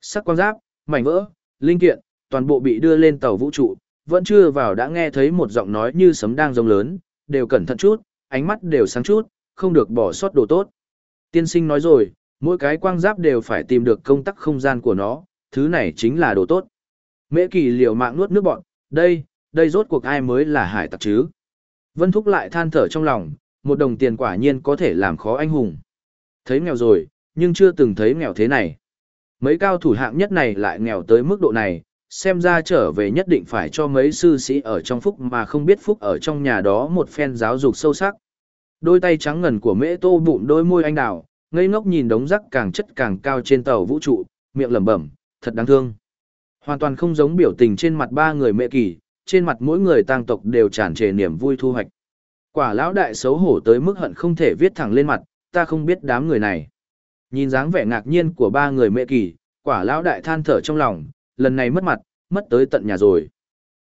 Sắc quan giáp, mảnh vỡ, linh kiện, toàn bộ bị đưa lên tàu vũ trụ, vẫn chưa vào đã nghe thấy một giọng nói như sấm đang rông lớn, đều cẩn thận chút, ánh mắt đều sáng chút, không được bỏ sót đồ tốt. Tiên sinh nói rồi, mỗi cái quang giáp đều phải tìm được công tắc không gian của nó, thứ này chính là đồ tốt. Mễ kỳ liều mạng nuốt nước bọn, đây, đây rốt cuộc ai mới là hải tặc chứ. Vân Thúc lại than thở trong lòng, một đồng tiền quả nhiên có thể làm khó anh hùng. Thấy nghèo rồi, nhưng chưa từng thấy nghèo thế này. Mấy cao thủ hạng nhất này lại nghèo tới mức độ này, xem ra trở về nhất định phải cho mấy sư sĩ ở trong phúc mà không biết phúc ở trong nhà đó một phen giáo dục sâu sắc. Đôi tay trắng ngần của mễ tô bụng đôi môi anh đào, ngây ngốc nhìn đống rắc càng chất càng cao trên tàu vũ trụ, miệng lẩm bẩm, thật đáng thương. Hoàn toàn không giống biểu tình trên mặt ba người mẹ kỳ, trên mặt mỗi người tang tộc đều tràn trề niềm vui thu hoạch. Quả lão đại xấu hổ tới mức hận không thể viết thẳng lên mặt, ta không biết đám người này. Nhìn dáng vẻ ngạc nhiên của ba người mẹ kỳ, quả lão đại than thở trong lòng, lần này mất mặt, mất tới tận nhà rồi.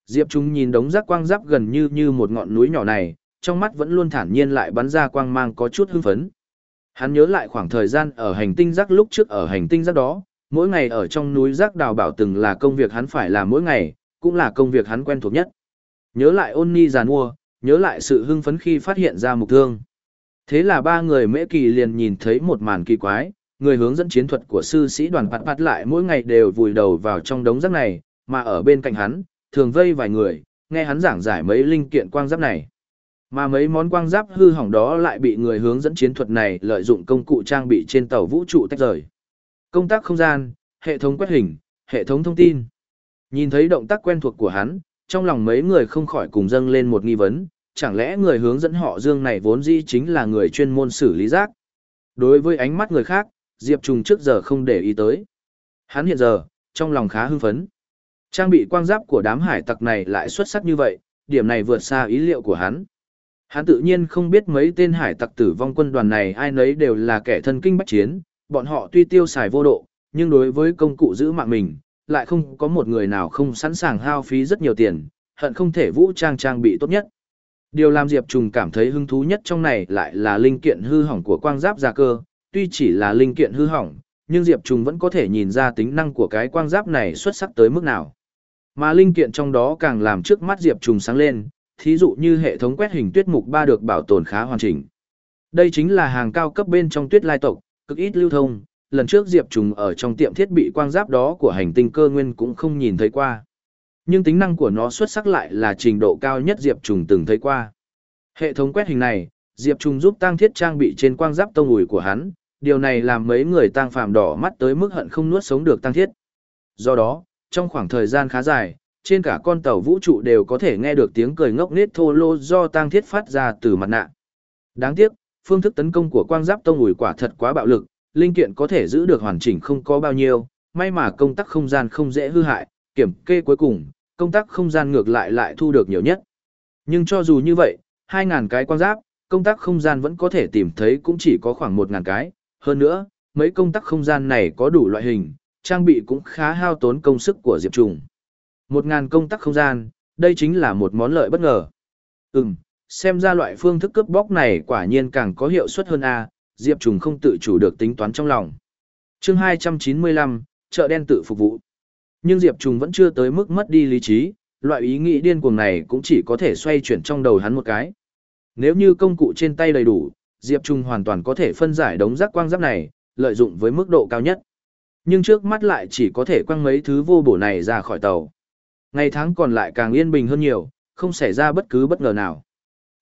Diệp Trung nhìn đống rác quang giáp gần như như một ngọn núi nhỏ này, trong mắt vẫn luôn thản nhiên lại bắn ra quang mang có chút hưng phấn. Hắn nhớ lại khoảng thời gian ở hành tinh rác lúc trước ở hành tinh rác đó, mỗi ngày ở trong núi rác đào bảo từng là công việc hắn phải làm mỗi ngày, cũng là công việc hắn quen thuộc nhất. Nhớ lại ôn ni giàn mua, nhớ lại sự hưng phấn khi phát hiện ra mục thương. Thế là ba người mễ kỳ liền nhìn thấy một màn kỳ quái, người hướng dẫn chiến thuật của sư sĩ đoàn bạt bạt lại mỗi ngày đều vùi đầu vào trong đống rác này, mà ở bên cạnh hắn, thường vây vài người, nghe hắn giảng giải mấy linh kiện quang giáp này. Mà mấy món quang giáp hư hỏng đó lại bị người hướng dẫn chiến thuật này lợi dụng công cụ trang bị trên tàu vũ trụ tách rời. Công tác không gian, hệ thống quét hình, hệ thống thông tin. Nhìn thấy động tác quen thuộc của hắn, trong lòng mấy người không khỏi cùng dâng lên một nghi vấn, chẳng lẽ người hướng dẫn họ Dương này vốn dĩ chính là người chuyên môn xử lý rác? Đối với ánh mắt người khác, Diệp Trùng trước giờ không để ý tới. Hắn hiện giờ, trong lòng khá hưng phấn. Trang bị quang giáp của đám hải tặc này lại xuất sắc như vậy, điểm này vượt xa ý liệu của hắn. Hắn tự nhiên không biết mấy tên hải tặc tử vong quân đoàn này ai nấy đều là kẻ thân kinh bách chiến, bọn họ tuy tiêu xài vô độ, nhưng đối với công cụ giữ mạng mình, lại không có một người nào không sẵn sàng hao phí rất nhiều tiền, hận không thể vũ trang trang bị tốt nhất. Điều làm Diệp Trùng cảm thấy hứng thú nhất trong này lại là linh kiện hư hỏng của quang giáp gia cơ, tuy chỉ là linh kiện hư hỏng, nhưng Diệp Trùng vẫn có thể nhìn ra tính năng của cái quang giáp này xuất sắc tới mức nào. Mà linh kiện trong đó càng làm trước mắt Diệp Trùng sáng lên, thí dụ như hệ thống quét hình tuyết mục 3 được bảo tồn khá hoàn chỉnh. Đây chính là hàng cao cấp bên trong tuyết lai tộc, cực ít lưu thông, lần trước Diệp Trùng ở trong tiệm thiết bị quang giáp đó của hành tinh cơ nguyên cũng không nhìn thấy qua. Nhưng tính năng của nó xuất sắc lại là trình độ cao nhất Diệp Trùng từng thấy qua. Hệ thống quét hình này, Diệp Trùng giúp tăng thiết trang bị trên quang giáp tông ủi của hắn, điều này làm mấy người tăng phàm đỏ mắt tới mức hận không nuốt sống được tăng thiết. Do đó, trong khoảng thời gian khá dài, trên cả con tàu vũ trụ đều có thể nghe được tiếng cười ngốc nết thô lô do tăng thiết phát ra từ mặt nạ. Đáng tiếc, phương thức tấn công của quang giáp tông ủi quả thật quá bạo lực, linh kiện có thể giữ được hoàn chỉnh không có bao nhiêu, may mà công tác không gian không dễ hư hại, kiểm kê cuối cùng, công tác không gian ngược lại lại thu được nhiều nhất. Nhưng cho dù như vậy, 2.000 cái quang giáp, công tác không gian vẫn có thể tìm thấy cũng chỉ có khoảng 1.000 cái. Hơn nữa, mấy công tác không gian này có đủ loại hình, trang bị cũng khá hao tốn công sức của Diệp Trùng. 1.000 công tác không gian, đây chính là một món lợi bất ngờ. Ừm, xem ra loại phương thức cướp bóc này quả nhiên càng có hiệu suất hơn A, Diệp Trùng không tự chủ được tính toán trong lòng. chương 295, chợ đen tự phục vụ. Nhưng Diệp Trùng vẫn chưa tới mức mất đi lý trí, loại ý nghĩ điên cuồng này cũng chỉ có thể xoay chuyển trong đầu hắn một cái. Nếu như công cụ trên tay đầy đủ, Diệp trùng hoàn toàn có thể phân giải đống rác quang giáp này, lợi dụng với mức độ cao nhất. Nhưng trước mắt lại chỉ có thể quăng mấy thứ vô bổ này ra khỏi tàu. Ngày tháng còn lại càng yên bình hơn nhiều, không xảy ra bất cứ bất ngờ nào.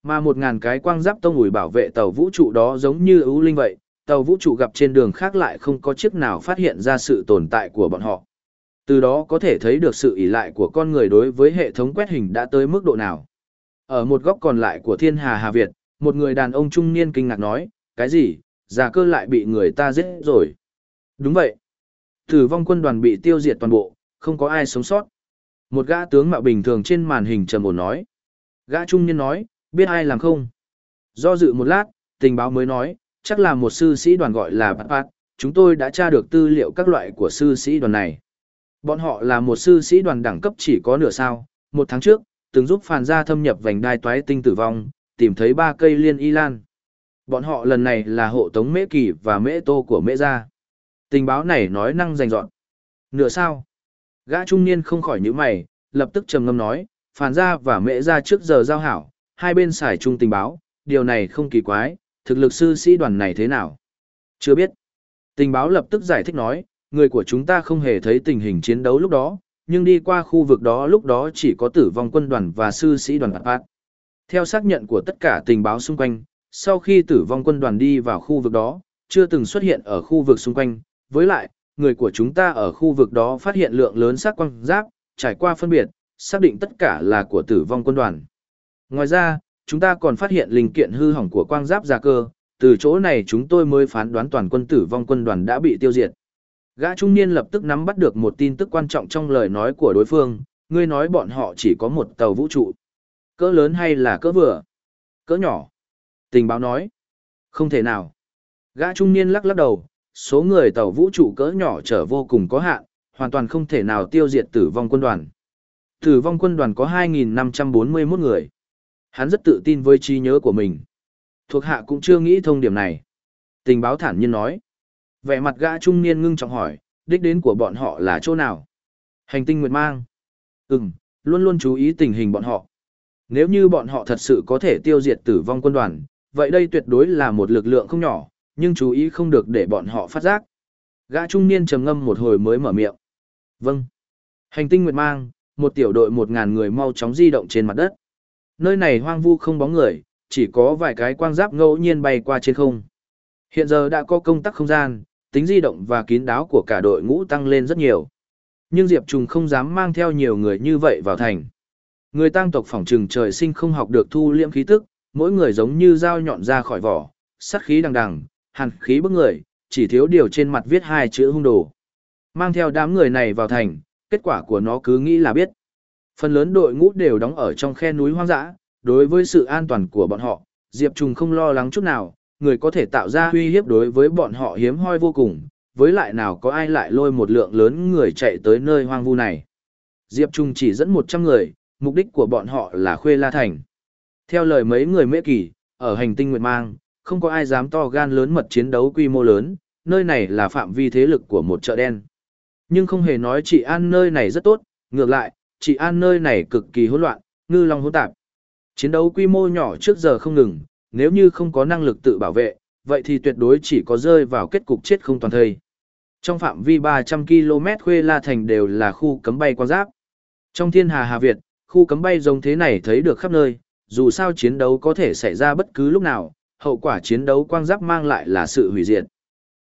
Mà một ngàn cái quang giáp tông ủi bảo vệ tàu vũ trụ đó giống như ưu linh vậy, tàu vũ trụ gặp trên đường khác lại không có chiếc nào phát hiện ra sự tồn tại của bọn họ. Từ đó có thể thấy được sự ỷ lại của con người đối với hệ thống quét hình đã tới mức độ nào. Ở một góc còn lại của thiên hà Hà Việt, một người đàn ông trung niên kinh ngạc nói, cái gì, già cơ lại bị người ta giết rồi. Đúng vậy. Tử vong quân đoàn bị tiêu diệt toàn bộ, không có ai sống sót. Một gã tướng mạo bình thường trên màn hình trầm ổn nói. Gã trung niên nói, biết ai làm không? Do dự một lát, tình báo mới nói, chắc là một sư sĩ đoàn gọi là Bát Bát, chúng tôi đã tra được tư liệu các loại của sư sĩ đoàn này. Bọn họ là một sư sĩ đoàn đẳng cấp chỉ có nửa sao, một tháng trước, từng giúp phàn gia thâm nhập vành đai toái tinh tử vong, tìm thấy ba cây liên y lan. Bọn họ lần này là hộ tống mễ kỳ và mễ tô của mễ gia. Tình báo này nói năng rành rọn. Nửa sao? Gã trung niên không khỏi nhíu mày, lập tức trầm ngâm nói, phàn gia và mễ gia trước giờ giao hảo, hai bên xài chung tình báo, điều này không kỳ quái, thực lực sư sĩ đoàn này thế nào? Chưa biết. Tình báo lập tức giải thích nói, người của chúng ta không hề thấy tình hình chiến đấu lúc đó, nhưng đi qua khu vực đó lúc đó chỉ có tử vong quân đoàn và sư sĩ đoàn Bạt Theo xác nhận của tất cả tình báo xung quanh, sau khi tử vong quân đoàn đi vào khu vực đó, chưa từng xuất hiện ở khu vực xung quanh, với lại, người của chúng ta ở khu vực đó phát hiện lượng lớn xác quang giáp, trải qua phân biệt, xác định tất cả là của tử vong quân đoàn. Ngoài ra, chúng ta còn phát hiện linh kiện hư hỏng của quang giáp gia cơ, từ chỗ này chúng tôi mới phán đoán toàn quân tử vong quân đoàn đã bị tiêu diệt. Gã trung niên lập tức nắm bắt được một tin tức quan trọng trong lời nói của đối phương, ngươi nói bọn họ chỉ có một tàu vũ trụ. Cỡ lớn hay là cỡ vừa? Cỡ nhỏ. Tình báo nói. Không thể nào. Gã trung niên lắc lắc đầu, số người tàu vũ trụ cỡ nhỏ trở vô cùng có hạn, hoàn toàn không thể nào tiêu diệt tử vong quân đoàn. Tử vong quân đoàn có 2.541 người. Hắn rất tự tin với trí nhớ của mình. Thuộc hạ cũng chưa nghĩ thông điểm này. Tình báo thản nhiên nói. Vẻ mặt gã trung niên ngưng trọng hỏi, đích đến của bọn họ là chỗ nào? Hành tinh Nguyệt Mang. Ừm, luôn luôn chú ý tình hình bọn họ. Nếu như bọn họ thật sự có thể tiêu diệt tử vong quân đoàn, vậy đây tuyệt đối là một lực lượng không nhỏ, nhưng chú ý không được để bọn họ phát giác. Gã trung niên trầm ngâm một hồi mới mở miệng. Vâng. Hành tinh Nguyệt Mang, một tiểu đội một ngàn người mau chóng di động trên mặt đất. Nơi này hoang vu không bóng người, chỉ có vài cái quang giáp ngẫu nhiên bay qua trên không. Hiện giờ đã có công tắc không gian, tính di động và kín đáo của cả đội ngũ tăng lên rất nhiều. Nhưng Diệp Trùng không dám mang theo nhiều người như vậy vào thành. Người tăng tộc phỏng trừng trời sinh không học được thu liễm khí tức, mỗi người giống như dao nhọn ra khỏi vỏ, sát khí đằng đằng, hàn khí bức người, chỉ thiếu điều trên mặt viết hai chữ hung đồ. Mang theo đám người này vào thành, kết quả của nó cứ nghĩ là biết. Phần lớn đội ngũ đều đóng ở trong khe núi hoang dã, đối với sự an toàn của bọn họ, Diệp Trùng không lo lắng chút nào, người có thể tạo ra uy hiếp đối với bọn họ hiếm hoi vô cùng, với lại nào có ai lại lôi một lượng lớn người chạy tới nơi hoang vu này. Diệp Trung chỉ dẫn 100 người, mục đích của bọn họ là khuê la thành. Theo lời mấy người mễ kỳ, ở hành tinh Nguyệt Mang, không có ai dám to gan lớn mật chiến đấu quy mô lớn, nơi này là phạm vi thế lực của một chợ đen. Nhưng không hề nói chị An nơi này rất tốt, ngược lại, chị An nơi này cực kỳ hỗn loạn, ngư long hỗn tạp. Chiến đấu quy mô nhỏ trước giờ không ngừng, nếu như không có năng lực tự bảo vệ, vậy thì tuyệt đối chỉ có rơi vào kết cục chết không toàn thây. Trong phạm vi 300 km Khuê La Thành đều là khu cấm bay quan giáp. Trong thiên hà Hà Việt, khu cấm bay giống thế này thấy được khắp nơi, dù sao chiến đấu có thể xảy ra bất cứ lúc nào, hậu quả chiến đấu quang giáp mang lại là sự hủy diệt.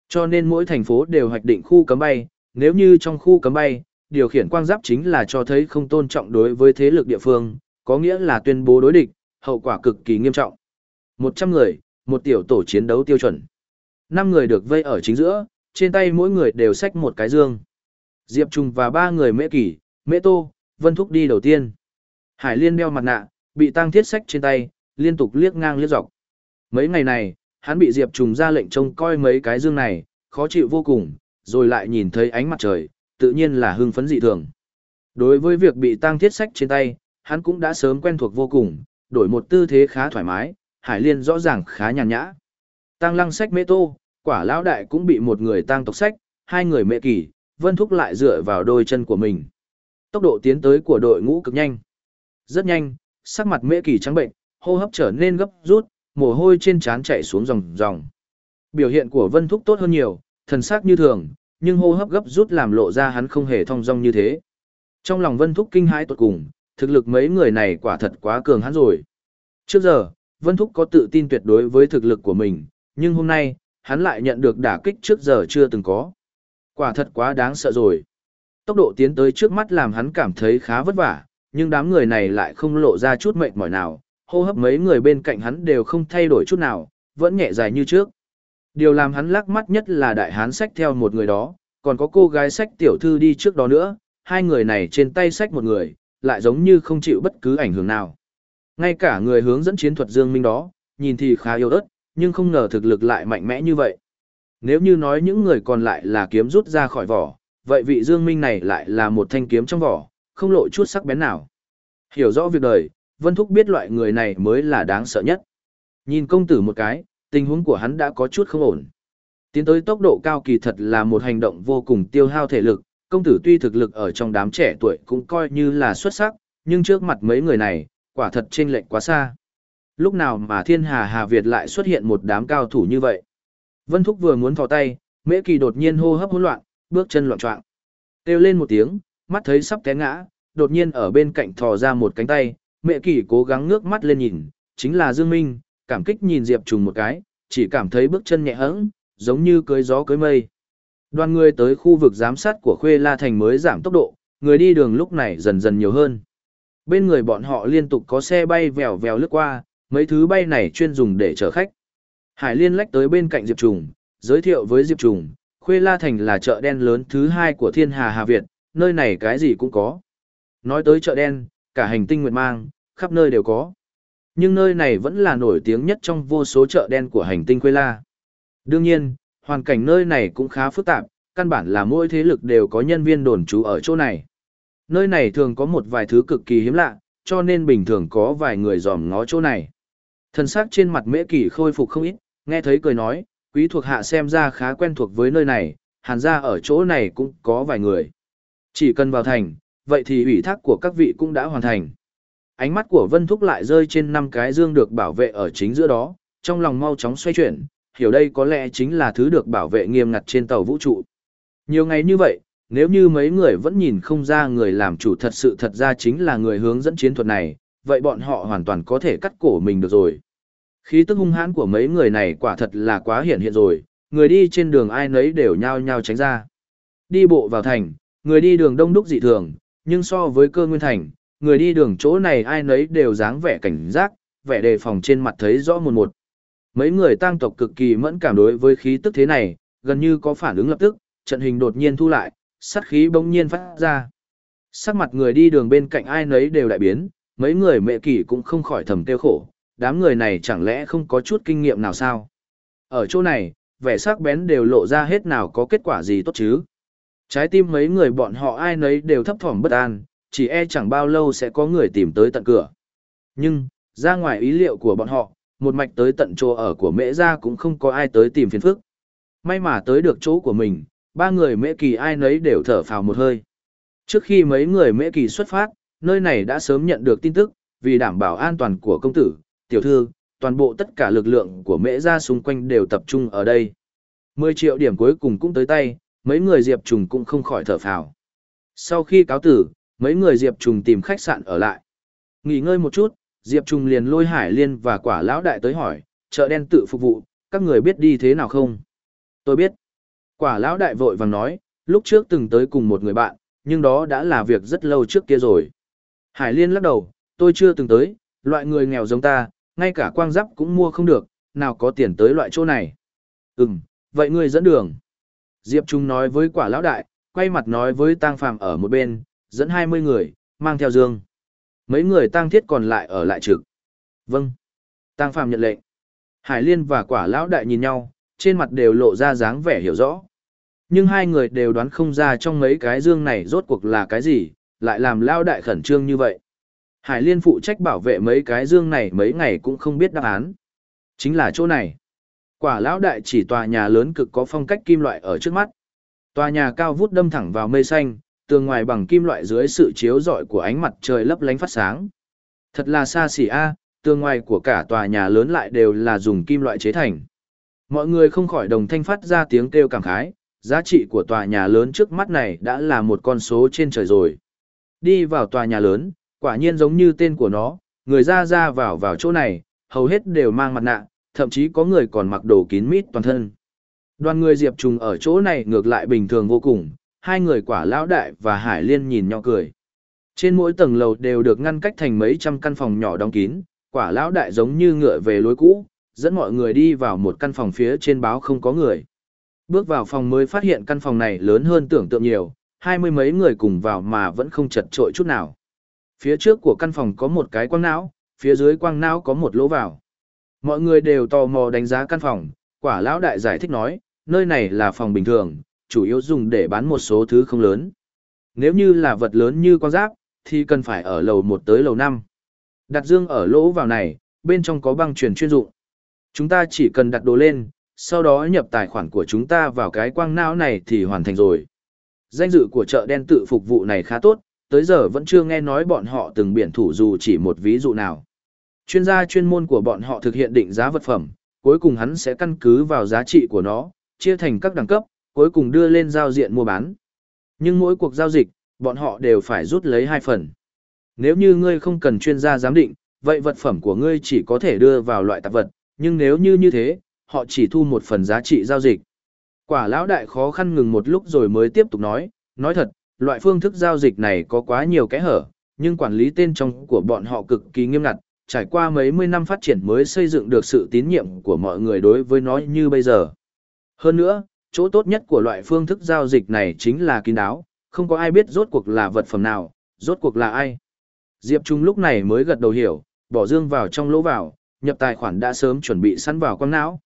Cho nên mỗi thành phố đều hoạch định khu cấm bay, nếu như trong khu cấm bay, điều khiển quang giáp chính là cho thấy không tôn trọng đối với thế lực địa phương, có nghĩa là tuyên bố đối địch, hậu quả cực kỳ nghiêm trọng. 100 người, một tiểu tổ chiến đấu tiêu chuẩn. 5 người được vây ở chính giữa, trên tay mỗi người đều xách một cái dương. Diệp Trung và ba người mễ kỷ, mễ tô, vân thúc đi đầu tiên. Hải liên đeo mặt nạ, bị tăng thiết sách trên tay, liên tục liếc ngang liếc dọc. Mấy ngày này, hắn bị Diệp Trùng ra lệnh trông coi mấy cái dương này, khó chịu vô cùng, rồi lại nhìn thấy ánh mặt trời, tự nhiên là hưng phấn dị thường. Đối với việc bị tăng thiết sách trên tay, hắn cũng đã sớm quen thuộc vô cùng, đổi một tư thế khá thoải mái, Hải Liên rõ ràng khá nhàn nhã. Tăng lăng sách mê tô, quả lão đại cũng bị một người tăng tộc sách, hai người mẹ kỳ, vân thúc lại dựa vào đôi chân của mình. Tốc độ tiến tới của đội ngũ cực nhanh. Rất nhanh, sắc mặt mễ kỳ trắng bệnh, hô hấp trở nên gấp rút, mồ hôi trên trán chạy xuống dòng dòng. Biểu hiện của Vân Thúc tốt hơn nhiều, thần sắc như thường, nhưng hô hấp gấp rút làm lộ ra hắn không hề thong dong như thế. Trong lòng Vân Thúc kinh hãi tột cùng, thực lực mấy người này quả thật quá cường hắn rồi. Trước giờ, Vân Thúc có tự tin tuyệt đối với thực lực của mình, nhưng hôm nay, hắn lại nhận được đả kích trước giờ chưa từng có. Quả thật quá đáng sợ rồi. Tốc độ tiến tới trước mắt làm hắn cảm thấy khá vất vả, nhưng đám người này lại không lộ ra chút mệt mỏi nào, hô hấp mấy người bên cạnh hắn đều không thay đổi chút nào, vẫn nhẹ dài như trước. Điều làm hắn lắc mắt nhất là đại hán sách theo một người đó, còn có cô gái sách tiểu thư đi trước đó nữa, hai người này trên tay sách một người, lại giống như không chịu bất cứ ảnh hưởng nào. Ngay cả người hướng dẫn chiến thuật Dương Minh đó, nhìn thì khá yếu ớt, nhưng không ngờ thực lực lại mạnh mẽ như vậy. Nếu như nói những người còn lại là kiếm rút ra khỏi vỏ, vậy vị Dương Minh này lại là một thanh kiếm trong vỏ, không lộ chút sắc bén nào. Hiểu rõ việc đời, Vân Thúc biết loại người này mới là đáng sợ nhất. Nhìn công tử một cái, tình huống của hắn đã có chút không ổn. Tiến tới tốc độ cao kỳ thật là một hành động vô cùng tiêu hao thể lực, công tử tuy thực lực ở trong đám trẻ tuổi cũng coi như là xuất sắc, nhưng trước mặt mấy người này, quả thật chênh lệch quá xa. Lúc nào mà thiên hà Hà Việt lại xuất hiện một đám cao thủ như vậy? Vân Thúc vừa muốn thò tay, Mễ Kỳ đột nhiên hô hấp hỗn loạn, bước chân loạn choạng. Kêu lên một tiếng, mắt thấy sắp té ngã, đột nhiên ở bên cạnh thò ra một cánh tay, Mễ Kỳ cố gắng ngước mắt lên nhìn, chính là Dương Minh, cảm kích nhìn Diệp Trùng một cái, chỉ cảm thấy bước chân nhẹ hẫng, giống như cưới gió cưới mây. Đoàn người tới khu vực giám sát của Khuê La Thành mới giảm tốc độ, người đi đường lúc này dần dần nhiều hơn. Bên người bọn họ liên tục có xe bay vèo vèo lướt qua, mấy thứ bay này chuyên dùng để chở khách. Hải Liên lách tới bên cạnh Diệp Trùng, giới thiệu với Diệp Trùng, Khuê La Thành là chợ đen lớn thứ hai của thiên hà Hà Việt, nơi này cái gì cũng có. Nói tới chợ đen, cả hành tinh nguyệt mang, khắp nơi đều có. Nhưng nơi này vẫn là nổi tiếng nhất trong vô số chợ đen của hành tinh Quê La. Đương nhiên, hoàn cảnh nơi này cũng khá phức tạp, căn bản là mỗi thế lực đều có nhân viên đồn trú ở chỗ này. Nơi này thường có một vài thứ cực kỳ hiếm lạ, cho nên bình thường có vài người dòm ngó chỗ này. thần sắc trên mặt mễ kỳ khôi phục không ít, nghe thấy cười nói, quý thuộc hạ xem ra khá quen thuộc với nơi này, hàn ra ở chỗ này cũng có vài người. Chỉ cần vào thành, vậy thì ủy thác của các vị cũng đã hoàn thành. Ánh mắt của Vân Thúc lại rơi trên năm cái dương được bảo vệ ở chính giữa đó, trong lòng mau chóng xoay chuyển, hiểu đây có lẽ chính là thứ được bảo vệ nghiêm ngặt trên tàu vũ trụ. Nhiều ngày như vậy, nếu như mấy người vẫn nhìn không ra người làm chủ thật sự thật ra chính là người hướng dẫn chiến thuật này, vậy bọn họ hoàn toàn có thể cắt cổ mình được rồi. Khí tức hung hãn của mấy người này quả thật là quá hiển hiện rồi, người đi trên đường ai nấy đều nhao nhao tránh ra. Đi bộ vào thành, người đi đường đông đúc dị thường, nhưng so với cơ nguyên thành, người đi đường chỗ này ai nấy đều dáng vẻ cảnh giác, vẻ đề phòng trên mặt thấy rõ một một. Mấy người tăng tộc cực kỳ mẫn cảm đối với khí tức thế này, gần như có phản ứng lập tức, trận hình đột nhiên thu lại, sát khí bỗng nhiên phát ra. Sắc mặt người đi đường bên cạnh ai nấy đều đại biến, mấy người mẹ kỳ cũng không khỏi thầm tiêu khổ, đám người này chẳng lẽ không có chút kinh nghiệm nào sao? Ở chỗ này, vẻ sắc bén đều lộ ra hết nào có kết quả gì tốt chứ? Trái tim mấy người bọn họ ai nấy đều thấp thỏm bất an, chỉ e chẳng bao lâu sẽ có người tìm tới tận cửa. Nhưng, ra ngoài ý liệu của bọn họ, một mạch tới tận chỗ ở của mễ gia cũng không có ai tới tìm phiền phức. May mà tới được chỗ của mình, ba người mễ kỳ ai nấy đều thở phào một hơi. Trước khi mấy người mễ kỳ xuất phát, nơi này đã sớm nhận được tin tức, vì đảm bảo an toàn của công tử, tiểu thư, toàn bộ tất cả lực lượng của mễ gia xung quanh đều tập trung ở đây. 10 triệu điểm cuối cùng cũng tới tay, mấy người Diệp Trùng cũng không khỏi thở phào. Sau khi cáo tử, mấy người Diệp Trùng tìm khách sạn ở lại. Nghỉ ngơi một chút, Diệp Trùng liền lôi Hải Liên và quả lão đại tới hỏi, chợ đen tự phục vụ, các người biết đi thế nào không? Tôi biết. Quả lão đại vội vàng nói, lúc trước từng tới cùng một người bạn, nhưng đó đã là việc rất lâu trước kia rồi. Hải Liên lắc đầu, tôi chưa từng tới, loại người nghèo giống ta, ngay cả quang giáp cũng mua không được, nào có tiền tới loại chỗ này. Ừm, vậy ngươi dẫn đường. Diệp Trung nói với quả lão đại, quay mặt nói với tang phàm ở một bên, dẫn 20 người, mang theo dương. Mấy người tang thiết còn lại ở lại trực. Vâng. Tang phàm nhận lệnh. Hải Liên và quả lão đại nhìn nhau, trên mặt đều lộ ra dáng vẻ hiểu rõ. Nhưng hai người đều đoán không ra trong mấy cái dương này rốt cuộc là cái gì, lại làm lão đại khẩn trương như vậy. Hải Liên phụ trách bảo vệ mấy cái dương này mấy ngày cũng không biết đáp án. Chính là chỗ này. Quả lão đại chỉ tòa nhà lớn cực có phong cách kim loại ở trước mắt. Tòa nhà cao vút đâm thẳng vào mây xanh, tường ngoài bằng kim loại dưới sự chiếu rọi của ánh mặt trời lấp lánh phát sáng. Thật là xa xỉ a, tường ngoài của cả tòa nhà lớn lại đều là dùng kim loại chế thành. Mọi người không khỏi đồng thanh phát ra tiếng kêu cảm khái, giá trị của tòa nhà lớn trước mắt này đã là một con số trên trời rồi. Đi vào tòa nhà lớn, quả nhiên giống như tên của nó, người ra ra vào vào chỗ này, hầu hết đều mang mặt nạ, thậm chí có người còn mặc đồ kín mít toàn thân. Đoàn người Diệp Trùng ở chỗ này ngược lại bình thường vô cùng, hai người quả lão đại và Hải Liên nhìn nhau cười. Trên mỗi tầng lầu đều được ngăn cách thành mấy trăm căn phòng nhỏ đóng kín, quả lão đại giống như ngựa về lối cũ, dẫn mọi người đi vào một căn phòng phía trên báo không có người. Bước vào phòng mới phát hiện căn phòng này lớn hơn tưởng tượng nhiều, hai mươi mấy người cùng vào mà vẫn không chật trội chút nào. Phía trước của căn phòng có một cái quang não, phía dưới quang não có một lỗ vào. Mọi người đều tò mò đánh giá căn phòng, quả lão đại giải thích nói, nơi này là phòng bình thường, chủ yếu dùng để bán một số thứ không lớn. Nếu như là vật lớn như con giáp, thì cần phải ở lầu 1 tới lầu 5. Đặt dương ở lỗ vào này, bên trong có băng truyền chuyên dụng. Chúng ta chỉ cần đặt đồ lên, sau đó nhập tài khoản của chúng ta vào cái quang não này thì hoàn thành rồi. Danh dự của chợ đen tự phục vụ này khá tốt, tới giờ vẫn chưa nghe nói bọn họ từng biển thủ dù chỉ một ví dụ nào. Chuyên gia chuyên môn của bọn họ thực hiện định giá vật phẩm, cuối cùng hắn sẽ căn cứ vào giá trị của nó, chia thành các đẳng cấp, cuối cùng đưa lên giao diện mua bán. Nhưng mỗi cuộc giao dịch, bọn họ đều phải rút lấy hai phần. Nếu như ngươi không cần chuyên gia giám định, vậy vật phẩm của ngươi chỉ có thể đưa vào loại tạp vật, nhưng nếu như như thế, họ chỉ thu một phần giá trị giao dịch. Quả lão đại khó khăn ngừng một lúc rồi mới tiếp tục nói, nói thật, loại phương thức giao dịch này có quá nhiều kẽ hở, nhưng quản lý tên trong của bọn họ cực kỳ nghiêm ngặt, trải qua mấy mươi năm phát triển mới xây dựng được sự tín nhiệm của mọi người đối với nó như bây giờ. Hơn nữa, chỗ tốt nhất của loại phương thức giao dịch này chính là kín đáo, không có ai biết rốt cuộc là vật phẩm nào, rốt cuộc là ai. Diệp Trung lúc này mới gật đầu hiểu, bỏ dương vào trong lỗ vào, nhập tài khoản đã sớm chuẩn bị sẵn vào con não.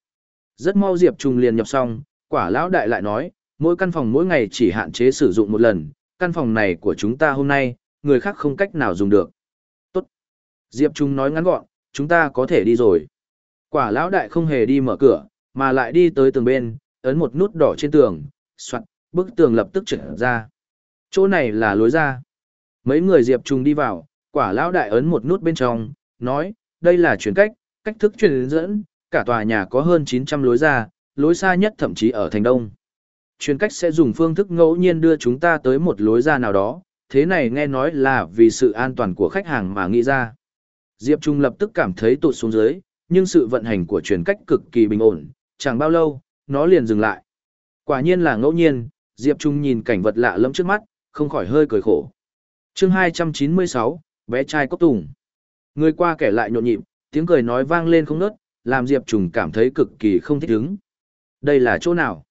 Rất mau Diệp Trung liền nhập xong, quả lão đại lại nói, mỗi căn phòng mỗi ngày chỉ hạn chế sử dụng một lần, căn phòng này của chúng ta hôm nay, người khác không cách nào dùng được. Tốt. Diệp Trung nói ngắn gọn, chúng ta có thể đi rồi. Quả lão đại không hề đi mở cửa, mà lại đi tới tường bên, ấn một nút đỏ trên tường, soạn, bức tường lập tức trở ra. Chỗ này là lối ra. Mấy người Diệp Trung đi vào, quả lão đại ấn một nút bên trong, nói, đây là chuyển cách, cách thức truyền dẫn, cả tòa nhà có hơn 900 lối ra, lối xa nhất thậm chí ở thành đông. Truyền cách sẽ dùng phương thức ngẫu nhiên đưa chúng ta tới một lối ra nào đó, thế này nghe nói là vì sự an toàn của khách hàng mà nghĩ ra. Diệp Trung lập tức cảm thấy tụt xuống dưới, nhưng sự vận hành của truyền cách cực kỳ bình ổn, chẳng bao lâu, nó liền dừng lại. Quả nhiên là ngẫu nhiên, Diệp Trung nhìn cảnh vật lạ lẫm trước mắt, không khỏi hơi cười khổ. Chương 296, bé trai cốc tùng. Người qua kẻ lại nhộn nhịp, tiếng cười nói vang lên không ngớt, làm Diệp Trung cảm thấy cực kỳ không thích ứng. Đây là chỗ nào?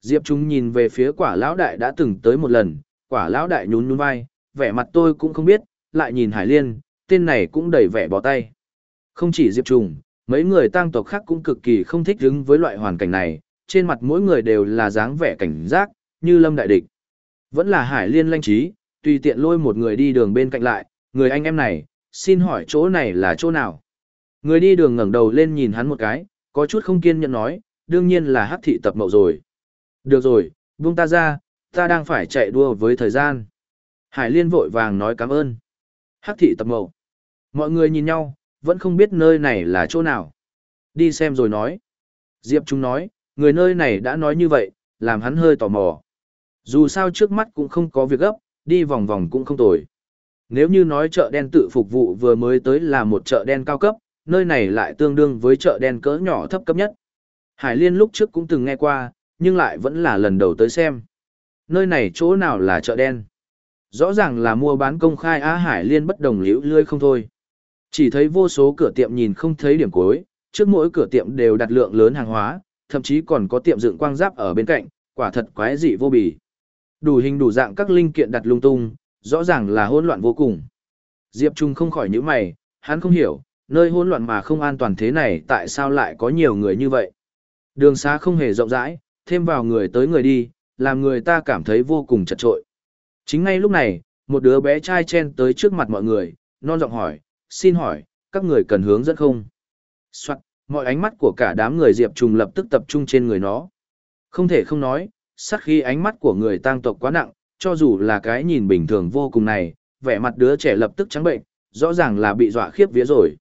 Diệp Trung nhìn về phía quả lão đại đã từng tới một lần, quả lão đại nhún nhún vai, vẻ mặt tôi cũng không biết, lại nhìn Hải Liên, tên này cũng đầy vẻ bỏ tay. Không chỉ Diệp Trung, mấy người tang tộc khác cũng cực kỳ không thích ứng với loại hoàn cảnh này, trên mặt mỗi người đều là dáng vẻ cảnh giác, như lâm đại địch. Vẫn là Hải Liên lanh trí, tùy tiện lôi một người đi đường bên cạnh lại, người anh em này, xin hỏi chỗ này là chỗ nào? Người đi đường ngẩng đầu lên nhìn hắn một cái, có chút không kiên nhẫn nói, đương nhiên là hắc thị tập mậu rồi. Được rồi, buông ta ra, ta đang phải chạy đua với thời gian. Hải Liên vội vàng nói cảm ơn. Hắc thị tập mậu. Mọi người nhìn nhau, vẫn không biết nơi này là chỗ nào. Đi xem rồi nói. Diệp Trung nói, người nơi này đã nói như vậy, làm hắn hơi tò mò. Dù sao trước mắt cũng không có việc gấp, đi vòng vòng cũng không tồi. Nếu như nói chợ đen tự phục vụ vừa mới tới là một chợ đen cao cấp, nơi này lại tương đương với chợ đen cỡ nhỏ thấp cấp nhất. Hải Liên lúc trước cũng từng nghe qua, nhưng lại vẫn là lần đầu tới xem. Nơi này chỗ nào là chợ đen? Rõ ràng là mua bán công khai Á Hải Liên bất đồng liễu lươi không thôi. Chỉ thấy vô số cửa tiệm nhìn không thấy điểm cuối, trước mỗi cửa tiệm đều đặt lượng lớn hàng hóa, thậm chí còn có tiệm dựng quang giáp ở bên cạnh, quả thật quái dị vô bì. Đủ hình đủ dạng các linh kiện đặt lung tung, rõ ràng là hỗn loạn vô cùng. Diệp Trung không khỏi nhíu mày, hắn không hiểu, nơi hỗn loạn mà không an toàn thế này tại sao lại có nhiều người như vậy. Đường xá không hề rộng rãi, thêm vào người tới người đi, làm người ta cảm thấy vô cùng chật trội. Chính ngay lúc này, một đứa bé trai chen tới trước mặt mọi người, non giọng hỏi, xin hỏi, các người cần hướng dẫn không? Soạn, mọi ánh mắt của cả đám người Diệp Trùng lập tức tập trung trên người nó. Không thể không nói, sắc khi ánh mắt của người tang tộc quá nặng, cho dù là cái nhìn bình thường vô cùng này, vẻ mặt đứa trẻ lập tức trắng bệnh, rõ ràng là bị dọa khiếp vía rồi.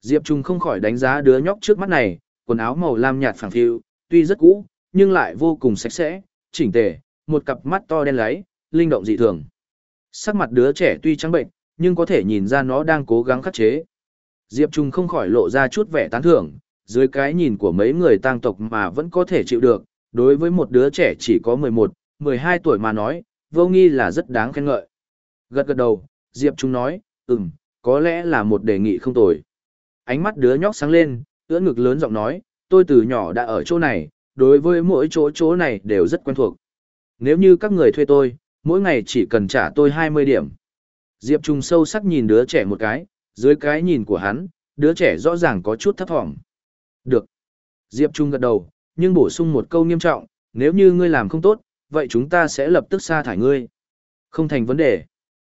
Diệp Trung không khỏi đánh giá đứa nhóc trước mắt này, quần áo màu lam nhạt phẳng phiu, tuy rất cũ, nhưng lại vô cùng sạch sẽ, chỉnh tề, một cặp mắt to đen láy, linh động dị thường. Sắc mặt đứa trẻ tuy trắng bệnh, nhưng có thể nhìn ra nó đang cố gắng khắc chế. Diệp Trung không khỏi lộ ra chút vẻ tán thưởng, dưới cái nhìn của mấy người tang tộc mà vẫn có thể chịu được, đối với một đứa trẻ chỉ có 11, 12 tuổi mà nói, vô nghi là rất đáng khen ngợi. Gật gật đầu, Diệp Trung nói, ừm, có lẽ là một đề nghị không tồi. Ánh mắt đứa nhóc sáng lên, ưỡn ngực lớn giọng nói, tôi từ nhỏ đã ở chỗ này, đối với mỗi chỗ chỗ này đều rất quen thuộc. Nếu như các người thuê tôi, mỗi ngày chỉ cần trả tôi 20 điểm. Diệp Trung sâu sắc nhìn đứa trẻ một cái, dưới cái nhìn của hắn, đứa trẻ rõ ràng có chút thấp thỏm. Được. Diệp Trung gật đầu, nhưng bổ sung một câu nghiêm trọng, nếu như ngươi làm không tốt, vậy chúng ta sẽ lập tức sa thải ngươi. Không thành vấn đề.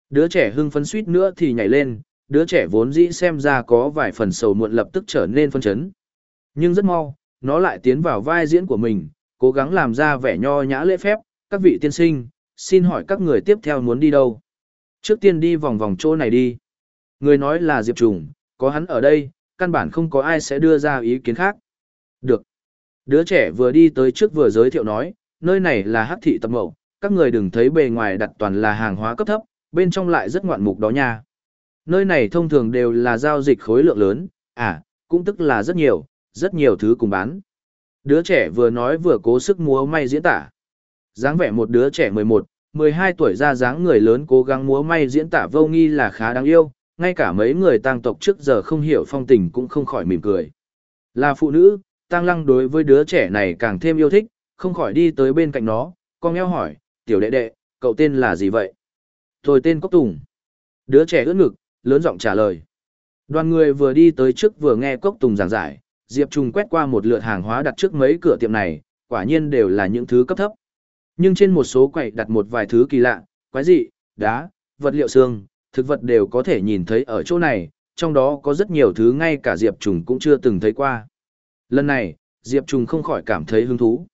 Đứa trẻ hưng phấn suýt nữa thì nhảy lên, đứa trẻ vốn dĩ xem ra có vài phần sầu muộn lập tức trở nên phân chấn. Nhưng rất mau, nó lại tiến vào vai diễn của mình, cố gắng làm ra vẻ nho nhã lễ phép, các vị tiên sinh, xin hỏi các người tiếp theo muốn đi đâu? Trước tiên đi vòng vòng chỗ này đi. Người nói là Diệp Trùng, có hắn ở đây, căn bản không có ai sẽ đưa ra ý kiến khác. Được. Đứa trẻ vừa đi tới trước vừa giới thiệu nói, nơi này là hắc thị tập mậu, các người đừng thấy bề ngoài đặt toàn là hàng hóa cấp thấp, bên trong lại rất ngoạn mục đó nha. Nơi này thông thường đều là giao dịch khối lượng lớn, à, cũng tức là rất nhiều, rất nhiều thứ cùng bán. Đứa trẻ vừa nói vừa cố sức múa may diễn tả. dáng vẻ một đứa trẻ 11, 12 tuổi ra dáng người lớn cố gắng múa may diễn tả vô nghi là khá đáng yêu, ngay cả mấy người tang tộc trước giờ không hiểu phong tình cũng không khỏi mỉm cười. Là phụ nữ, tang lăng đối với đứa trẻ này càng thêm yêu thích, không khỏi đi tới bên cạnh nó, con eo hỏi, tiểu đệ đệ, cậu tên là gì vậy? Tôi tên Cốc Tùng. Đứa trẻ ướt ngực, lớn giọng trả lời. Đoàn người vừa đi tới trước vừa nghe Cốc Tùng giảng giải, Diệp Trung quét qua một lượt hàng hóa đặt trước mấy cửa tiệm này, quả nhiên đều là những thứ cấp thấp. Nhưng trên một số quầy đặt một vài thứ kỳ lạ, quái dị, đá, vật liệu xương, thực vật đều có thể nhìn thấy ở chỗ này, trong đó có rất nhiều thứ ngay cả Diệp Trùng cũng chưa từng thấy qua. Lần này, Diệp Trùng không khỏi cảm thấy hứng thú.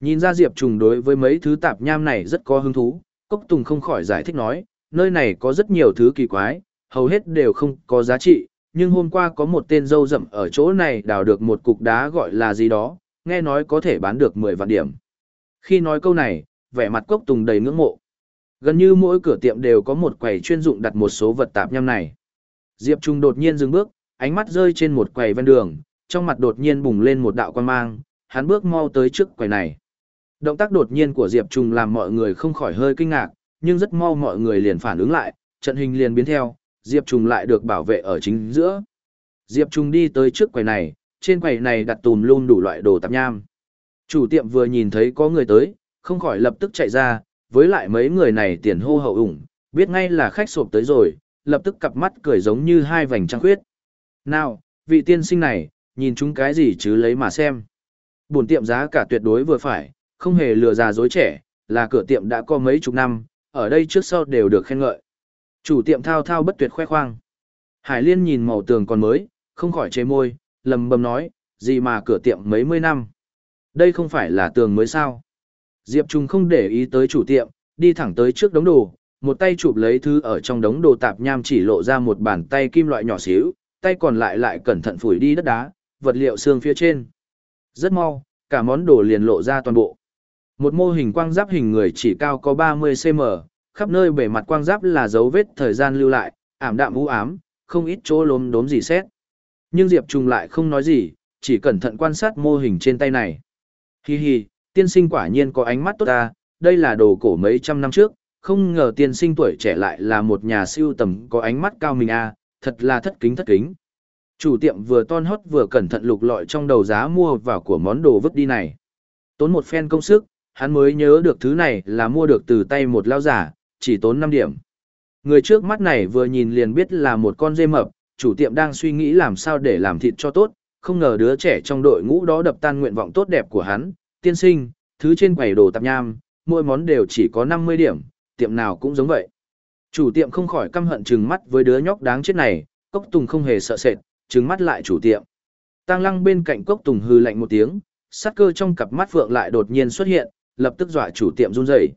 Nhìn ra Diệp Trùng đối với mấy thứ tạp nham này rất có hứng thú, Cốc Tùng không khỏi giải thích nói, nơi này có rất nhiều thứ kỳ quái, hầu hết đều không có giá trị, nhưng hôm qua có một tên dâu rậm ở chỗ này đào được một cục đá gọi là gì đó, nghe nói có thể bán được 10 vạn điểm. Khi nói câu này, vẻ mặt Cốc Tùng đầy ngưỡng mộ. Gần như mỗi cửa tiệm đều có một quầy chuyên dụng đặt một số vật tạp nham này. Diệp Trung đột nhiên dừng bước, ánh mắt rơi trên một quầy ven đường, trong mặt đột nhiên bùng lên một đạo quan mang, hắn bước mau tới trước quầy này. Động tác đột nhiên của Diệp Trung làm mọi người không khỏi hơi kinh ngạc, nhưng rất mau mọi người liền phản ứng lại, trận hình liền biến theo, Diệp Trung lại được bảo vệ ở chính giữa. Diệp Trung đi tới trước quầy này, trên quầy này đặt tùm luôn đủ loại đồ tạp nham. Chủ tiệm vừa nhìn thấy có người tới, không khỏi lập tức chạy ra, với lại mấy người này tiền hô hậu ủng, biết ngay là khách sộp tới rồi, lập tức cặp mắt cười giống như hai vành trăng khuyết. Nào, vị tiên sinh này, nhìn chúng cái gì chứ lấy mà xem. Buồn tiệm giá cả tuyệt đối vừa phải, không hề lừa già dối trẻ, là cửa tiệm đã có mấy chục năm, ở đây trước sau đều được khen ngợi. Chủ tiệm thao thao bất tuyệt khoe khoang. Hải Liên nhìn màu tường còn mới, không khỏi chế môi, lầm bầm nói, gì mà cửa tiệm mấy mươi năm. Đây không phải là tường mới sao. Diệp Trung không để ý tới chủ tiệm, đi thẳng tới trước đống đồ, một tay chụp lấy thứ ở trong đống đồ tạp nham chỉ lộ ra một bàn tay kim loại nhỏ xíu, tay còn lại lại cẩn thận phủi đi đất đá, vật liệu xương phía trên. Rất mau, cả món đồ liền lộ ra toàn bộ. Một mô hình quang giáp hình người chỉ cao có 30cm, khắp nơi bề mặt quang giáp là dấu vết thời gian lưu lại, ảm đạm u ám, không ít chỗ lốm đốm gì xét. Nhưng Diệp Trung lại không nói gì, chỉ cẩn thận quan sát mô hình trên tay này. Hi hi, tiên sinh quả nhiên có ánh mắt tốt ta, đây là đồ cổ mấy trăm năm trước, không ngờ tiên sinh tuổi trẻ lại là một nhà siêu tầm có ánh mắt cao mình a, thật là thất kính thất kính. Chủ tiệm vừa ton hót vừa cẩn thận lục lọi trong đầu giá mua vào của món đồ vứt đi này. Tốn một phen công sức, hắn mới nhớ được thứ này là mua được từ tay một lao giả, chỉ tốn 5 điểm. Người trước mắt này vừa nhìn liền biết là một con dê mập, chủ tiệm đang suy nghĩ làm sao để làm thịt cho tốt, không ngờ đứa trẻ trong đội ngũ đó đập tan nguyện vọng tốt đẹp của hắn, tiên sinh, thứ trên quầy đồ tạp nham, mỗi món đều chỉ có 50 điểm, tiệm nào cũng giống vậy. Chủ tiệm không khỏi căm hận trừng mắt với đứa nhóc đáng chết này, cốc tùng không hề sợ sệt, trừng mắt lại chủ tiệm. Tăng lăng bên cạnh cốc tùng hư lạnh một tiếng, sát cơ trong cặp mắt phượng lại đột nhiên xuất hiện, lập tức dọa chủ tiệm run rẩy.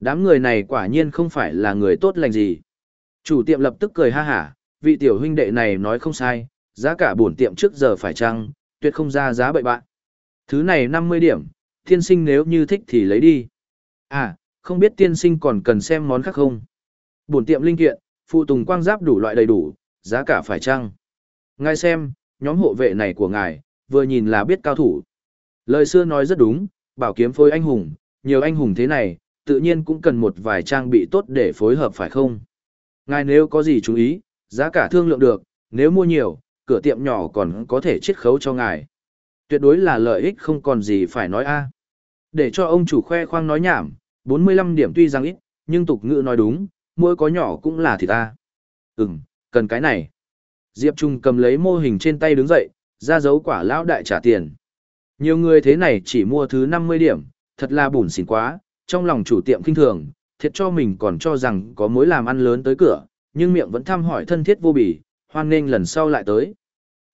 Đám người này quả nhiên không phải là người tốt lành gì. Chủ tiệm lập tức cười ha hả, vị tiểu huynh đệ này nói không sai, giá cả bổn tiệm trước giờ phải chăng, tuyệt không ra giá bậy bạn. Thứ này 50 điểm, tiên sinh nếu như thích thì lấy đi. À, không biết tiên sinh còn cần xem món khác không? Bổn tiệm linh kiện, phụ tùng quang giáp đủ loại đầy đủ, giá cả phải chăng? Ngài xem, nhóm hộ vệ này của ngài, vừa nhìn là biết cao thủ. Lời xưa nói rất đúng, bảo kiếm phối anh hùng, nhiều anh hùng thế này, tự nhiên cũng cần một vài trang bị tốt để phối hợp phải không? Ngài nếu có gì chú ý, giá cả thương lượng được, nếu mua nhiều, cửa tiệm nhỏ còn có thể chiết khấu cho ngài. Tuyệt đối là lợi ích không còn gì phải nói a. Để cho ông chủ khoe khoang nói nhảm, 45 điểm tuy rằng ít, nhưng tục ngữ nói đúng, mỗi có nhỏ cũng là thì ta. Ừm, cần cái này. Diệp Trung cầm lấy mô hình trên tay đứng dậy, ra dấu quả lão đại trả tiền. Nhiều người thế này chỉ mua thứ 50 điểm, thật là bùn xỉn quá, trong lòng chủ tiệm kinh thường, thiệt cho mình còn cho rằng có mối làm ăn lớn tới cửa, nhưng miệng vẫn thăm hỏi thân thiết vô bỉ, hoan nghênh lần sau lại tới.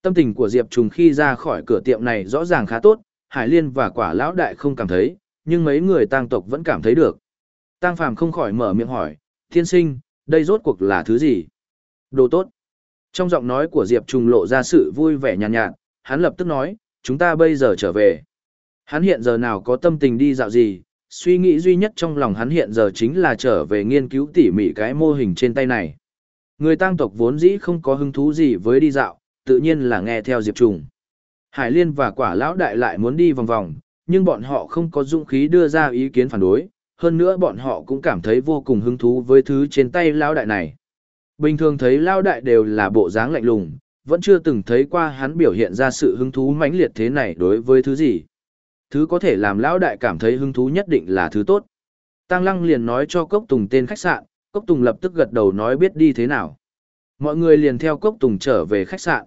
Tâm tình của Diệp Trùng khi ra khỏi cửa tiệm này rõ ràng khá tốt, Hải Liên và quả lão đại không cảm thấy, nhưng mấy người tang tộc vẫn cảm thấy được. Tang Phàm không khỏi mở miệng hỏi, thiên sinh, đây rốt cuộc là thứ gì? Đồ tốt. Trong giọng nói của Diệp Trùng lộ ra sự vui vẻ nhàn nhạt, nhạt, hắn lập tức nói, chúng ta bây giờ trở về. Hắn hiện giờ nào có tâm tình đi dạo gì, suy nghĩ duy nhất trong lòng hắn hiện giờ chính là trở về nghiên cứu tỉ mỉ cái mô hình trên tay này. Người tăng tộc vốn dĩ không có hứng thú gì với đi dạo, tự nhiên là nghe theo Diệp Trùng. Hải Liên và quả lão đại lại muốn đi vòng vòng, nhưng bọn họ không có dũng khí đưa ra ý kiến phản đối, hơn nữa bọn họ cũng cảm thấy vô cùng hứng thú với thứ trên tay lão đại này. Bình thường thấy lão đại đều là bộ dáng lạnh lùng, vẫn chưa từng thấy qua hắn biểu hiện ra sự hứng thú mãnh liệt thế này đối với thứ gì. Thứ có thể làm lão đại cảm thấy hứng thú nhất định là thứ tốt. Tăng Lăng liền nói cho Cốc Tùng tên khách sạn, Cốc Tùng lập tức gật đầu nói biết đi thế nào. Mọi người liền theo Cốc Tùng trở về khách sạn.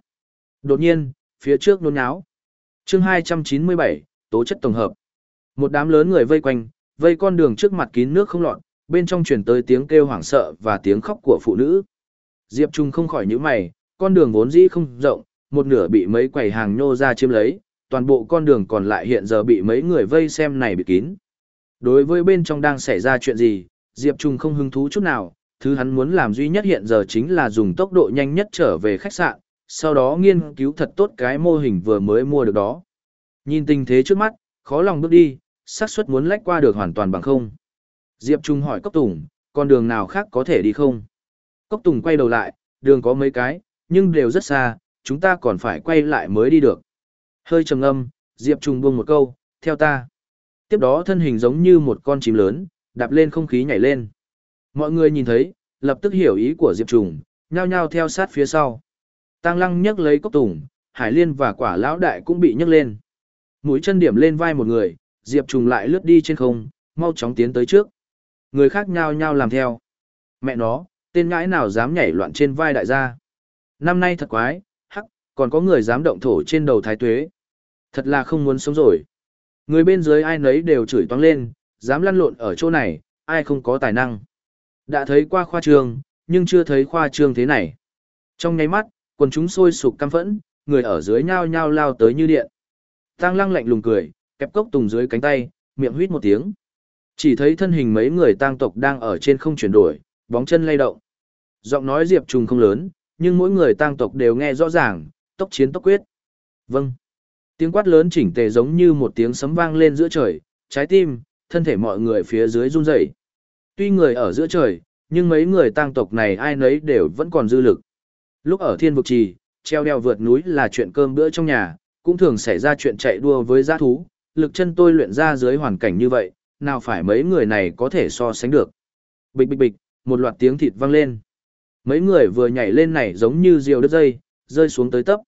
Đột nhiên, phía trước nôn náo. chương 297, tố chất tổng hợp. Một đám lớn người vây quanh, vây con đường trước mặt kín nước không lọt, bên trong truyền tới tiếng kêu hoảng sợ và tiếng khóc của phụ nữ. Diệp Trung không khỏi nhíu mày, con đường vốn dĩ không rộng, một nửa bị mấy quầy hàng nhô ra chiếm lấy, toàn bộ con đường còn lại hiện giờ bị mấy người vây xem này bị kín. Đối với bên trong đang xảy ra chuyện gì, Diệp Trung không hứng thú chút nào, thứ hắn muốn làm duy nhất hiện giờ chính là dùng tốc độ nhanh nhất trở về khách sạn, sau đó nghiên cứu thật tốt cái mô hình vừa mới mua được đó. Nhìn tình thế trước mắt, khó lòng bước đi, xác suất muốn lách qua được hoàn toàn bằng không. Diệp Trung hỏi Cốc Tùng, con đường nào khác có thể đi không? Cốc Tùng quay đầu lại, đường có mấy cái, nhưng đều rất xa, chúng ta còn phải quay lại mới đi được. Hơi trầm ngâm, Diệp Trung buông một câu, theo ta. Tiếp đó thân hình giống như một con chim lớn, đạp lên không khí nhảy lên. Mọi người nhìn thấy, lập tức hiểu ý của Diệp Trung nhao nhao theo sát phía sau. Tăng Lăng nhấc lấy cốc tùng, Hải Liên và quả lão đại cũng bị nhấc lên. Mũi chân điểm lên vai một người, Diệp Trùng lại lướt đi trên không, mau chóng tiến tới trước. Người khác nhao nhao làm theo. Mẹ nó, tên ngãi nào dám nhảy loạn trên vai đại gia. Năm nay thật quái, hắc, còn có người dám động thổ trên đầu thái tuế. Thật là không muốn sống rồi. Người bên dưới ai nấy đều chửi toáng lên, dám lăn lộn ở chỗ này, ai không có tài năng. Đã thấy qua khoa trương, nhưng chưa thấy khoa trương thế này. Trong nháy mắt, quần chúng sôi sục căm phẫn, người ở dưới nhao nhao lao tới như điện. Tăng lăng lạnh lùng cười, kẹp cốc tùng dưới cánh tay, miệng huýt một tiếng. Chỉ thấy thân hình mấy người tang tộc đang ở trên không chuyển đổi, bóng chân lay động. Giọng nói Diệp Trùng không lớn, nhưng mỗi người tang tộc đều nghe rõ ràng, tốc chiến tốc quyết. Vâng. Tiếng quát lớn chỉnh tề giống như một tiếng sấm vang lên giữa trời, trái tim, thân thể mọi người phía dưới run rẩy. Tuy người ở giữa trời, nhưng mấy người tang tộc này ai nấy đều vẫn còn dư lực. Lúc ở thiên vực trì, treo đeo vượt núi là chuyện cơm bữa trong nhà, cũng thường xảy ra chuyện chạy đua với giã thú, lực chân tôi luyện ra dưới hoàn cảnh như vậy, nào phải mấy người này có thể so sánh được. Bịch bịch bịch, một loạt tiếng thịt vang lên. Mấy người vừa nhảy lên này giống như diều đứt dây, rơi xuống tới tấp.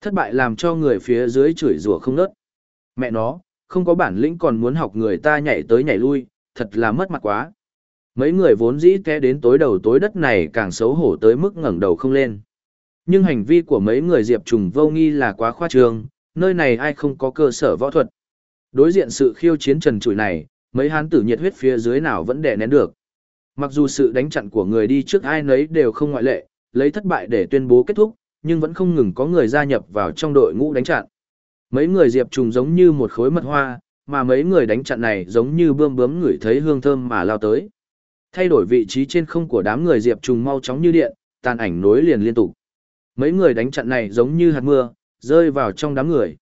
Thất bại làm cho người phía dưới chửi rủa không nớt. Mẹ nó, không có bản lĩnh còn muốn học người ta nhảy tới nhảy lui, thật là mất mặt quá. Mấy người vốn dĩ té đến tối đầu tối đất này càng xấu hổ tới mức ngẩng đầu không lên. Nhưng hành vi của mấy người Diệp Trùng vô nghi là quá khoa trương, nơi này ai không có cơ sở võ thuật. Đối diện sự khiêu chiến trần trụi này, mấy hán tử nhiệt huyết phía dưới nào vẫn đè nén được. Mặc dù sự đánh chặn của người đi trước ai nấy đều không ngoại lệ, lấy thất bại để tuyên bố kết thúc, nhưng vẫn không ngừng có người gia nhập vào trong đội ngũ đánh chặn. Mấy người Diệp Trùng giống như một khối mật hoa, mà mấy người đánh chặn này giống như bươm bướm ngửi thấy hương thơm mà lao tới. Thay đổi vị trí trên không của đám người Diệp Trùng mau chóng như điện, tàn ảnh nối liền liên tục. Mấy người đánh chặn này giống như hạt mưa, rơi vào trong đám người.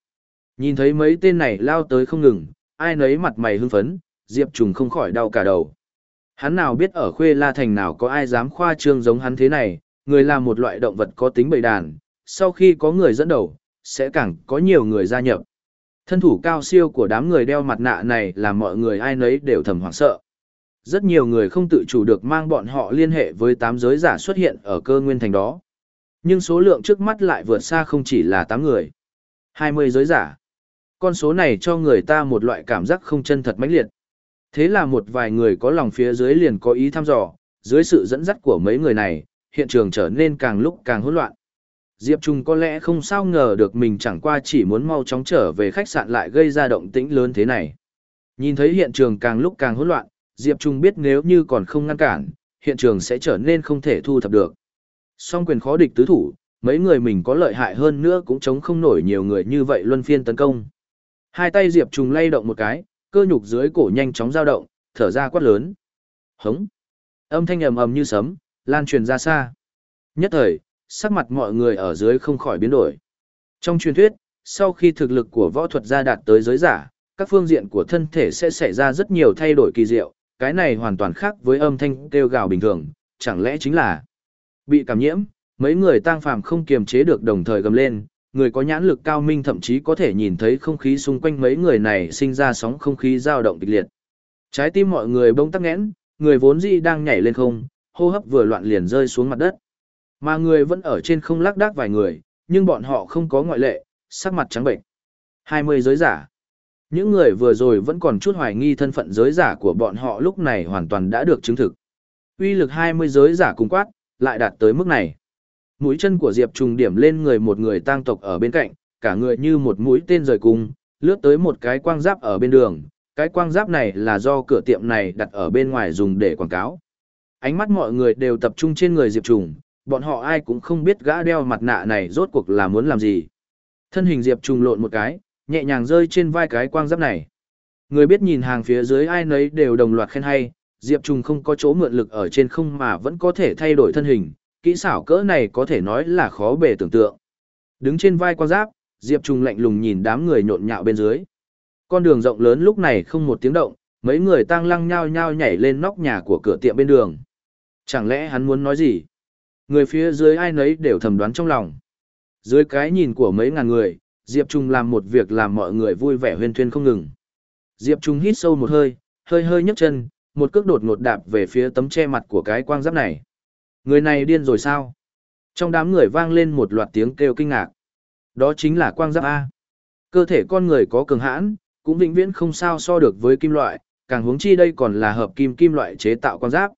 Nhìn thấy mấy tên này lao tới không ngừng, ai nấy mặt mày hưng phấn, Diệp Trùng không khỏi đau cả đầu. Hắn nào biết ở khuê la thành nào có ai dám khoa trương giống hắn thế này, người là một loại động vật có tính bầy đàn, sau khi có người dẫn đầu, sẽ càng có nhiều người gia nhập. Thân thủ cao siêu của đám người đeo mặt nạ này làm mọi người ai nấy đều thầm hoảng sợ. Rất nhiều người không tự chủ được mang bọn họ liên hệ với tám giới giả xuất hiện ở cơ nguyên thành đó. Nhưng số lượng trước mắt lại vượt xa không chỉ là 8 người. 20 giới giả. Con số này cho người ta một loại cảm giác không chân thật mãnh liệt. Thế là một vài người có lòng phía dưới liền có ý thăm dò, dưới sự dẫn dắt của mấy người này, hiện trường trở nên càng lúc càng hỗn loạn. Diệp Trung có lẽ không sao ngờ được mình chẳng qua chỉ muốn mau chóng trở về khách sạn lại gây ra động tĩnh lớn thế này. Nhìn thấy hiện trường càng lúc càng hỗn loạn, Diệp Trung biết nếu như còn không ngăn cản, hiện trường sẽ trở nên không thể thu thập được. Song quyền khó địch tứ thủ, mấy người mình có lợi hại hơn nữa cũng chống không nổi nhiều người như vậy luân phiên tấn công. Hai tay Diệp Trùng lay động một cái, cơ nhục dưới cổ nhanh chóng dao động, thở ra quát lớn. Hống! Âm thanh ầm ầm như sấm, lan truyền ra xa. Nhất thời, sắc mặt mọi người ở dưới không khỏi biến đổi. Trong truyền thuyết, sau khi thực lực của võ thuật gia đạt tới giới giả, các phương diện của thân thể sẽ xảy ra rất nhiều thay đổi kỳ diệu, cái này hoàn toàn khác với âm thanh kêu gào bình thường, chẳng lẽ chính là Bị cảm nhiễm, mấy người tang phàm không kiềm chế được đồng thời gầm lên, người có nhãn lực cao minh thậm chí có thể nhìn thấy không khí xung quanh mấy người này sinh ra sóng không khí dao động kịch liệt. Trái tim mọi người bỗng tắc nghẽn, người vốn dĩ đang nhảy lên không, hô hấp vừa loạn liền rơi xuống mặt đất. Mà người vẫn ở trên không lác đác vài người, nhưng bọn họ không có ngoại lệ, sắc mặt trắng bệnh. 20 giới giả. Những người vừa rồi vẫn còn chút hoài nghi thân phận giới giả của bọn họ lúc này hoàn toàn đã được chứng thực. Uy lực 20 giới giả cùng quát, lại đạt tới mức này. Mũi chân của Diệp Trùng điểm lên người một người tang tộc ở bên cạnh, cả người như một mũi tên rời cung, lướt tới một cái quang giáp ở bên đường. Cái quang giáp này là do cửa tiệm này đặt ở bên ngoài dùng để quảng cáo. Ánh mắt mọi người đều tập trung trên người Diệp Trùng, bọn họ ai cũng không biết gã đeo mặt nạ này rốt cuộc là muốn làm gì. Thân hình Diệp Trùng lộn một cái, nhẹ nhàng rơi trên vai cái quang giáp này. Người biết nhìn hàng phía dưới ai nấy đều đồng loạt khen hay, Diệp Trùng không có chỗ mượn lực ở trên không mà vẫn có thể thay đổi thân hình, kỹ xảo cỡ này có thể nói là khó bề tưởng tượng. Đứng trên vai quan giáp, Diệp Trùng lạnh lùng nhìn đám người nhộn nhạo bên dưới. Con đường rộng lớn lúc này không một tiếng động, mấy người tang lăng nhao nhao nhảy lên nóc nhà của cửa tiệm bên đường. Chẳng lẽ hắn muốn nói gì? Người phía dưới ai nấy đều thầm đoán trong lòng. Dưới cái nhìn của mấy ngàn người, Diệp Trung làm một việc làm mọi người vui vẻ huyên thuyên không ngừng. Diệp Trung hít sâu một hơi, hơi hơi nhấc chân, một cước đột ngột đạp về phía tấm che mặt của cái quang giáp này. Người này điên rồi sao? Trong đám người vang lên một loạt tiếng kêu kinh ngạc. Đó chính là quang giáp A. Cơ thể con người có cường hãn, cũng vĩnh viễn không sao so được với kim loại, càng huống chi đây còn là hợp kim kim loại chế tạo quang giáp.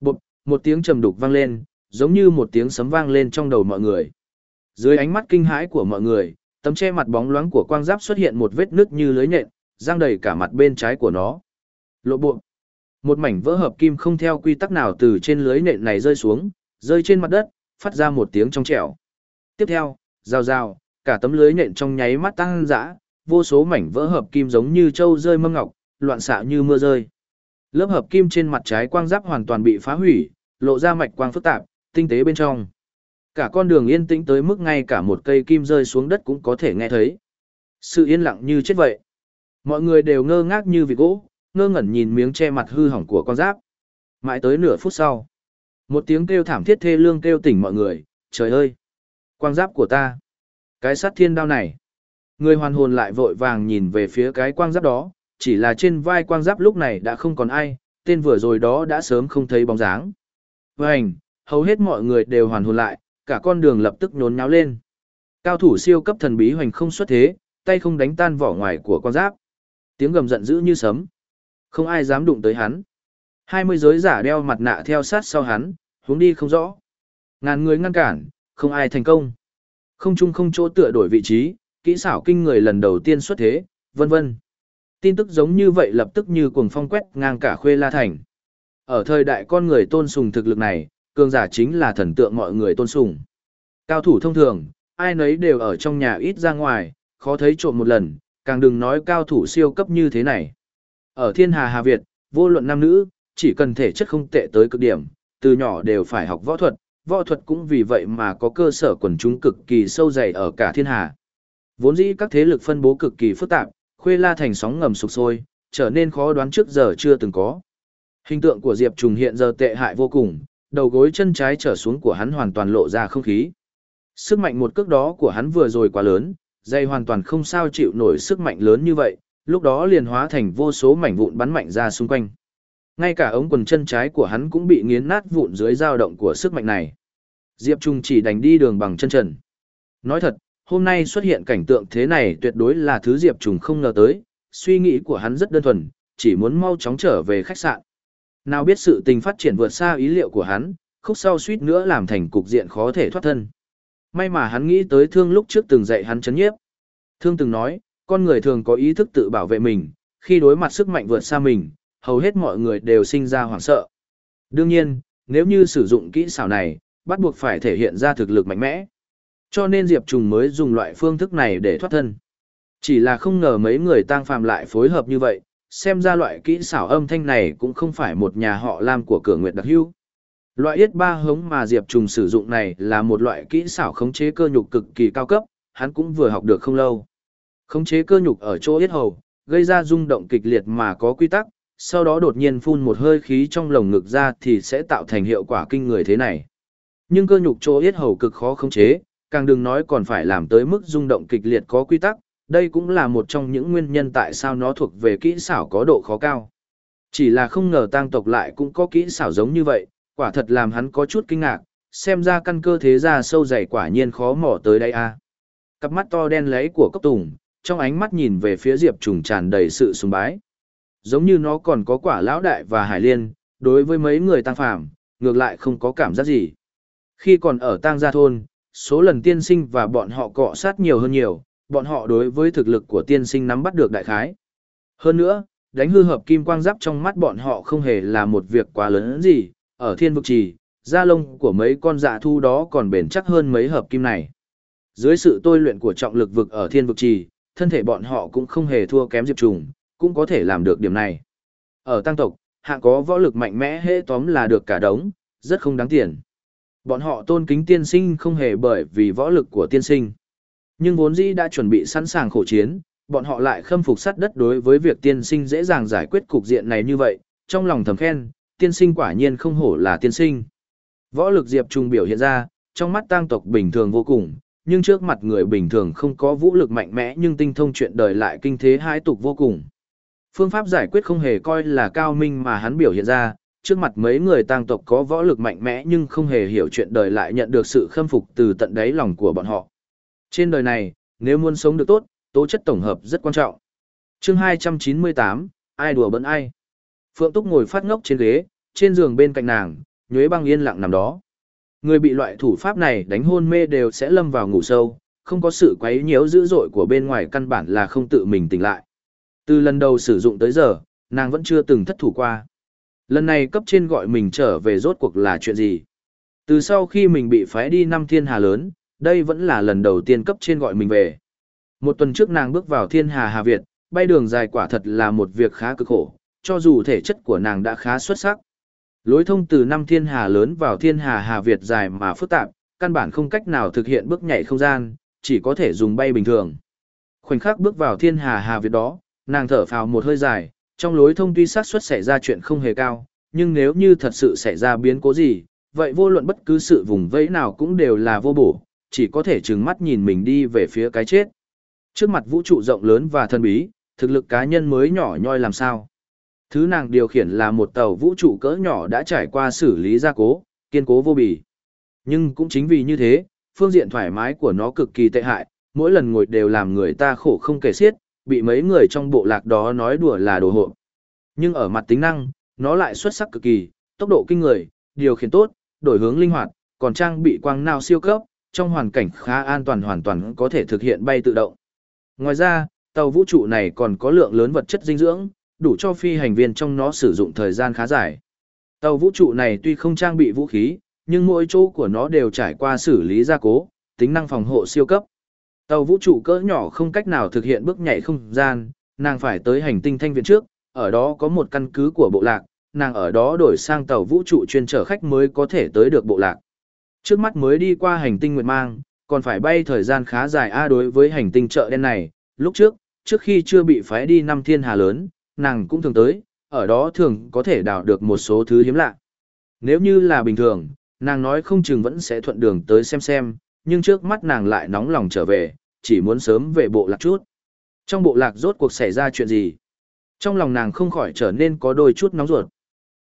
Bụt, một tiếng trầm đục vang lên, giống như một tiếng sấm vang lên trong đầu mọi người. Dưới ánh mắt kinh hãi của mọi người, tấm che mặt bóng loáng của quang giáp xuất hiện một vết nứt như lưới nhện, giang đầy cả mặt bên trái của nó. Lộ bộ. Một mảnh vỡ hợp kim không theo quy tắc nào từ trên lưới nện này rơi xuống, rơi trên mặt đất, phát ra một tiếng trong trẻo. Tiếp theo, rào rào, cả tấm lưới nện trong nháy mắt tăng dã, vô số mảnh vỡ hợp kim giống như trâu rơi mâm ngọc, loạn xạ như mưa rơi. Lớp hợp kim trên mặt trái quang giáp hoàn toàn bị phá hủy, lộ ra mạch quang phức tạp, tinh tế bên trong. Cả con đường yên tĩnh tới mức ngay cả một cây kim rơi xuống đất cũng có thể nghe thấy. Sự yên lặng như chết vậy. Mọi người đều ngơ ngác như vị gỗ, ngơ ngẩn nhìn miếng che mặt hư hỏng của con giáp. Mãi tới nửa phút sau, một tiếng kêu thảm thiết thê lương kêu tỉnh mọi người, trời ơi! Quang giáp của ta! Cái sát thiên đao này! Người hoàn hồn lại vội vàng nhìn về phía cái quang giáp đó, chỉ là trên vai quang giáp lúc này đã không còn ai, tên vừa rồi đó đã sớm không thấy bóng dáng. Vânh, hầu hết mọi người đều hoàn hồn lại, cả con đường lập tức nhốn nháo lên. Cao thủ siêu cấp thần bí hoành không xuất thế, tay không đánh tan vỏ ngoài của con giáp. Tiếng gầm giận dữ như sấm. Không ai dám đụng tới hắn. Hai mươi giới giả đeo mặt nạ theo sát sau hắn, hướng đi không rõ. Ngàn người ngăn cản, không ai thành công. Không chung không chỗ tựa đổi vị trí, kỹ xảo kinh người lần đầu tiên xuất thế, vân vân. Tin tức giống như vậy lập tức như cuồng phong quét ngang cả khuê la thành. Ở thời đại con người tôn sùng thực lực này, cường giả chính là thần tượng mọi người tôn sùng. Cao thủ thông thường, ai nấy đều ở trong nhà ít ra ngoài, khó thấy trộm một lần, càng đừng nói cao thủ siêu cấp như thế này. Ở thiên hà Hà Việt, vô luận nam nữ, chỉ cần thể chất không tệ tới cực điểm, từ nhỏ đều phải học võ thuật, võ thuật cũng vì vậy mà có cơ sở quần chúng cực kỳ sâu dày ở cả thiên hà. Vốn dĩ các thế lực phân bố cực kỳ phức tạp, khuê la thành sóng ngầm sụp sôi, trở nên khó đoán trước giờ chưa từng có. Hình tượng của Diệp Trùng hiện giờ tệ hại vô cùng, đầu gối chân trái trở xuống của hắn hoàn toàn lộ ra không khí. Sức mạnh một cước đó của hắn vừa rồi quá lớn, dây hoàn toàn không sao chịu nổi sức mạnh lớn như vậy, lúc đó liền hóa thành vô số mảnh vụn bắn mạnh ra xung quanh. Ngay cả ống quần chân trái của hắn cũng bị nghiến nát vụn dưới dao động của sức mạnh này. Diệp Trung chỉ đành đi đường bằng chân trần. Nói thật, hôm nay xuất hiện cảnh tượng thế này tuyệt đối là thứ Diệp Trung không ngờ tới, suy nghĩ của hắn rất đơn thuần, chỉ muốn mau chóng trở về khách sạn. Nào biết sự tình phát triển vượt xa ý liệu của hắn, khúc sau suýt nữa làm thành cục diện khó thể thoát thân. May mà hắn nghĩ tới thương lúc trước từng dạy hắn chấn nhiếp. Thương từng nói, con người thường có ý thức tự bảo vệ mình, khi đối mặt sức mạnh vượt xa mình, hầu hết mọi người đều sinh ra hoảng sợ. Đương nhiên, nếu như sử dụng kỹ xảo này, bắt buộc phải thể hiện ra thực lực mạnh mẽ. Cho nên Diệp Trùng mới dùng loại phương thức này để thoát thân. Chỉ là không ngờ mấy người tang phàm lại phối hợp như vậy, xem ra loại kỹ xảo âm thanh này cũng không phải một nhà họ làm của cửa nguyệt đặc hưu. Loại yết ba hống mà Diệp Trùng sử dụng này là một loại kỹ xảo khống chế cơ nhục cực kỳ cao cấp, hắn cũng vừa học được không lâu. Khống chế cơ nhục ở chỗ yết hầu, gây ra rung động kịch liệt mà có quy tắc, sau đó đột nhiên phun một hơi khí trong lồng ngực ra thì sẽ tạo thành hiệu quả kinh người thế này. Nhưng cơ nhục chỗ yết hầu cực khó khống chế, càng đừng nói còn phải làm tới mức rung động kịch liệt có quy tắc, đây cũng là một trong những nguyên nhân tại sao nó thuộc về kỹ xảo có độ khó cao. Chỉ là không ngờ tang tộc lại cũng có kỹ xảo giống như vậy, quả thật làm hắn có chút kinh ngạc, xem ra căn cơ thế ra sâu dày quả nhiên khó mỏ tới đây a. Cặp mắt to đen lấy của cốc tùng, trong ánh mắt nhìn về phía Diệp Trùng tràn đầy sự sùng bái. Giống như nó còn có quả lão đại và hải liên, đối với mấy người tăng phàm, ngược lại không có cảm giác gì. Khi còn ở tang gia thôn, số lần tiên sinh và bọn họ cọ sát nhiều hơn nhiều, bọn họ đối với thực lực của tiên sinh nắm bắt được đại khái. Hơn nữa, đánh hư hợp kim quang giáp trong mắt bọn họ không hề là một việc quá lớn gì, ở thiên vực trì, da lông của mấy con dạ thu đó còn bền chắc hơn mấy hợp kim này. Dưới sự tôi luyện của trọng lực vực ở thiên vực trì, thân thể bọn họ cũng không hề thua kém Diệp Trùng, cũng có thể làm được điểm này. Ở tăng tộc, hạng có võ lực mạnh mẽ hễ tóm là được cả đống, rất không đáng tiền. Bọn họ tôn kính tiên sinh không hề bởi vì võ lực của tiên sinh. Nhưng vốn dĩ đã chuẩn bị sẵn sàng khổ chiến, bọn họ lại khâm phục sắt đất đối với việc tiên sinh dễ dàng giải quyết cục diện này như vậy, trong lòng thầm khen, tiên sinh quả nhiên không hổ là tiên sinh. Võ lực Diệp Trung biểu hiện ra, trong mắt tang tộc bình thường vô cùng, nhưng trước mặt người bình thường không có vũ lực mạnh mẽ nhưng tinh thông chuyện đời lại kinh thế hai tục vô cùng. Phương pháp giải quyết không hề coi là cao minh mà hắn biểu hiện ra, trước mặt mấy người tang tộc có võ lực mạnh mẽ nhưng không hề hiểu chuyện đời lại nhận được sự khâm phục từ tận đáy lòng của bọn họ. Trên đời này, nếu muốn sống được tốt, tố chất tổng hợp rất quan trọng. chương 298, ai đùa bỡn ai? Phượng Túc ngồi phát ngốc trên ghế, trên giường bên cạnh nàng, nhuế băng yên lặng nằm đó. Người bị loại thủ pháp này đánh hôn mê đều sẽ lâm vào ngủ sâu, không có sự quấy nhiễu dữ dội của bên ngoài căn bản là không tự mình tỉnh lại. Từ lần đầu sử dụng tới giờ, nàng vẫn chưa từng thất thủ qua. Lần này cấp trên gọi mình trở về rốt cuộc là chuyện gì? Từ sau khi mình bị phái đi năm thiên hà lớn, đây vẫn là lần đầu tiên cấp trên gọi mình về. Một tuần trước nàng bước vào thiên hà Hà Việt, bay đường dài quả thật là một việc khá cực khổ, cho dù thể chất của nàng đã khá xuất sắc. Lối thông từ năm thiên hà lớn vào thiên hà Hà Việt dài mà phức tạp, căn bản không cách nào thực hiện bước nhảy không gian, chỉ có thể dùng bay bình thường. Khoảnh khắc bước vào thiên hà Hà Việt đó, nàng thở phào một hơi dài, trong lối thông tuy xác suất xảy ra chuyện không hề cao, nhưng nếu như thật sự xảy ra biến cố gì, vậy vô luận bất cứ sự vùng vẫy nào cũng đều là vô bổ, chỉ có thể trừng mắt nhìn mình đi về phía cái chết. Trước mặt vũ trụ rộng lớn và thân bí, thực lực cá nhân mới nhỏ nhoi làm sao. Thứ nàng điều khiển là một tàu vũ trụ cỡ nhỏ đã trải qua xử lý gia cố, kiên cố vô bì. Nhưng cũng chính vì như thế, phương diện thoải mái của nó cực kỳ tệ hại, mỗi lần ngồi đều làm người ta khổ không kể xiết, bị mấy người trong bộ lạc đó nói đùa là đồ hộ. Nhưng ở mặt tính năng, nó lại xuất sắc cực kỳ, tốc độ kinh người, điều khiển tốt, đổi hướng linh hoạt, còn trang bị quang nào siêu cấp, trong hoàn cảnh khá an toàn hoàn toàn có thể thực hiện bay tự động. Ngoài ra, tàu vũ trụ này còn có lượng lớn vật chất dinh dưỡng, đủ cho phi hành viên trong nó sử dụng thời gian khá dài. Tàu vũ trụ này tuy không trang bị vũ khí, nhưng mỗi chỗ của nó đều trải qua xử lý gia cố, tính năng phòng hộ siêu cấp. Tàu vũ trụ cỡ nhỏ không cách nào thực hiện bước nhảy không gian, nàng phải tới hành tinh thanh viện trước, ở đó có một căn cứ của bộ lạc, nàng ở đó đổi sang tàu vũ trụ chuyên chở khách mới có thể tới được bộ lạc. Trước mắt mới đi qua hành tinh Nguyệt Mang, còn phải bay thời gian khá dài a đối với hành tinh chợ đen này, lúc trước, trước khi chưa bị phái đi năm thiên hà lớn, nàng cũng thường tới, ở đó thường có thể đào được một số thứ hiếm lạ. Nếu như là bình thường, nàng nói không chừng vẫn sẽ thuận đường tới xem xem, nhưng trước mắt nàng lại nóng lòng trở về, chỉ muốn sớm về bộ lạc chút. Trong bộ lạc rốt cuộc xảy ra chuyện gì? Trong lòng nàng không khỏi trở nên có đôi chút nóng ruột.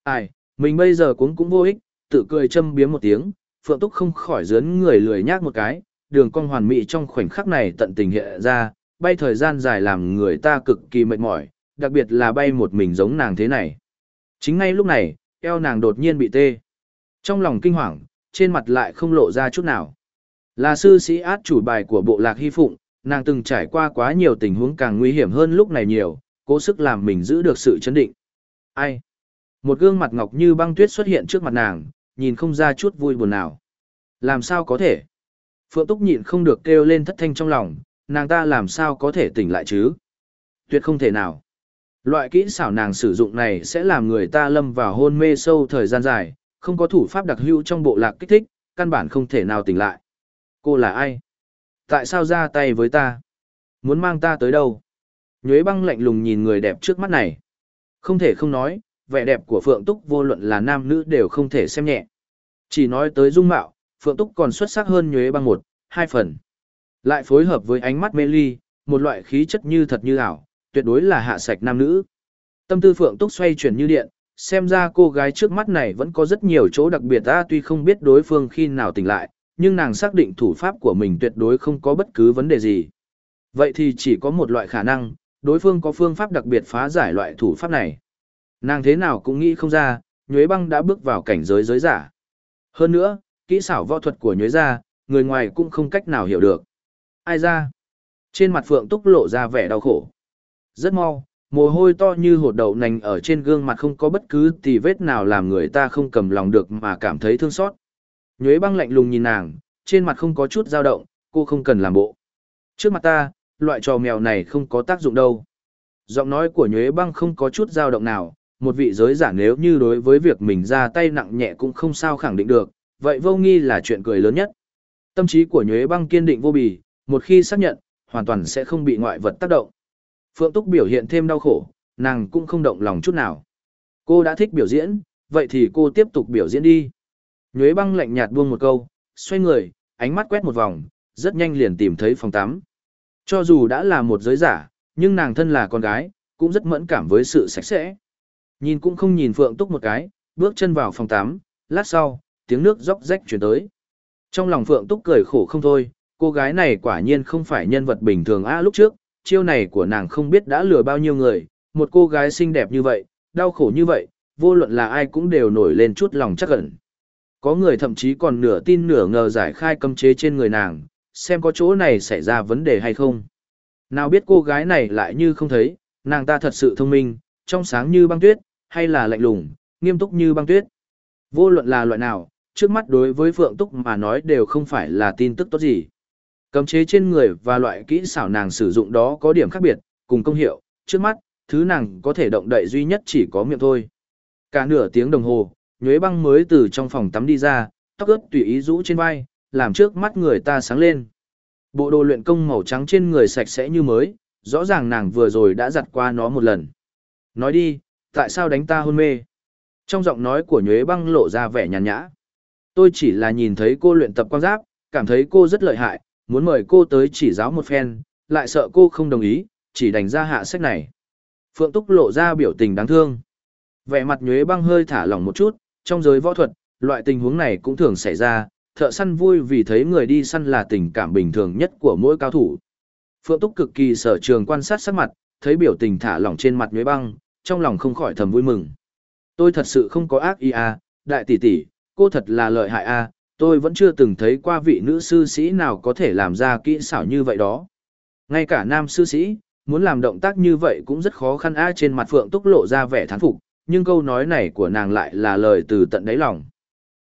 Ai, mình bây giờ cũng cũng vô ích, tự cười châm biếm một tiếng, Phượng Túc không khỏi dướn người lười nhác một cái, đường cong hoàn mỹ trong khoảnh khắc này tận tình hiện ra, bay thời gian dài làm người ta cực kỳ mệt mỏi, đặc biệt là bay một mình giống nàng thế này. Chính ngay lúc này, eo nàng đột nhiên bị tê. Trong lòng kinh hoàng, trên mặt lại không lộ ra chút nào. Là sư sĩ át chủ bài của bộ lạc hy phụng, nàng từng trải qua quá nhiều tình huống càng nguy hiểm hơn lúc này nhiều, cố sức làm mình giữ được sự chấn định. Ai? Một gương mặt ngọc như băng tuyết xuất hiện trước mặt nàng, nhìn không ra chút vui buồn nào. Làm sao có thể? Phượng Túc nhịn không được kêu lên thất thanh trong lòng, nàng ta làm sao có thể tỉnh lại chứ? Tuyệt không thể nào. Loại kỹ xảo nàng sử dụng này sẽ làm người ta lâm vào hôn mê sâu thời gian dài, không có thủ pháp đặc hữu trong bộ lạc kích thích, căn bản không thể nào tỉnh lại. Cô là ai? Tại sao ra tay với ta? Muốn mang ta tới đâu? Nhuế băng lạnh lùng nhìn người đẹp trước mắt này. Không thể không nói, vẻ đẹp của Phượng Túc vô luận là nam nữ đều không thể xem nhẹ. Chỉ nói tới dung mạo, Phượng Túc còn xuất sắc hơn Nhuế băng một, hai phần. Lại phối hợp với ánh mắt mê ly, một loại khí chất như thật như ảo, tuyệt đối là hạ sạch nam nữ. Tâm tư Phượng Túc xoay chuyển như điện, xem ra cô gái trước mắt này vẫn có rất nhiều chỗ đặc biệt ta tuy không biết đối phương khi nào tỉnh lại, nhưng nàng xác định thủ pháp của mình tuyệt đối không có bất cứ vấn đề gì. Vậy thì chỉ có một loại khả năng, đối phương có phương pháp đặc biệt phá giải loại thủ pháp này. Nàng thế nào cũng nghĩ không ra, Nhuế Băng đã bước vào cảnh giới giới giả. Hơn nữa, kỹ xảo võ thuật của Nhuế gia, người ngoài cũng không cách nào hiểu được. Ai ra? Trên mặt Phượng Túc lộ ra vẻ đau khổ. Rất mau, mồ hôi to như hột đậu nành ở trên gương mặt không có bất cứ tì vết nào làm người ta không cầm lòng được mà cảm thấy thương xót. Nhuế băng lạnh lùng nhìn nàng, trên mặt không có chút dao động, cô không cần làm bộ. Trước mặt ta, loại trò mèo này không có tác dụng đâu. Giọng nói của Nhuế băng không có chút dao động nào, một vị giới giả nếu như đối với việc mình ra tay nặng nhẹ cũng không sao khẳng định được, vậy vô nghi là chuyện cười lớn nhất. Tâm trí của Nhuế băng kiên định vô bì, một khi xác nhận, hoàn toàn sẽ không bị ngoại vật tác động. Phượng Túc biểu hiện thêm đau khổ, nàng cũng không động lòng chút nào. Cô đã thích biểu diễn, vậy thì cô tiếp tục biểu diễn đi. Nhuế băng lạnh nhạt buông một câu, xoay người, ánh mắt quét một vòng, rất nhanh liền tìm thấy phòng tắm. Cho dù đã là một giới giả, nhưng nàng thân là con gái, cũng rất mẫn cảm với sự sạch sẽ. Nhìn cũng không nhìn Phượng Túc một cái, bước chân vào phòng tắm, lát sau, tiếng nước róc rách chuyển tới. Trong lòng Phượng Túc cười khổ không thôi, cô gái này quả nhiên không phải nhân vật bình thường a lúc trước, chiêu này của nàng không biết đã lừa bao nhiêu người, một cô gái xinh đẹp như vậy, đau khổ như vậy, vô luận là ai cũng đều nổi lên chút lòng chắc ẩn. Có người thậm chí còn nửa tin nửa ngờ giải khai cấm chế trên người nàng, xem có chỗ này xảy ra vấn đề hay không. Nào biết cô gái này lại như không thấy, nàng ta thật sự thông minh, trong sáng như băng tuyết, hay là lạnh lùng, nghiêm túc như băng tuyết. Vô luận là loại nào, trước mắt đối với Phượng Túc mà nói đều không phải là tin tức tốt gì. Cấm chế trên người và loại kỹ xảo nàng sử dụng đó có điểm khác biệt, cùng công hiệu, trước mắt, thứ nàng có thể động đậy duy nhất chỉ có miệng thôi. Cả nửa tiếng đồng hồ, nhuế băng mới từ trong phòng tắm đi ra, tóc ướt tùy ý rũ trên vai, làm trước mắt người ta sáng lên. Bộ đồ luyện công màu trắng trên người sạch sẽ như mới, rõ ràng nàng vừa rồi đã giặt qua nó một lần. Nói đi, tại sao đánh ta hôn mê? Trong giọng nói của nhuế băng lộ ra vẻ nhàn nhã. Tôi chỉ là nhìn thấy cô luyện tập quan giáp, cảm thấy cô rất lợi hại, muốn mời cô tới chỉ giáo một phen, lại sợ cô không đồng ý, chỉ đành ra hạ sách này. Phượng Túc lộ ra biểu tình đáng thương. Vẻ mặt nhuế băng hơi thả lỏng một chút, trong giới võ thuật, loại tình huống này cũng thường xảy ra, thợ săn vui vì thấy người đi săn là tình cảm bình thường nhất của mỗi cao thủ. Phượng Túc cực kỳ sở trường quan sát sắc mặt, thấy biểu tình thả lỏng trên mặt nhuế băng, trong lòng không khỏi thầm vui mừng. Tôi thật sự không có ác ý à, đại tỷ tỷ, cô thật là lợi hại à, tôi vẫn chưa từng thấy qua vị nữ sư sĩ nào có thể làm ra kỹ xảo như vậy đó. Ngay cả nam sư sĩ, muốn làm động tác như vậy cũng rất khó khăn a trên mặt Phượng Túc lộ ra vẻ thán phục, nhưng câu nói này của nàng lại là lời từ tận đáy lòng.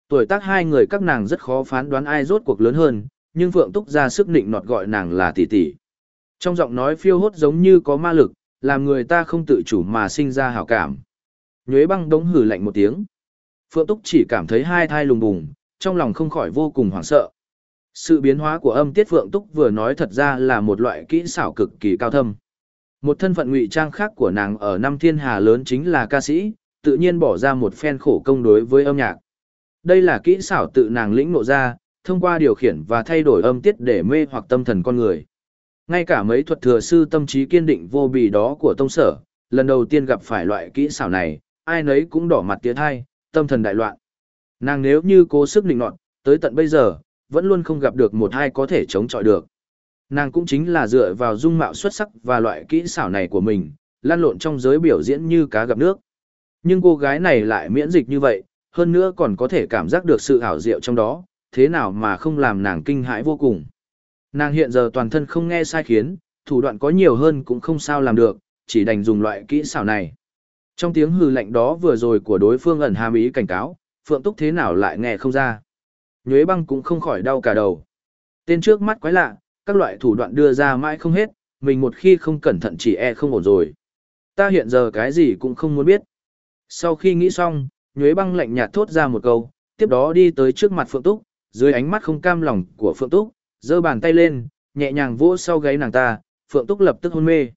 Tuổi tác hai người các nàng rất khó phán đoán ai rốt cuộc lớn hơn, nhưng Phượng Túc ra sức nịnh nọt gọi nàng là tỷ tỷ. Trong giọng nói phiêu hốt giống như có ma lực, làm người ta không tự chủ mà sinh ra hảo cảm. Nhuế băng đống hử lạnh một tiếng. Phượng Túc chỉ cảm thấy hai thai lùng bùng, trong lòng không khỏi vô cùng hoảng sợ. Sự biến hóa của âm tiết Phượng Túc vừa nói thật ra là một loại kỹ xảo cực kỳ cao thâm. Một thân phận ngụy trang khác của nàng ở năm thiên hà lớn chính là ca sĩ, tự nhiên bỏ ra một phen khổ công đối với âm nhạc. Đây là kỹ xảo tự nàng lĩnh ngộ ra, thông qua điều khiển và thay đổi âm tiết để mê hoặc tâm thần con người. Ngay cả mấy thuật thừa sư tâm trí kiên định vô bì đó của tông sở, lần đầu tiên gặp phải loại kỹ xảo này, ai nấy cũng đỏ mặt tiến thai, tâm thần đại loạn. Nàng nếu như cố sức định nọt, tới tận bây giờ, vẫn luôn không gặp được một ai có thể chống chọi được. Nàng cũng chính là dựa vào dung mạo xuất sắc và loại kỹ xảo này của mình, lan lộn trong giới biểu diễn như cá gặp nước. Nhưng cô gái này lại miễn dịch như vậy, hơn nữa còn có thể cảm giác được sự ảo diệu trong đó, thế nào mà không làm nàng kinh hãi vô cùng. Nàng hiện giờ toàn thân không nghe sai khiến, thủ đoạn có nhiều hơn cũng không sao làm được, chỉ đành dùng loại kỹ xảo này. Trong tiếng hừ lạnh đó vừa rồi của đối phương ẩn hàm ý cảnh cáo, Phượng Túc thế nào lại nghe không ra. Nhuế băng cũng không khỏi đau cả đầu. Tên trước mắt quái lạ, các loại thủ đoạn đưa ra mãi không hết, mình một khi không cẩn thận chỉ e không ổn rồi. Ta hiện giờ cái gì cũng không muốn biết. Sau khi nghĩ xong, Nhuế băng lạnh nhạt thốt ra một câu, tiếp đó đi tới trước mặt Phượng Túc, dưới ánh mắt không cam lòng của Phượng Túc, giơ bàn tay lên, nhẹ nhàng vỗ sau gáy nàng ta, Phượng Túc lập tức hôn mê.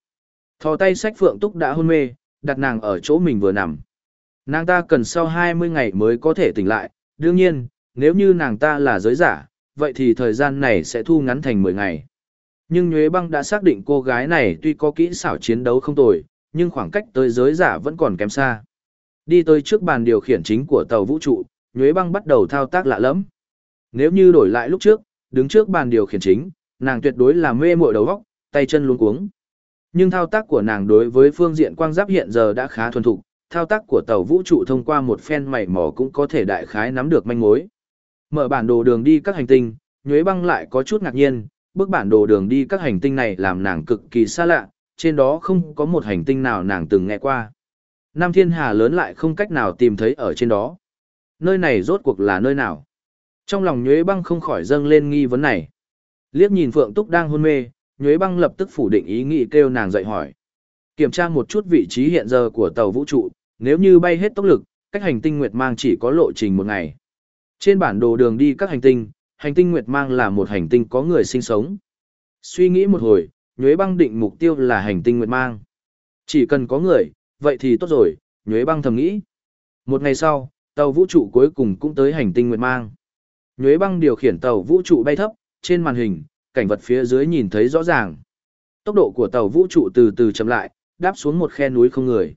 Thò tay sách Phượng Túc đã hôn mê, đặt nàng ở chỗ mình vừa nằm. Nàng ta cần sau 20 ngày mới có thể tỉnh lại, đương nhiên, nếu như nàng ta là giới giả, vậy thì thời gian này sẽ thu ngắn thành 10 ngày. Nhưng Nhuế Băng đã xác định cô gái này tuy có kỹ xảo chiến đấu không tồi, nhưng khoảng cách tới giới giả vẫn còn kém xa. Đi tới trước bàn điều khiển chính của tàu vũ trụ, Nhuế Băng bắt đầu thao tác lạ lẫm. Nếu như đổi lại lúc trước, đứng trước bàn điều khiển chính, nàng tuyệt đối là mê muội đầu óc, tay chân luống cuống. Nhưng thao tác của nàng đối với phương diện quang giáp hiện giờ đã khá thuần thục, thao tác của tàu vũ trụ thông qua một phen mảy mò cũng có thể đại khái nắm được manh mối. Mở bản đồ đường đi các hành tinh, Nhuế Băng lại có chút ngạc nhiên, bức bản đồ đường đi các hành tinh này làm nàng cực kỳ xa lạ, trên đó không có một hành tinh nào nàng từng nghe qua. Nam thiên hà lớn lại không cách nào tìm thấy ở trên đó. Nơi này rốt cuộc là nơi nào? Trong lòng Nhuế Băng không khỏi dâng lên nghi vấn này. Liếc nhìn Phượng Túc đang hôn mê, Nhuế Băng lập tức phủ định ý nghĩ kêu nàng dậy hỏi. Kiểm tra một chút vị trí hiện giờ của tàu vũ trụ, nếu như bay hết tốc lực, cách hành tinh Nguyệt Mang chỉ có lộ trình một ngày. Trên bản đồ đường đi các hành tinh, hành tinh Nguyệt Mang là một hành tinh có người sinh sống. Suy nghĩ một hồi, Nhuế Băng định mục tiêu là hành tinh Nguyệt Mang. Chỉ cần có người, vậy thì tốt rồi, Nhuế Băng thầm nghĩ. Một ngày sau, tàu vũ trụ cuối cùng cũng tới hành tinh Nguyệt Mang. Nhuế Băng điều khiển tàu vũ trụ bay thấp, trên màn hình, cảnh vật phía dưới nhìn thấy rõ ràng. Tốc độ của tàu vũ trụ từ từ chậm lại, đáp xuống một khe núi không người.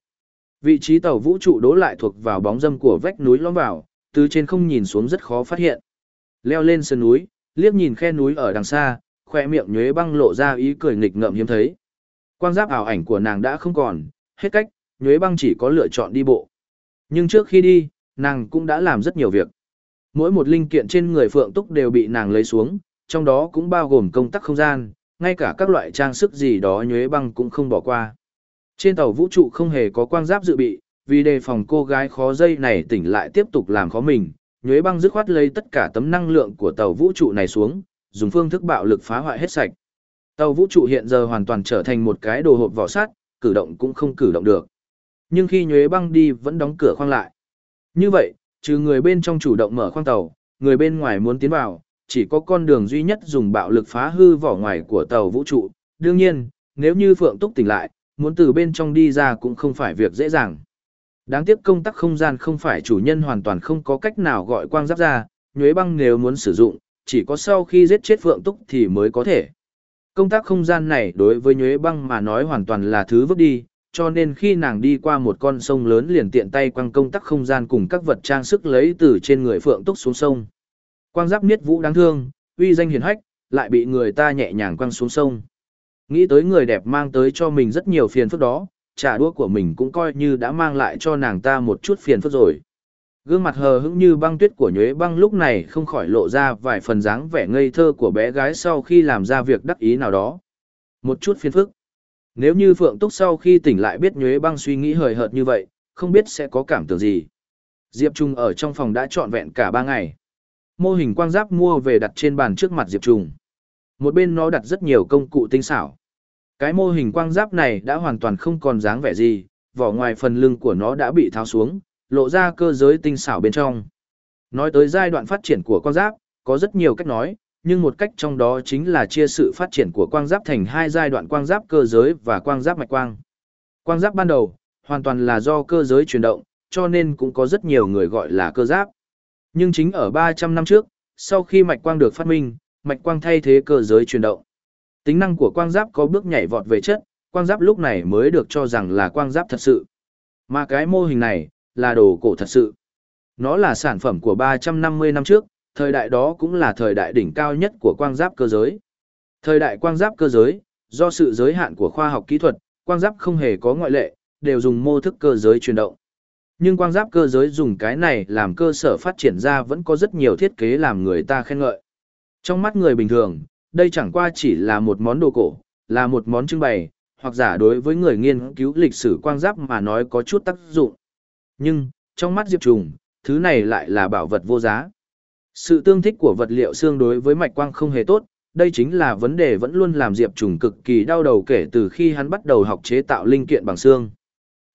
Vị trí tàu vũ trụ đỗ lại thuộc vào bóng dâm của vách núi lõm vào, từ trên không nhìn xuống rất khó phát hiện. Leo lên sườn núi, liếc nhìn khe núi ở đằng xa, khoe miệng nhuế băng lộ ra ý cười nghịch ngợm hiếm thấy. Quang giáp ảo ảnh của nàng đã không còn, hết cách, nhuế băng chỉ có lựa chọn đi bộ. Nhưng trước khi đi, nàng cũng đã làm rất nhiều việc. Mỗi một linh kiện trên người Phượng Túc đều bị nàng lấy xuống, trong đó cũng bao gồm công tắc không gian, ngay cả các loại trang sức gì đó nhuế băng cũng không bỏ qua. Trên tàu vũ trụ không hề có quang giáp dự bị, vì đề phòng cô gái khó dây này tỉnh lại tiếp tục làm khó mình, nhuế băng dứt khoát lấy tất cả tấm năng lượng của tàu vũ trụ này xuống, dùng phương thức bạo lực phá hoại hết sạch. Tàu vũ trụ hiện giờ hoàn toàn trở thành một cái đồ hộp vỏ sắt, cử động cũng không cử động được. Nhưng khi nhuế băng đi vẫn đóng cửa khoang lại. Như vậy, trừ người bên trong chủ động mở khoang tàu, người bên ngoài muốn tiến vào, chỉ có con đường duy nhất dùng bạo lực phá hư vỏ ngoài của tàu vũ trụ. Đương nhiên, nếu như Phượng Túc tỉnh lại, muốn từ bên trong đi ra cũng không phải việc dễ dàng. Đáng tiếc công tắc không gian không phải chủ nhân hoàn toàn không có cách nào gọi quang giáp ra, nhuế băng nếu muốn sử dụng, chỉ có sau khi giết chết Phượng Túc thì mới có thể. Công tác không gian này đối với nhuế băng mà nói hoàn toàn là thứ vứt đi, cho nên khi nàng đi qua một con sông lớn liền tiện tay quăng công tắc không gian cùng các vật trang sức lấy từ trên người Phượng Túc xuống sông. Quang giáp niết vũ đáng thương, uy danh hiển hách, lại bị người ta nhẹ nhàng quăng xuống sông. Nghĩ tới người đẹp mang tới cho mình rất nhiều phiền phức đó, trả đũa của mình cũng coi như đã mang lại cho nàng ta một chút phiền phức rồi. Gương mặt hờ hững như băng tuyết của nhuế băng lúc này không khỏi lộ ra vài phần dáng vẻ ngây thơ của bé gái sau khi làm ra việc đắc ý nào đó. Một chút phiền phức. Nếu như Phượng Túc sau khi tỉnh lại biết nhuế băng suy nghĩ hời hợt như vậy, không biết sẽ có cảm tưởng gì. Diệp Trung ở trong phòng đã trọn vẹn cả ba ngày. Mô hình quang giáp mua về đặt trên bàn trước mặt Diệp Trung. Một bên nó đặt rất nhiều công cụ tinh xảo. Cái mô hình quang giáp này đã hoàn toàn không còn dáng vẻ gì, vỏ ngoài phần lưng của nó đã bị tháo xuống, lộ ra cơ giới tinh xảo bên trong. Nói tới giai đoạn phát triển của quang giáp, có rất nhiều cách nói, nhưng một cách trong đó chính là chia sự phát triển của quang giáp thành hai giai đoạn quang giáp cơ giới và quang giáp mạch quang. Quang giáp ban đầu, hoàn toàn là do cơ giới chuyển động, cho nên cũng có rất nhiều người gọi là cơ giáp. Nhưng chính ở 300 năm trước, sau khi mạch quang được phát minh, mạch quang thay thế cơ giới chuyển động. Tính năng của quang giáp có bước nhảy vọt về chất, quang giáp lúc này mới được cho rằng là quang giáp thật sự. Mà cái mô hình này, là đồ cổ thật sự. Nó là sản phẩm của 350 năm trước, thời đại đó cũng là thời đại đỉnh cao nhất của quang giáp cơ giới. Thời đại quang giáp cơ giới, do sự giới hạn của khoa học kỹ thuật, quang giáp không hề có ngoại lệ, đều dùng mô thức cơ giới chuyển động. Nhưng quang giáp cơ giới dùng cái này làm cơ sở phát triển ra vẫn có rất nhiều thiết kế làm người ta khen ngợi. Trong mắt người bình thường, đây chẳng qua chỉ là một món đồ cổ, là một món trưng bày, hoặc giả đối với người nghiên cứu lịch sử quang giáp mà nói có chút tác dụng. Nhưng, trong mắt Diệp Trùng, thứ này lại là bảo vật vô giá. Sự tương thích của vật liệu xương đối với mạch quang không hề tốt, đây chính là vấn đề vẫn luôn làm Diệp Trùng cực kỳ đau đầu kể từ khi hắn bắt đầu học chế tạo linh kiện bằng xương.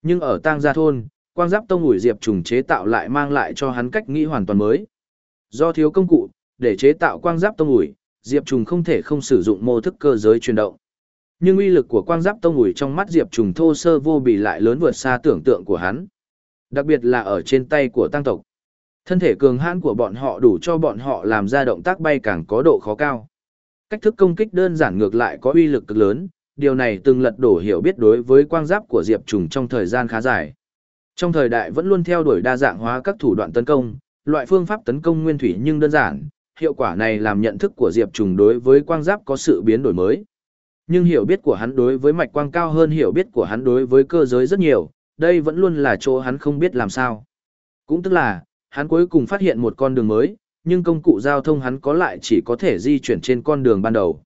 Nhưng ở Tang Gia Thôn, quang giáp tông ủi Diệp Trùng chế tạo lại mang lại cho hắn cách nghĩ hoàn toàn mới. Do thiếu công cụ, để chế tạo quang giáp tông ủi, Diệp Trùng không thể không sử dụng mô thức cơ giới chuyển động. Nhưng uy lực của quang giáp tông ủi trong mắt Diệp Trùng thô sơ vô bì lại lớn vượt xa tưởng tượng của hắn. Đặc biệt là ở trên tay của tăng tộc. Thân thể cường hãn của bọn họ đủ cho bọn họ làm ra động tác bay càng có độ khó cao. Cách thức công kích đơn giản ngược lại có uy lực cực lớn, điều này từng lật đổ hiểu biết đối với quang giáp của Diệp Trùng trong thời gian khá dài. Trong thời đại vẫn luôn theo đuổi đa dạng hóa các thủ đoạn tấn công, loại phương pháp tấn công nguyên thủy nhưng đơn giản, hiệu quả này làm nhận thức của Diệp Trùng đối với quang giáp có sự biến đổi mới. Nhưng hiểu biết của hắn đối với mạch quang cao hơn hiểu biết của hắn đối với cơ giới rất nhiều, đây vẫn luôn là chỗ hắn không biết làm sao. Cũng tức là, hắn cuối cùng phát hiện một con đường mới, nhưng công cụ giao thông hắn có lại chỉ có thể di chuyển trên con đường ban đầu.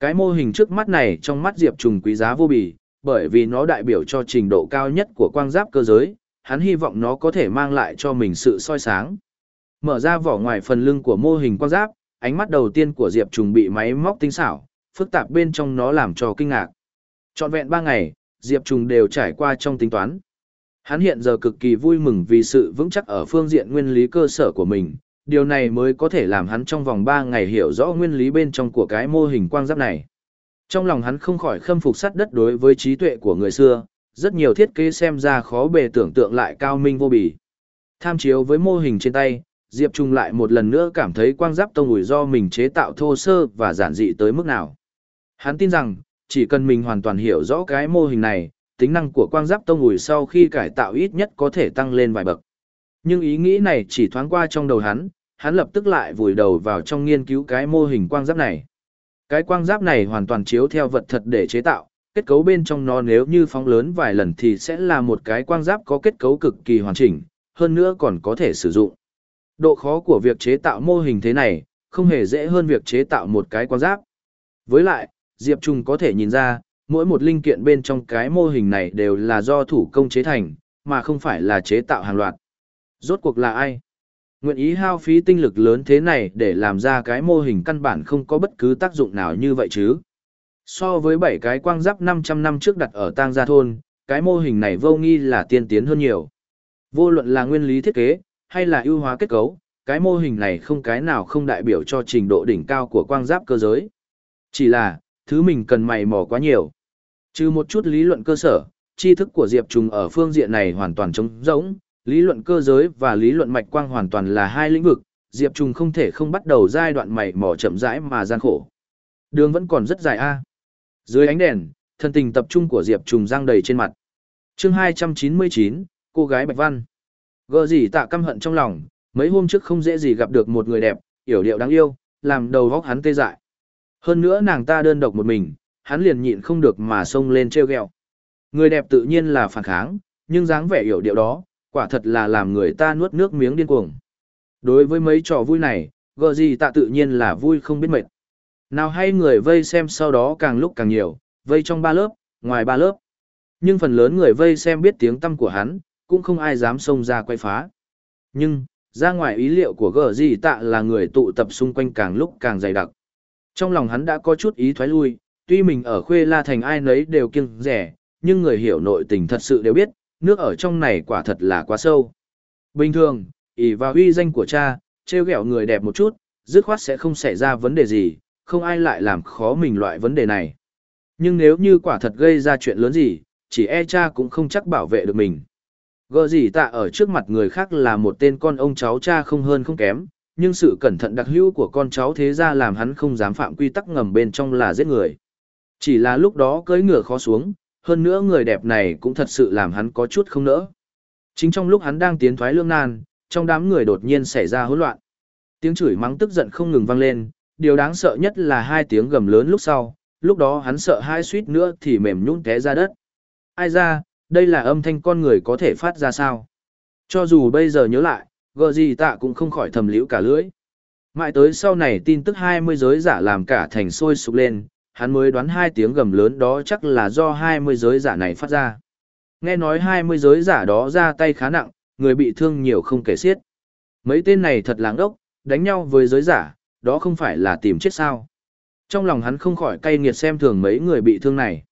Cái mô hình trước mắt này trong mắt Diệp Trùng quý giá vô bì, bởi vì nó đại biểu cho trình độ cao nhất của quang giáp cơ giới, hắn hy vọng nó có thể mang lại cho mình sự soi sáng. Mở ra vỏ ngoài phần lưng của mô hình quang giáp, ánh mắt đầu tiên của Diệp Trùng bị máy móc tinh xảo, phức tạp bên trong nó làm cho kinh ngạc. Trọn vẹn 3 ngày, Diệp Trùng đều trải qua trong tính toán. Hắn hiện giờ cực kỳ vui mừng vì sự vững chắc ở phương diện nguyên lý cơ sở của mình, điều này mới có thể làm hắn trong vòng 3 ngày hiểu rõ nguyên lý bên trong của cái mô hình quang giáp này. Trong lòng hắn không khỏi khâm phục sắt đất đối với trí tuệ của người xưa, rất nhiều thiết kế xem ra khó bề tưởng tượng lại cao minh vô bì. Tham chiếu với mô hình trên tay, Diệp Trung lại một lần nữa cảm thấy quang giáp tông ủi do mình chế tạo thô sơ và giản dị tới mức nào. Hắn tin rằng, chỉ cần mình hoàn toàn hiểu rõ cái mô hình này, tính năng của quang giáp tông ủi sau khi cải tạo ít nhất có thể tăng lên vài bậc. Nhưng ý nghĩ này chỉ thoáng qua trong đầu hắn, hắn lập tức lại vùi đầu vào trong nghiên cứu cái mô hình quang giáp này. Cái quang giáp này hoàn toàn chiếu theo vật thật để chế tạo, kết cấu bên trong nó nếu như phóng lớn vài lần thì sẽ là một cái quang giáp có kết cấu cực kỳ hoàn chỉnh, hơn nữa còn có thể sử dụng. Độ khó của việc chế tạo mô hình thế này, không hề dễ hơn việc chế tạo một cái quan giáp. Với lại, Diệp Trung có thể nhìn ra, mỗi một linh kiện bên trong cái mô hình này đều là do thủ công chế thành, mà không phải là chế tạo hàng loạt. Rốt cuộc là ai? Nguyện ý hao phí tinh lực lớn thế này để làm ra cái mô hình căn bản không có bất cứ tác dụng nào như vậy chứ. So với 7 cái quang giáp 500 năm trước đặt ở tang gia thôn, cái mô hình này vô nghi là tiên tiến hơn nhiều. Vô luận là nguyên lý thiết kế, hay là ưu hóa kết cấu, cái mô hình này không cái nào không đại biểu cho trình độ đỉnh cao của quang giáp cơ giới. Chỉ là, thứ mình cần mày mò quá nhiều. Trừ một chút lý luận cơ sở, tri thức của Diệp Trùng ở phương diện này hoàn toàn trống rỗng, lý luận cơ giới và lý luận mạch quang hoàn toàn là hai lĩnh vực, Diệp Trùng không thể không bắt đầu giai đoạn mày mò chậm rãi mà gian khổ. Đường vẫn còn rất dài a. Dưới ánh đèn, thân tình tập trung của Diệp Trùng giang đầy trên mặt. Chương 299, cô gái Bạch Văn. Gờ gì tạ căm hận trong lòng, mấy hôm trước không dễ gì gặp được một người đẹp, yểu điệu đáng yêu, làm đầu góc hắn tê dại. Hơn nữa nàng ta đơn độc một mình, hắn liền nhịn không được mà xông lên treo ghẹo. Người đẹp tự nhiên là phản kháng, nhưng dáng vẻ yểu điệu đó, quả thật là làm người ta nuốt nước miếng điên cuồng. Đối với mấy trò vui này, gờ gì tạ tự nhiên là vui không biết mệt. Nào hay người vây xem sau đó càng lúc càng nhiều, vây trong ba lớp, ngoài ba lớp. Nhưng phần lớn người vây xem biết tiếng tâm của hắn, cũng không ai dám xông ra quay phá. Nhưng, ra ngoài ý liệu của gờ gì tạ là người tụ tập xung quanh càng lúc càng dày đặc. Trong lòng hắn đã có chút ý thoái lui, tuy mình ở khuê la thành ai nấy đều kiêng rẻ, nhưng người hiểu nội tình thật sự đều biết, nước ở trong này quả thật là quá sâu. Bình thường, ỷ vào uy danh của cha, trêu ghẹo người đẹp một chút, dứt khoát sẽ không xảy ra vấn đề gì, không ai lại làm khó mình loại vấn đề này. Nhưng nếu như quả thật gây ra chuyện lớn gì, chỉ e cha cũng không chắc bảo vệ được mình. Gờ gì tạ ở trước mặt người khác là một tên con ông cháu cha không hơn không kém, nhưng sự cẩn thận đặc hữu của con cháu thế ra làm hắn không dám phạm quy tắc ngầm bên trong là giết người. Chỉ là lúc đó cưỡi ngựa khó xuống, hơn nữa người đẹp này cũng thật sự làm hắn có chút không nỡ. Chính trong lúc hắn đang tiến thoái lương nan, trong đám người đột nhiên xảy ra hỗn loạn. Tiếng chửi mắng tức giận không ngừng vang lên, điều đáng sợ nhất là hai tiếng gầm lớn lúc sau, lúc đó hắn sợ hai suýt nữa thì mềm nhũn té ra đất. Ai ra, đây là âm thanh con người có thể phát ra sao? Cho dù bây giờ nhớ lại, gờ gì tạ cũng không khỏi thầm liễu cả lưỡi. Mãi tới sau này tin tức 20 giới giả làm cả thành sôi sục lên, hắn mới đoán hai tiếng gầm lớn đó chắc là do 20 giới giả này phát ra. Nghe nói 20 giới giả đó ra tay khá nặng, người bị thương nhiều không kể xiết. Mấy tên này thật làng ốc, đánh nhau với giới giả, đó không phải là tìm chết sao. Trong lòng hắn không khỏi cay nghiệt xem thường mấy người bị thương này.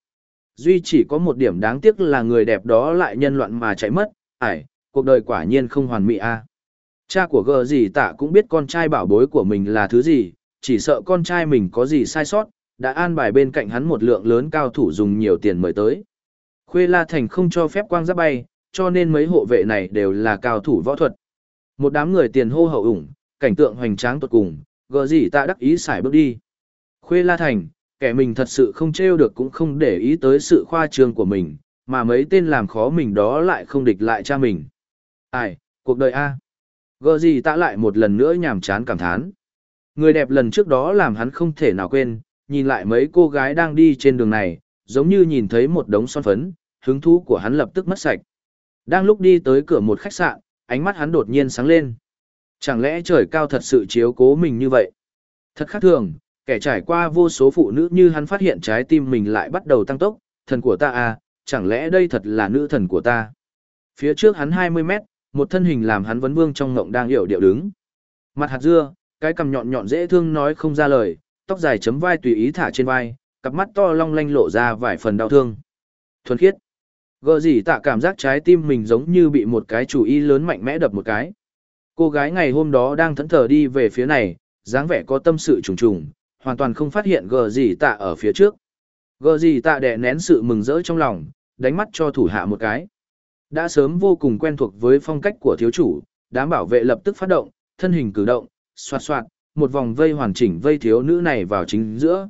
Duy chỉ có một điểm đáng tiếc là người đẹp đó lại nhân loạn mà chạy mất, ải, cuộc đời quả nhiên không hoàn mỹ a. Cha của gờ gì tạ cũng biết con trai bảo bối của mình là thứ gì, chỉ sợ con trai mình có gì sai sót, đã an bài bên cạnh hắn một lượng lớn cao thủ dùng nhiều tiền mời tới. Khuê La Thành không cho phép quang giáp bay, cho nên mấy hộ vệ này đều là cao thủ võ thuật. Một đám người tiền hô hậu ủng, cảnh tượng hoành tráng tuột cùng, gờ gì tạ đắc ý xài bước đi. Khuê La Thành, kẻ mình thật sự không trêu được cũng không để ý tới sự khoa trương của mình, mà mấy tên làm khó mình đó lại không địch lại cha mình. Ai, cuộc đời A. Gờ gì tạ lại một lần nữa nhàm chán cảm thán. Người đẹp lần trước đó làm hắn không thể nào quên, nhìn lại mấy cô gái đang đi trên đường này, giống như nhìn thấy một đống son phấn, hứng thú của hắn lập tức mất sạch. Đang lúc đi tới cửa một khách sạn, ánh mắt hắn đột nhiên sáng lên. Chẳng lẽ trời cao thật sự chiếu cố mình như vậy? Thật khác thường, kẻ trải qua vô số phụ nữ như hắn phát hiện trái tim mình lại bắt đầu tăng tốc, thần của ta à, chẳng lẽ đây thật là nữ thần của ta? Phía trước hắn 20 mét, một thân hình làm hắn vấn vương trong ngộng đang hiểu điệu đứng. Mặt hạt dưa, cái cằm nhọn nhọn dễ thương nói không ra lời, tóc dài chấm vai tùy ý thả trên vai, cặp mắt to long lanh lộ ra vài phần đau thương. Thuần khiết. Gờ gì tạ cảm giác trái tim mình giống như bị một cái chủ ý lớn mạnh mẽ đập một cái. Cô gái ngày hôm đó đang thẫn thờ đi về phía này, dáng vẻ có tâm sự trùng trùng, hoàn toàn không phát hiện gờ gì tạ ở phía trước. Gờ gì tạ đè nén sự mừng rỡ trong lòng, đánh mắt cho thủ hạ một cái. Đã sớm vô cùng quen thuộc với phong cách của thiếu chủ, đám bảo vệ lập tức phát động, thân hình cử động, xoạt xoạt, một vòng vây hoàn chỉnh vây thiếu nữ này vào chính giữa.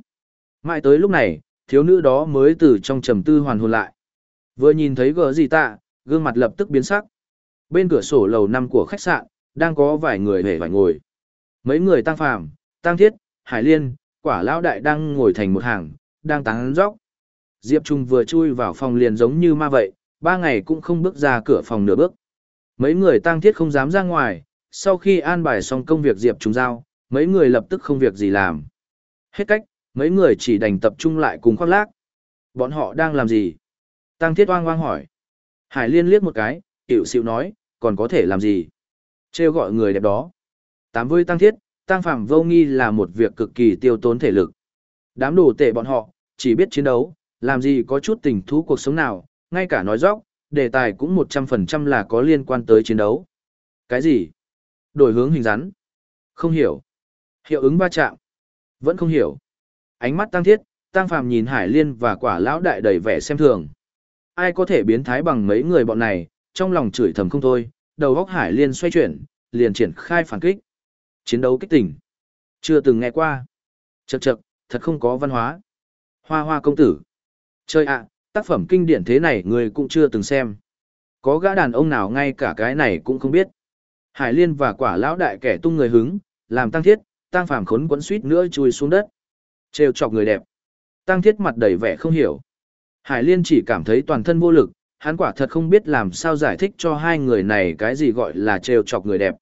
Mãi tới lúc này, thiếu nữ đó mới từ trong trầm tư hoàn hồn lại. Vừa nhìn thấy gờ gì tạ, gương mặt lập tức biến sắc. Bên cửa sổ lầu năm của khách sạn, đang có vài người hề phải ngồi. Mấy người tăng phàm, tăng thiết, hải liên, quả lão đại đang ngồi thành một hàng, đang tán dóc. Diệp Trung vừa chui vào phòng liền giống như ma vậy, ba ngày cũng không bước ra cửa phòng nửa bước. Mấy người Tang thiết không dám ra ngoài, sau khi an bài xong công việc Diệp Trung giao, mấy người lập tức không việc gì làm. Hết cách, mấy người chỉ đành tập trung lại cùng khoác lác. Bọn họ đang làm gì? Tăng thiết oang oang hỏi. Hải liên liếc một cái, tiểu xịu nói, còn có thể làm gì? Trêu gọi người đẹp đó. Tám vui tăng thiết, tăng phạm vô nghi là một việc cực kỳ tiêu tốn thể lực. Đám đồ tệ bọn họ, chỉ biết chiến đấu, làm gì có chút tình thú cuộc sống nào, ngay cả nói dóc, đề tài cũng 100% là có liên quan tới chiến đấu. Cái gì? Đổi hướng hình rắn? Không hiểu. Hiệu ứng va chạm? Vẫn không hiểu. Ánh mắt tăng thiết, tăng phàm nhìn Hải Liên và quả lão đại đầy vẻ xem thường. Ai có thể biến thái bằng mấy người bọn này, trong lòng chửi thầm không thôi, đầu góc Hải Liên xoay chuyển, liền triển khai phản kích. Chiến đấu kích tỉnh. Chưa từng nghe qua. Chậc chậc, thật không có văn hóa. Hoa hoa công tử. Chơi ạ, tác phẩm kinh điển thế này người cũng chưa từng xem. Có gã đàn ông nào ngay cả cái này cũng không biết. Hải Liên và quả lão đại kẻ tung người hứng, làm tăng thiết, tăng phàm khốn quấn suýt nữa chui xuống đất. Trêu chọc người đẹp. Tăng thiết mặt đầy vẻ không hiểu. Hải Liên chỉ cảm thấy toàn thân vô lực, hắn quả thật không biết làm sao giải thích cho hai người này cái gì gọi là trêu chọc người đẹp.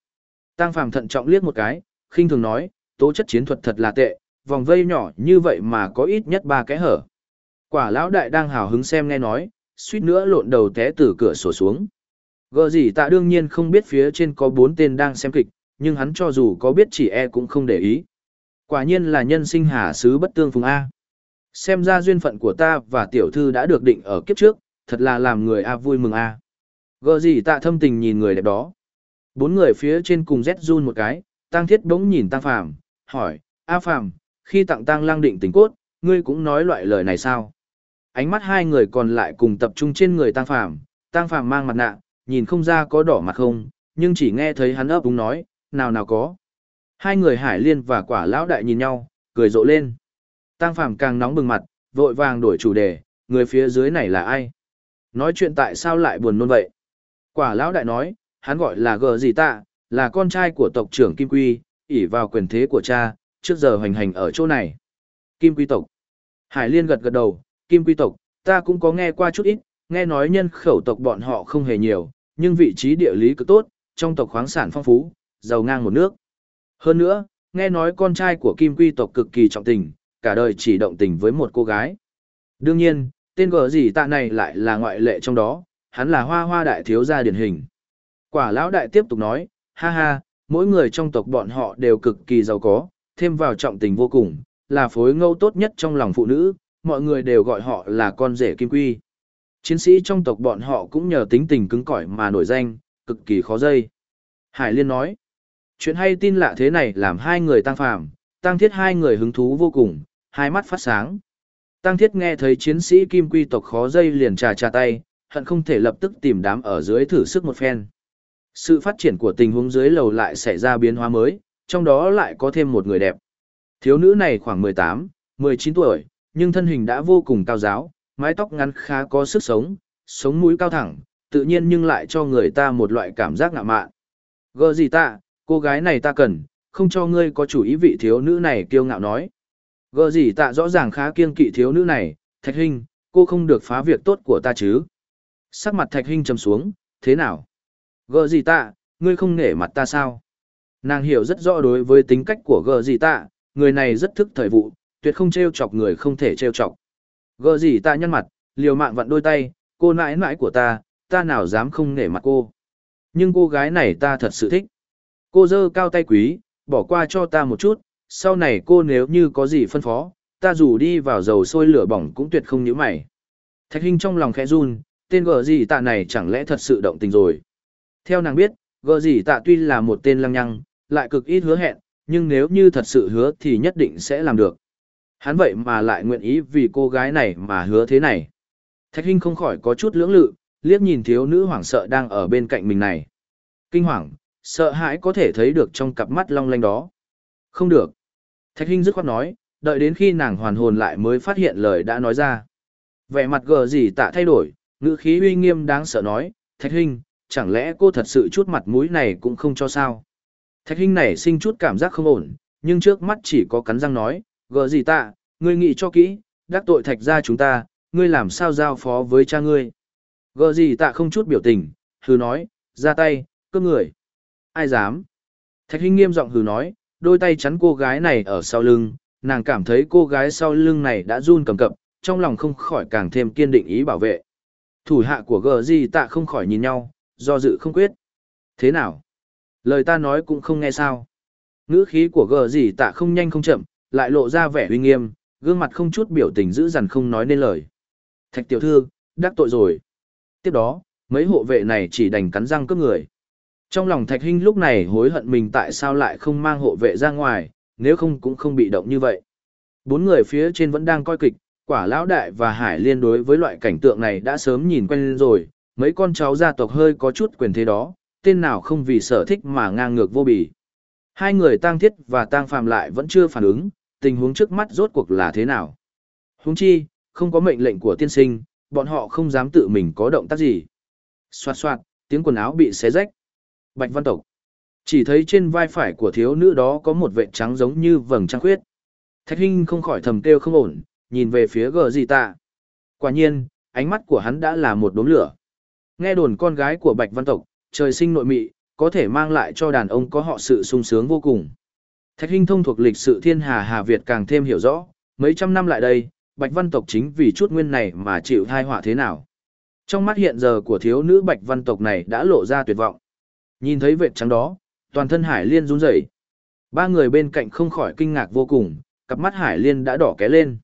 Tăng phàm thận trọng liếc một cái, khinh thường nói, tố chất chiến thuật thật là tệ, vòng vây nhỏ như vậy mà có ít nhất ba cái hở. Quả lão đại đang hào hứng xem nghe nói, suýt nữa lộn đầu té từ cửa sổ xuống. Gờ gì tạ đương nhiên không biết phía trên có bốn tên đang xem kịch, nhưng hắn cho dù có biết chỉ e cũng không để ý. Quả nhiên là nhân sinh hà sứ bất tương phùng A. Xem ra duyên phận của ta và tiểu thư đã được định ở kiếp trước, thật là làm người A vui mừng A. Gờ gì tạ thâm tình nhìn người đẹp đó. Bốn người phía trên cùng rét run một cái, tăng thiết bỗng nhìn tăng phàm, hỏi, A phàm, khi tặng tăng lang định tình cốt, ngươi cũng nói loại lời này sao? Ánh mắt hai người còn lại cùng tập trung trên người tăng phàm, tăng phàm mang mặt nạ, nhìn không ra có đỏ mặt không, nhưng chỉ nghe thấy hắn ấp úng nói, nào nào có. Hai người hải liên và quả lão đại nhìn nhau, cười rộ lên. Tăng phàm càng nóng bừng mặt, vội vàng đổi chủ đề, người phía dưới này là ai? Nói chuyện tại sao lại buồn nôn vậy? Quả lão đại nói, hắn gọi là gờ gì tạ, là con trai của tộc trưởng Kim Quy, ỷ vào quyền thế của cha, trước giờ hoành hành ở chỗ này. Kim Quy tộc. Hải Liên gật gật đầu, Kim Quy tộc, ta cũng có nghe qua chút ít, nghe nói nhân khẩu tộc bọn họ không hề nhiều, nhưng vị trí địa lý cực tốt, trong tộc khoáng sản phong phú, giàu ngang một nước. Hơn nữa, nghe nói con trai của Kim Quy tộc cực kỳ trọng tình, cả đời chỉ động tình với một cô gái. Đương nhiên, tên gở gì tạ này lại là ngoại lệ trong đó, hắn là hoa hoa đại thiếu gia điển hình. Quả lão đại tiếp tục nói, ha ha, mỗi người trong tộc bọn họ đều cực kỳ giàu có, thêm vào trọng tình vô cùng, là phối ngẫu tốt nhất trong lòng phụ nữ, mọi người đều gọi họ là con rể kim quy. Chiến sĩ trong tộc bọn họ cũng nhờ tính tình cứng cỏi mà nổi danh, cực kỳ khó dây. Hải Liên nói, chuyện hay tin lạ thế này làm hai người tăng phàm, tăng thiết hai người hứng thú vô cùng, hai mắt phát sáng. Tăng thiết nghe thấy chiến sĩ kim quy tộc khó dây liền trà trà tay, hận không thể lập tức tìm đám ở dưới thử sức một phen. Sự phát triển của tình huống dưới lầu lại xảy ra biến hóa mới, trong đó lại có thêm một người đẹp. Thiếu nữ này khoảng 18, 19 tuổi, nhưng thân hình đã vô cùng cao giáo, mái tóc ngắn khá có sức sống, sống mũi cao thẳng, tự nhiên nhưng lại cho người ta một loại cảm giác ngạ mạn. Gơ gì ta, cô gái này ta cần, không cho ngươi có chủ ý vị thiếu nữ này kiêu ngạo nói. Gơ gì tạ rõ ràng khá kiêng kỵ thiếu nữ này, thạch hình, cô không được phá việc tốt của ta chứ. Sắc mặt thạch hình trầm xuống, thế nào? Gơ gì tạ, ngươi không nể mặt ta sao? Nàng hiểu rất rõ đối với tính cách của gờ gì tạ, người này rất thức thời vụ, tuyệt không trêu chọc người không thể trêu chọc. Gờ gì tạ nhăn mặt, liều mạng vặn đôi tay, cô nãi nãi của ta, ta nào dám không nể mặt cô. Nhưng cô gái này ta thật sự thích. Cô dơ cao tay quý, bỏ qua cho ta một chút, sau này cô nếu như có gì phân phó, ta dù đi vào dầu sôi lửa bỏng cũng tuyệt không nhíu mày. Thạch Hinh trong lòng khẽ run, tên gờ gì tạ này chẳng lẽ thật sự động tình rồi. Theo nàng biết, gờ gì tạ tuy là một tên lăng nhăng, lại cực ít hứa hẹn, nhưng nếu như thật sự hứa thì nhất định sẽ làm được. Hắn vậy mà lại nguyện ý vì cô gái này mà hứa thế này. Thạch Hinh không khỏi có chút lưỡng lự, liếc nhìn thiếu nữ hoảng sợ đang ở bên cạnh mình này. Kinh hoàng, sợ hãi có thể thấy được trong cặp mắt long lanh đó. Không được. Thạch Hinh dứt khoát nói, đợi đến khi nàng hoàn hồn lại mới phát hiện lời đã nói ra. Vẻ mặt gờ gì tạ thay đổi, ngữ khí uy nghiêm đáng sợ nói, Thạch Hinh, chẳng lẽ cô thật sự chút mặt mũi này cũng không cho sao? Thạch Hinh này sinh chút cảm giác không ổn, nhưng trước mắt chỉ có cắn răng nói, gỡ gì tạ, ngươi nghĩ cho kỹ, đắc tội thạch ra chúng ta, ngươi làm sao giao phó với cha ngươi. Gỡ gì tạ không chút biểu tình, hừ nói, ra tay, cướp người. Ai dám? Thạch Hinh nghiêm giọng hừ nói, đôi tay chắn cô gái này ở sau lưng, nàng cảm thấy cô gái sau lưng này đã run cầm cập, trong lòng không khỏi càng thêm kiên định ý bảo vệ. Thủ hạ của gờ gì tạ không khỏi nhìn nhau, do dự không quyết. Thế nào? Lời ta nói cũng không nghe sao. Ngữ khí của gờ gì tạ không nhanh không chậm, lại lộ ra vẻ uy nghiêm, gương mặt không chút biểu tình giữ dằn không nói nên lời. Thạch tiểu thư, đắc tội rồi. Tiếp đó, mấy hộ vệ này chỉ đành cắn răng cướp người. Trong lòng Thạch Hinh lúc này hối hận mình tại sao lại không mang hộ vệ ra ngoài, nếu không cũng không bị động như vậy. Bốn người phía trên vẫn đang coi kịch, quả lão đại và hải liên đối với loại cảnh tượng này đã sớm nhìn quen rồi, mấy con cháu gia tộc hơi có chút quyền thế đó, tên nào không vì sở thích mà ngang ngược vô bỉ. Hai người tang thiết và tang phàm lại vẫn chưa phản ứng, tình huống trước mắt rốt cuộc là thế nào. Huống chi, không có mệnh lệnh của tiên sinh, bọn họ không dám tự mình có động tác gì. Xoạt xoạt, tiếng quần áo bị xé rách. Bạch văn tộc. Chỉ thấy trên vai phải của thiếu nữ đó có một vệt trắng giống như vầng trăng khuyết. Thạch Hinh không khỏi thầm kêu không ổn, nhìn về phía gờ gì ta. Quả nhiên, ánh mắt của hắn đã là một đốm lửa. Nghe đồn con gái của Bạch Văn tộc, trời sinh nội mị, có thể mang lại cho đàn ông có họ sự sung sướng vô cùng. Thạch Hinh thông thuộc lịch sự thiên hà Hà Việt càng thêm hiểu rõ, mấy trăm năm lại đây, Bạch Văn tộc chính vì chút nguyên này mà chịu thai họa thế nào. Trong mắt hiện giờ của thiếu nữ Bạch Văn tộc này đã lộ ra tuyệt vọng. Nhìn thấy vệt trắng đó, toàn thân Hải Liên run rẩy. Ba người bên cạnh không khỏi kinh ngạc vô cùng, cặp mắt Hải Liên đã đỏ ké lên.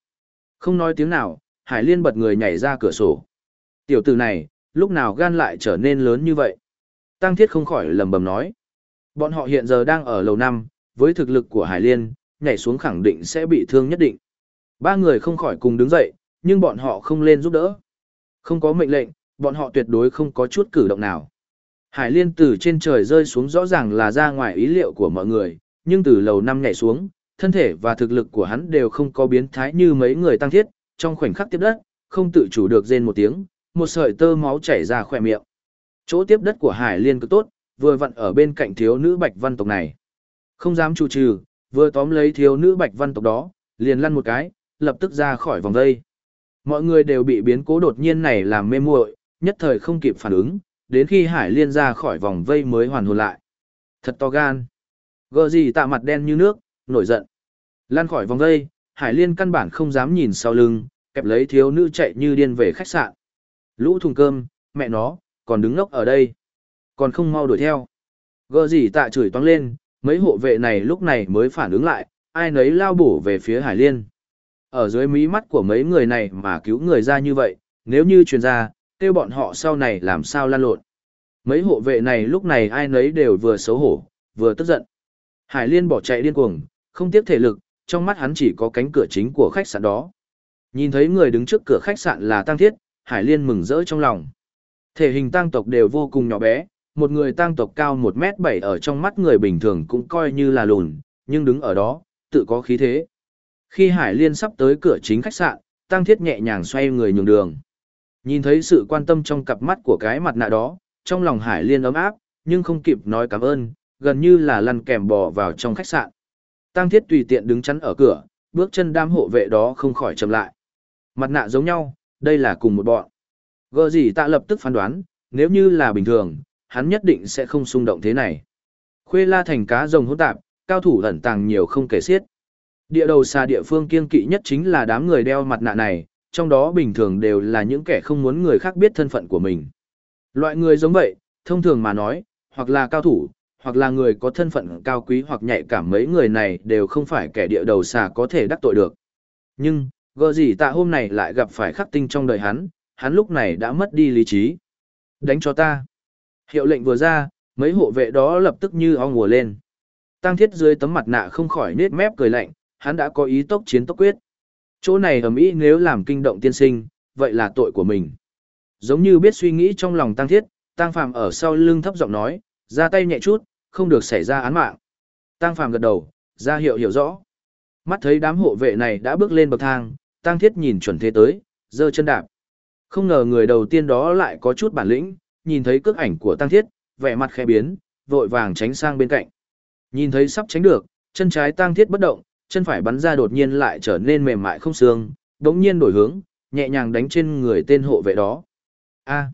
Không nói tiếng nào, Hải Liên bật người nhảy ra cửa sổ. Tiểu tử này, lúc nào gan lại trở nên lớn như vậy? Tăng Thiết không khỏi lầm bầm nói. Bọn họ hiện giờ đang ở lầu năm, với thực lực của Hải Liên, nhảy xuống khẳng định sẽ bị thương nhất định. Ba người không khỏi cùng đứng dậy, nhưng bọn họ không lên giúp đỡ. Không có mệnh lệnh, bọn họ tuyệt đối không có chút cử động nào. Hải Liên từ trên trời rơi xuống rõ ràng là ra ngoài ý liệu của mọi người, nhưng từ lầu năm nhảy xuống, thân thể và thực lực của hắn đều không có biến thái như mấy người tăng thiết, trong khoảnh khắc tiếp đất, không tự chủ được rên một tiếng, một sợi tơ máu chảy ra khỏe miệng. Chỗ tiếp đất của Hải Liên cực tốt, vừa vặn ở bên cạnh thiếu nữ Bạch Văn tộc này. Không dám chủ trừ, vừa tóm lấy thiếu nữ Bạch Văn tộc đó, liền lăn một cái, lập tức ra khỏi vòng dây. Mọi người đều bị biến cố đột nhiên này làm mê muội, nhất thời không kịp phản ứng, đến khi Hải Liên ra khỏi vòng vây mới hoàn hồn lại. Thật to gan. Gờ gì tạ mặt đen như nước, nổi giận. Lan khỏi vòng vây, Hải Liên căn bản không dám nhìn sau lưng, kẹp lấy thiếu nữ chạy như điên về khách sạn. Lũ thùng cơm, mẹ nó, còn đứng ngốc ở đây. Còn không mau đuổi theo. Gờ gì tạ chửi toang lên, mấy hộ vệ này lúc này mới phản ứng lại, ai nấy lao bổ về phía Hải Liên. Ở dưới mí mắt của mấy người này mà cứu người ra như vậy, nếu như truyền ra, kêu bọn họ sau này làm sao lan lộn. Mấy hộ vệ này lúc này ai nấy đều vừa xấu hổ, vừa tức giận. Hải Liên bỏ chạy điên cuồng, không tiếc thể lực, trong mắt hắn chỉ có cánh cửa chính của khách sạn đó. Nhìn thấy người đứng trước cửa khách sạn là Tăng Thiết, Hải Liên mừng rỡ trong lòng. Thể hình tăng tộc đều vô cùng nhỏ bé, một người tăng tộc cao 1 mét 7 ở trong mắt người bình thường cũng coi như là lùn, nhưng đứng ở đó, tự có khí thế. Khi Hải Liên sắp tới cửa chính khách sạn, Tăng Thiết nhẹ nhàng xoay người nhường đường. Nhìn thấy sự quan tâm trong cặp mắt của cái mặt nạ đó, trong lòng Hải Liên ấm áp, nhưng không kịp nói cảm ơn, gần như là lăn kèm bò vào trong khách sạn. Tăng Thiết tùy tiện đứng chắn ở cửa, bước chân đám hộ vệ đó không khỏi chậm lại. Mặt nạ giống nhau, đây là cùng một bọn. Gờ gì tạ lập tức phán đoán, nếu như là bình thường, hắn nhất định sẽ không xung động thế này. Khuê la thành cá rồng hỗn tạp, cao thủ ẩn tàng nhiều không kể xiết. Địa đầu xa địa phương kiên kỵ nhất chính là đám người đeo mặt nạ này, trong đó bình thường đều là những kẻ không muốn người khác biết thân phận của mình. Loại người giống vậy, thông thường mà nói, hoặc là cao thủ, hoặc là người có thân phận cao quý hoặc nhạy cảm mấy người này đều không phải kẻ địa đầu xà có thể đắc tội được. Nhưng, gờ gì tạ hôm này lại gặp phải khắc tinh trong đời hắn, hắn lúc này đã mất đi lý trí. Đánh cho ta. Hiệu lệnh vừa ra, mấy hộ vệ đó lập tức như ong mùa lên. Tăng thiết dưới tấm mặt nạ không khỏi nết mép cười lạnh, hắn đã có ý tốc chiến tốc quyết. Chỗ này ầm ĩ nếu làm kinh động tiên sinh, vậy là tội của mình. Giống như biết suy nghĩ trong lòng tăng thiết, tăng phàm ở sau lưng thấp giọng nói, ra tay nhẹ chút, không được xảy ra án mạng. Tăng Phàm gật đầu, ra hiệu hiểu rõ. Mắt thấy đám hộ vệ này đã bước lên bậc thang, Tăng Thiết nhìn chuẩn thế tới, giơ chân đạp. Không ngờ người đầu tiên đó lại có chút bản lĩnh, nhìn thấy cước ảnh của Tăng Thiết, vẻ mặt khẽ biến, vội vàng tránh sang bên cạnh. Nhìn thấy sắp tránh được, chân trái Tăng Thiết bất động, chân phải bắn ra đột nhiên lại trở nên mềm mại không xương, đống nhiên đổi hướng, nhẹ nhàng đánh trên người tên hộ vệ đó. A.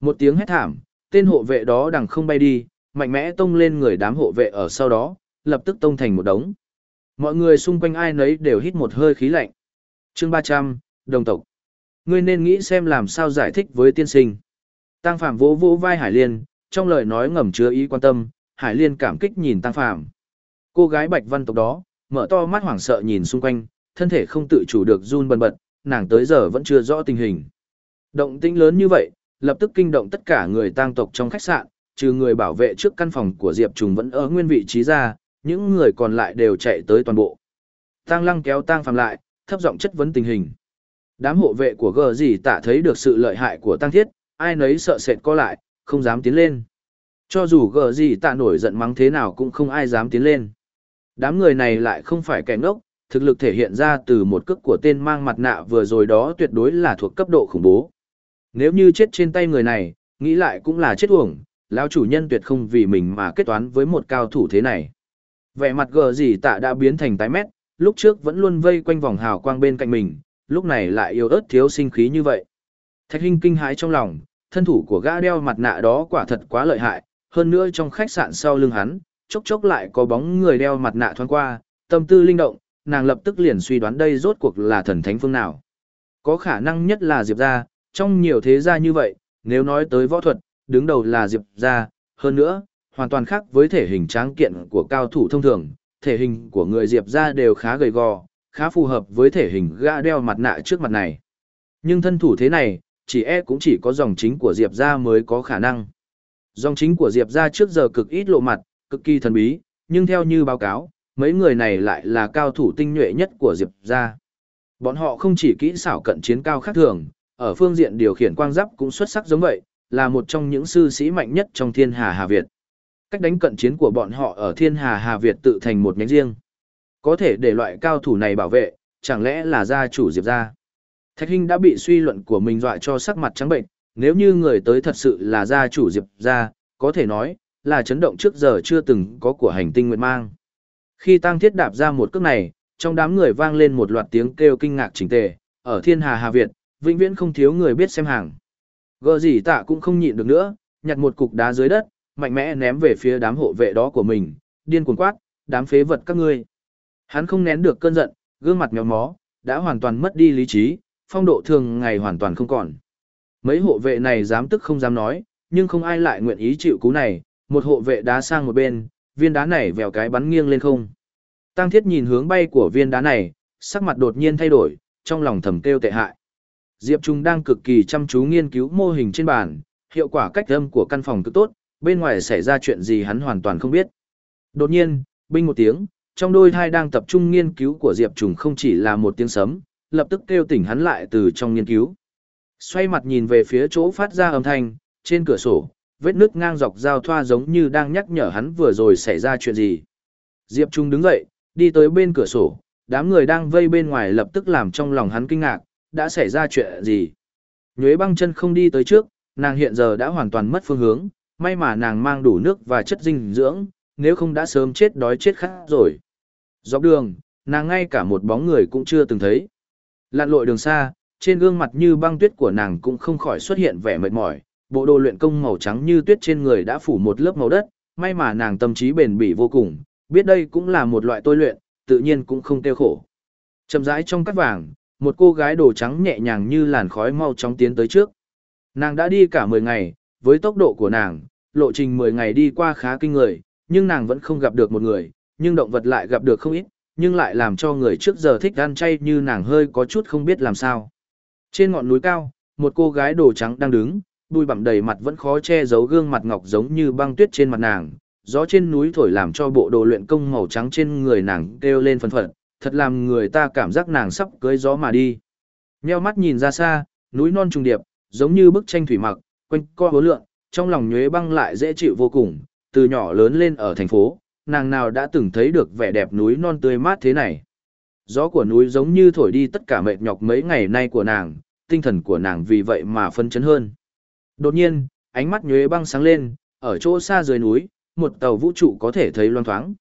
Một tiếng hét thảm, tên hộ vệ đó đằng không bay đi, mạnh mẽ tông lên người đám hộ vệ ở sau đó, lập tức tông thành một đống. Mọi người xung quanh ai nấy đều hít một hơi khí lạnh. Chương 300, đồng tộc. Ngươi nên nghĩ xem làm sao giải thích với tiên sinh. Tăng Phạm vỗ vỗ vai Hải Liên, trong lời nói ngầm chứa ý quan tâm, Hải Liên cảm kích nhìn Tăng Phạm. Cô gái Bạch Văn tộc đó, mở to mắt hoảng sợ nhìn xung quanh, thân thể không tự chủ được run bần bật, nàng tới giờ vẫn chưa rõ tình hình. Động tĩnh lớn như vậy, lập tức kinh động tất cả người tang tộc trong khách sạn, trừ người bảo vệ trước căn phòng của Diệp Trùng vẫn ở nguyên vị trí ra, những người còn lại đều chạy tới toàn bộ. Tang Lăng kéo Tang Phạm lại, thấp giọng chất vấn tình hình. Đám hộ vệ của gờ gì tạ thấy được sự lợi hại của Tăng Thiết, ai nấy sợ sệt co lại, không dám tiến lên. Cho dù gờ gì tạ nổi giận mắng thế nào cũng không ai dám tiến lên. Đám người này lại không phải kẻ ngốc, thực lực thể hiện ra từ một cước của tên mang mặt nạ vừa rồi đó tuyệt đối là thuộc cấp độ khủng bố. Nếu như chết trên tay người này, nghĩ lại cũng là chết uổng, lão chủ nhân tuyệt không vì mình mà kết toán với một cao thủ thế này. Vẻ mặt gờ gì tạ đã biến thành tái mét, lúc trước vẫn luôn vây quanh vòng hào quang bên cạnh mình, lúc này lại yếu ớt thiếu sinh khí như vậy. Thạch Hinh kinh hãi trong lòng, thân thủ của gã đeo mặt nạ đó quả thật quá lợi hại, hơn nữa trong khách sạn sau lưng hắn, chốc chốc lại có bóng người đeo mặt nạ thoáng qua, tâm tư linh động, nàng lập tức liền suy đoán đây rốt cuộc là thần thánh phương nào. Có khả năng nhất là Diệp gia, trong nhiều thế gia như vậy, nếu nói tới võ thuật, đứng đầu là Diệp gia, hơn nữa, hoàn toàn khác với thể hình tráng kiện của cao thủ thông thường, thể hình của người Diệp gia đều khá gầy gò, khá phù hợp với thể hình gã đeo mặt nạ trước mặt này. Nhưng thân thủ thế này, chỉ e cũng chỉ có dòng chính của Diệp gia mới có khả năng. Dòng chính của Diệp gia trước giờ cực ít lộ mặt, cực kỳ thần bí, nhưng theo như báo cáo, mấy người này lại là cao thủ tinh nhuệ nhất của Diệp gia. Bọn họ không chỉ kỹ xảo cận chiến cao khác thường, ở phương diện điều khiển quang giáp cũng xuất sắc giống vậy, là một trong những sư sĩ mạnh nhất trong thiên hà Hà Việt. Cách đánh cận chiến của bọn họ ở thiên hà Hà Việt tự thành một nhánh riêng. Có thể để loại cao thủ này bảo vệ, chẳng lẽ là gia chủ Diệp gia? Thạch Hinh đã bị suy luận của mình dọa cho sắc mặt trắng bệnh, nếu như người tới thật sự là gia chủ Diệp gia, có thể nói là chấn động trước giờ chưa từng có của hành tinh Nguyệt Mang. Khi Tăng Thiết đạp ra một cước này, trong đám người vang lên một loạt tiếng kêu kinh ngạc chỉnh tề, ở thiên hà Hà Việt, vĩnh viễn không thiếu người biết xem hàng. Gờ gì tạ cũng không nhịn được nữa, nhặt một cục đá dưới đất, mạnh mẽ ném về phía đám hộ vệ đó của mình, điên cuồng quát, đám phế vật các ngươi. Hắn không nén được cơn giận, gương mặt méo mó, đã hoàn toàn mất đi lý trí, phong độ thường ngày hoàn toàn không còn. Mấy hộ vệ này dám tức không dám nói, nhưng không ai lại nguyện ý chịu cú này, một hộ vệ đá sang một bên, viên đá này vèo cái bắn nghiêng lên không. Tăng thiết nhìn hướng bay của viên đá này, sắc mặt đột nhiên thay đổi, trong lòng thầm kêu tệ hại. Diệp Trung đang cực kỳ chăm chú nghiên cứu mô hình trên bàn, hiệu quả cách âm của căn phòng cực tốt, bên ngoài xảy ra chuyện gì hắn hoàn toàn không biết. Đột nhiên, binh một tiếng, trong đôi thai đang tập trung nghiên cứu của Diệp Trùng không chỉ là một tiếng sấm, lập tức kêu tỉnh hắn lại từ trong nghiên cứu. Xoay mặt nhìn về phía chỗ phát ra âm thanh, trên cửa sổ, vết nước ngang dọc giao thoa giống như đang nhắc nhở hắn vừa rồi xảy ra chuyện gì. Diệp Trung đứng dậy, đi tới bên cửa sổ, đám người đang vây bên ngoài lập tức làm trong lòng hắn kinh ngạc, đã xảy ra chuyện gì. Nhuế băng chân không đi tới trước, nàng hiện giờ đã hoàn toàn mất phương hướng, may mà nàng mang đủ nước và chất dinh dưỡng, nếu không đã sớm chết đói chết khát rồi. Dọc đường, nàng ngay cả một bóng người cũng chưa từng thấy. Lặn lội đường xa, trên gương mặt như băng tuyết của nàng cũng không khỏi xuất hiện vẻ mệt mỏi, bộ đồ luyện công màu trắng như tuyết trên người đã phủ một lớp màu đất, may mà nàng tâm trí bền bỉ vô cùng, biết đây cũng là một loại tôi luyện, tự nhiên cũng không tiêu khổ. Chậm rãi trong cắt vàng, một cô gái đồ trắng nhẹ nhàng như làn khói mau chóng tiến tới trước. Nàng đã đi cả 10 ngày, với tốc độ của nàng, lộ trình 10 ngày đi qua khá kinh người, nhưng nàng vẫn không gặp được một người, nhưng động vật lại gặp được không ít, nhưng lại làm cho người trước giờ thích ăn chay như nàng hơi có chút không biết làm sao. Trên ngọn núi cao, một cô gái đồ trắng đang đứng, đuôi bặm đầy mặt vẫn khó che giấu gương mặt ngọc giống như băng tuyết trên mặt nàng. Gió trên núi thổi làm cho bộ đồ luyện công màu trắng trên người nàng kêu lên phân phật, thật làm người ta cảm giác nàng sắp cưới gió mà đi. Nheo mắt nhìn ra xa, núi non trùng điệp, giống như bức tranh thủy mặc, quanh co hố lượng, trong lòng nhuế băng lại dễ chịu vô cùng, từ nhỏ lớn lên ở thành phố, nàng nào đã từng thấy được vẻ đẹp núi non tươi mát thế này. Gió của núi giống như thổi đi tất cả mệt nhọc mấy ngày nay của nàng, tinh thần của nàng vì vậy mà phân chấn hơn. Đột nhiên, ánh mắt nhuế băng sáng lên, ở chỗ xa dưới núi, một tàu vũ trụ có thể thấy loan thoáng.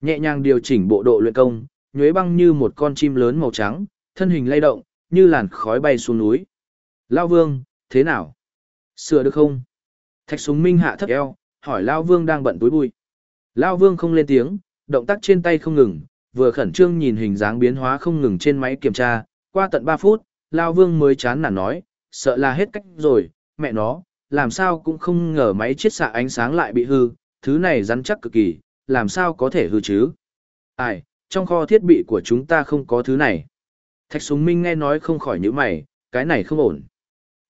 Nhẹ nhàng điều chỉnh bộ độ luyện công, nhuế băng như một con chim lớn màu trắng, thân hình lay động, như làn khói bay xuống núi. Lao vương, thế nào? Sửa được không? Thạch súng minh hạ thấp eo, hỏi Lao vương đang bận túi bụi. Lao vương không lên tiếng, động tác trên tay không ngừng, vừa khẩn trương nhìn hình dáng biến hóa không ngừng trên máy kiểm tra, qua tận 3 phút, Lao vương mới chán nản nói, sợ là hết cách rồi, mẹ nó, làm sao cũng không ngờ máy chiết xạ ánh sáng lại bị hư, thứ này rắn chắc cực kỳ, làm sao có thể hư chứ? Ai, trong kho thiết bị của chúng ta không có thứ này. Thạch Súng Minh nghe nói không khỏi nhíu mày, cái này không ổn.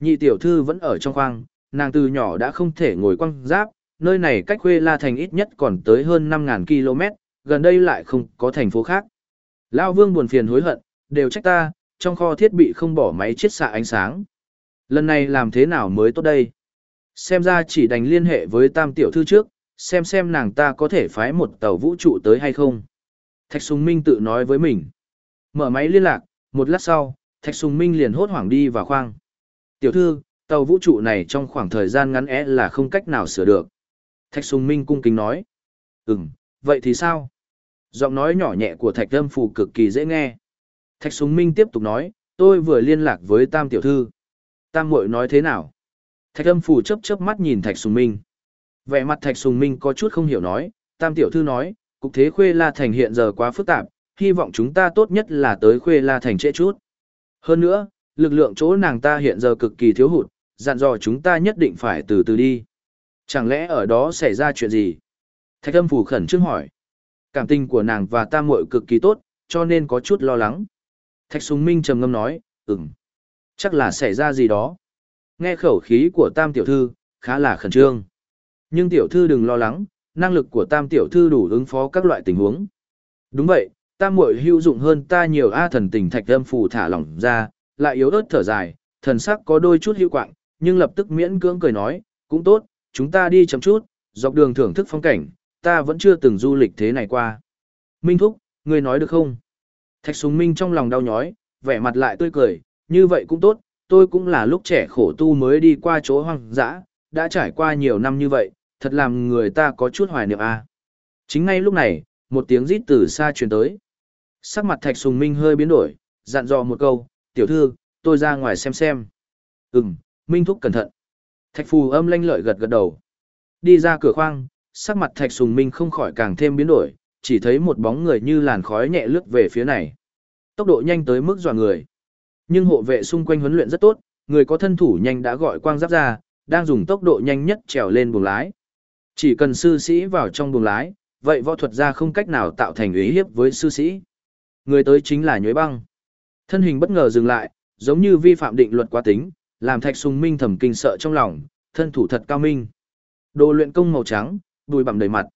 Nhị tiểu thư vẫn ở trong khoang, nàng từ nhỏ đã không thể ngồi quăng giáp, nơi này cách Khuê La Thành ít nhất còn tới hơn 5.000 km, gần đây lại không có thành phố khác. Lao Vương buồn phiền hối hận, đều trách ta, trong kho thiết bị không bỏ máy chiết xạ ánh sáng. Lần này làm thế nào mới tốt đây? Xem ra chỉ đành liên hệ với tam tiểu thư trước, xem xem nàng ta có thể phái một tàu vũ trụ tới hay không. Thạch Sùng Minh tự nói với mình. Mở máy liên lạc, một lát sau, Thạch Sùng Minh liền hốt hoảng đi vào khoang. Tiểu thư, tàu vũ trụ này trong khoảng thời gian ngắn é là không cách nào sửa được. Thạch Sùng Minh cung kính nói. Ừm, vậy thì sao? Giọng nói nhỏ nhẹ của Thạch âm Phù cực kỳ dễ nghe. Thạch Sùng Minh tiếp tục nói, tôi vừa liên lạc với Tam Tiểu Thư. Tam Mội nói thế nào? Thạch âm Phù chớp chớp mắt nhìn Thạch Sùng Minh. Vẻ mặt Thạch Sùng Minh có chút không hiểu nói, Tam Tiểu Thư nói, cục thế Khuê La Thành hiện giờ quá phức tạp, hy vọng chúng ta tốt nhất là tới Khuê La Thành trễ chút. Hơn nữa, lực lượng chỗ nàng ta hiện giờ cực kỳ thiếu hụt, dặn dò chúng ta nhất định phải từ từ đi. Chẳng lẽ ở đó xảy ra chuyện gì? Thạch âm phủ khẩn trương hỏi. Cảm tình của nàng và ta muội cực kỳ tốt, cho nên có chút lo lắng. Thạch súng minh trầm ngâm nói, ừm. Chắc là xảy ra gì đó. Nghe khẩu khí của tam tiểu thư, khá là khẩn trương. Nhưng tiểu thư đừng lo lắng, năng lực của tam tiểu thư đủ ứng phó các loại tình huống. Đúng vậy, tam muội hữu dụng hơn ta nhiều a thần tình thạch âm phủ thả lỏng ra, lại yếu ớt thở dài, thần sắc có đôi chút hữu quạng, nhưng lập tức miễn cưỡng cười nói, cũng tốt, chúng ta đi chậm chút, dọc đường thưởng thức phong cảnh, ta vẫn chưa từng du lịch thế này qua. Minh Thúc, ngươi nói được không? Thạch Súng Minh trong lòng đau nhói, vẻ mặt lại tươi cười, như vậy cũng tốt, tôi cũng là lúc trẻ khổ tu mới đi qua chỗ hoang dã, đã trải qua nhiều năm như vậy, thật làm người ta có chút hoài niệm a. À. Chính ngay lúc này, một tiếng rít từ xa truyền tới. Sắc mặt Thạch Sùng Minh hơi biến đổi, dặn dò một câu, tiểu thư, tôi ra ngoài xem xem. Ừm, Minh Thúc cẩn thận. Thạch Phù âm lanh lợi gật gật đầu. Đi ra cửa khoang, sắc mặt Thạch Sùng Minh không khỏi càng thêm biến đổi, chỉ thấy một bóng người như làn khói nhẹ lướt về phía này. Tốc độ nhanh tới mức dọa người. Nhưng hộ vệ xung quanh huấn luyện rất tốt, người có thân thủ nhanh đã gọi quang giáp ra, đang dùng tốc độ nhanh nhất trèo lên buồng lái. Chỉ cần sư sĩ vào trong buồng lái, vậy võ thuật gia không cách nào tạo thành ý hiếp với sư sĩ. Người tới chính là nhuế băng. Thân hình bất ngờ dừng lại, giống như vi phạm định luật quá tính, làm Thạch Sùng Minh thầm kinh sợ trong lòng, thân thủ thật cao minh. Đồ luyện công màu trắng, đùi bằm đầy mặt.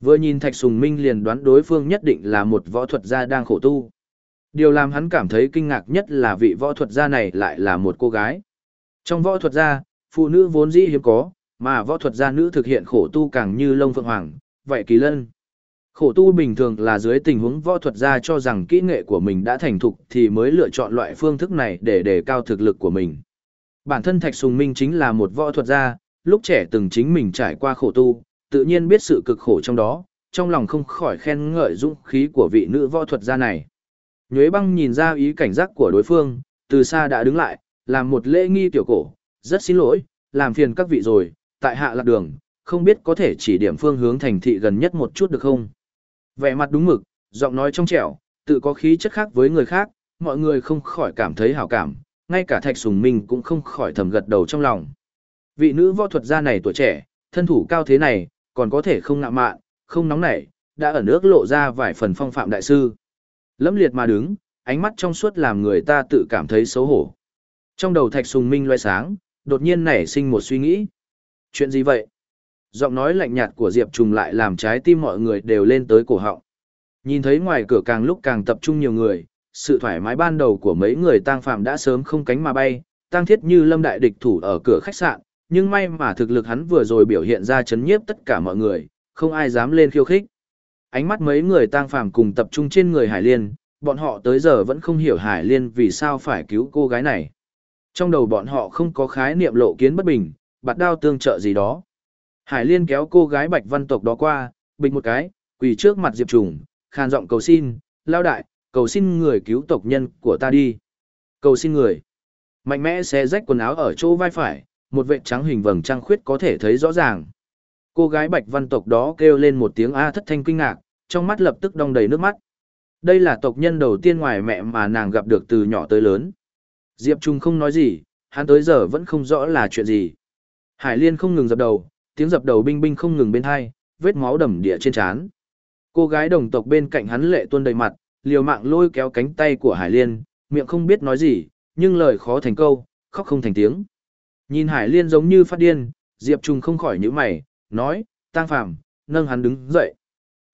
Vừa nhìn Thạch Sùng Minh liền đoán đối phương nhất định là một võ thuật gia đang khổ tu. Điều làm hắn cảm thấy kinh ngạc nhất là vị võ thuật gia này lại là một cô gái. Trong võ thuật gia, phụ nữ vốn dĩ hiếm có, mà võ thuật gia nữ thực hiện khổ tu càng như lông phượng hoàng, vậy kỳ lân. Khổ tu bình thường là dưới tình huống võ thuật gia cho rằng kỹ nghệ của mình đã thành thục thì mới lựa chọn loại phương thức này để đề cao thực lực của mình. Bản thân Thạch Sùng Minh chính là một võ thuật gia, lúc trẻ từng chính mình trải qua khổ tu, tự nhiên biết sự cực khổ trong đó, trong lòng không khỏi khen ngợi dũng khí của vị nữ võ thuật gia này. Nhuế băng nhìn ra ý cảnh giác của đối phương, từ xa đã đứng lại, làm một lễ nghi tiểu cổ, rất xin lỗi, làm phiền các vị rồi, tại hạ lạc đường, không biết có thể chỉ điểm phương hướng thành thị gần nhất một chút được không? Vẻ mặt đúng mực, giọng nói trong trẻo, tự có khí chất khác với người khác, mọi người không khỏi cảm thấy hảo cảm, ngay cả Thạch Sùng Minh cũng không khỏi thầm gật đầu trong lòng. Vị nữ võ thuật gia này tuổi trẻ, thân thủ cao thế này, còn có thể không ngạ mạn, không nóng nảy, đã ở nước lộ ra vài phần phong phạm đại sư. Lẫm liệt mà đứng, ánh mắt trong suốt làm người ta tự cảm thấy xấu hổ. Trong đầu Thạch Sùng Minh loe sáng, đột nhiên nảy sinh một suy nghĩ. Chuyện gì vậy? Giọng nói lạnh nhạt của Diệp Trùng lại làm trái tim mọi người đều lên tới cổ họng. Nhìn thấy ngoài cửa càng lúc càng tập trung nhiều người, sự thoải mái ban đầu của mấy người tang phạm đã sớm không cánh mà bay, tang thiết như lâm đại địch thủ ở cửa khách sạn, nhưng may mà thực lực hắn vừa rồi biểu hiện ra chấn nhiếp tất cả mọi người, không ai dám lên khiêu khích. Ánh mắt mấy người tang phàm cùng tập trung trên người Hải Liên, bọn họ tới giờ vẫn không hiểu Hải Liên vì sao phải cứu cô gái này. Trong đầu bọn họ không có khái niệm lộ kiến bất bình, bạt đao tương trợ gì đó. Hải Liên kéo cô gái Bạch Văn tộc đó qua, bình một cái, quỳ trước mặt Diệp Trùng, khàn giọng cầu xin, lao đại, cầu xin người cứu tộc nhân của ta đi. Cầu xin người. Mạnh mẽ xé rách quần áo ở chỗ vai phải, một vệ trắng hình vầng trăng khuyết có thể thấy rõ ràng. Cô gái Bạch Văn tộc đó kêu lên một tiếng A thất thanh kinh ngạc, trong mắt lập tức đong đầy nước mắt. Đây là tộc nhân đầu tiên ngoài mẹ mà nàng gặp được từ nhỏ tới lớn. Diệp Trung không nói gì, hắn tới giờ vẫn không rõ là chuyện gì. Hải Liên không ngừng dập đầu, tiếng dập đầu binh binh không ngừng bên hai, vết máu đầm địa trên trán. Cô gái đồng tộc bên cạnh hắn lệ tuôn đầy mặt, liều mạng lôi kéo cánh tay của Hải Liên, miệng không biết nói gì, nhưng lời khó thành câu, khóc không thành tiếng. Nhìn Hải Liên giống như phát điên, Diệp Trung không khỏi nhíu mày, nói, tang phàm, nâng hắn đứng dậy.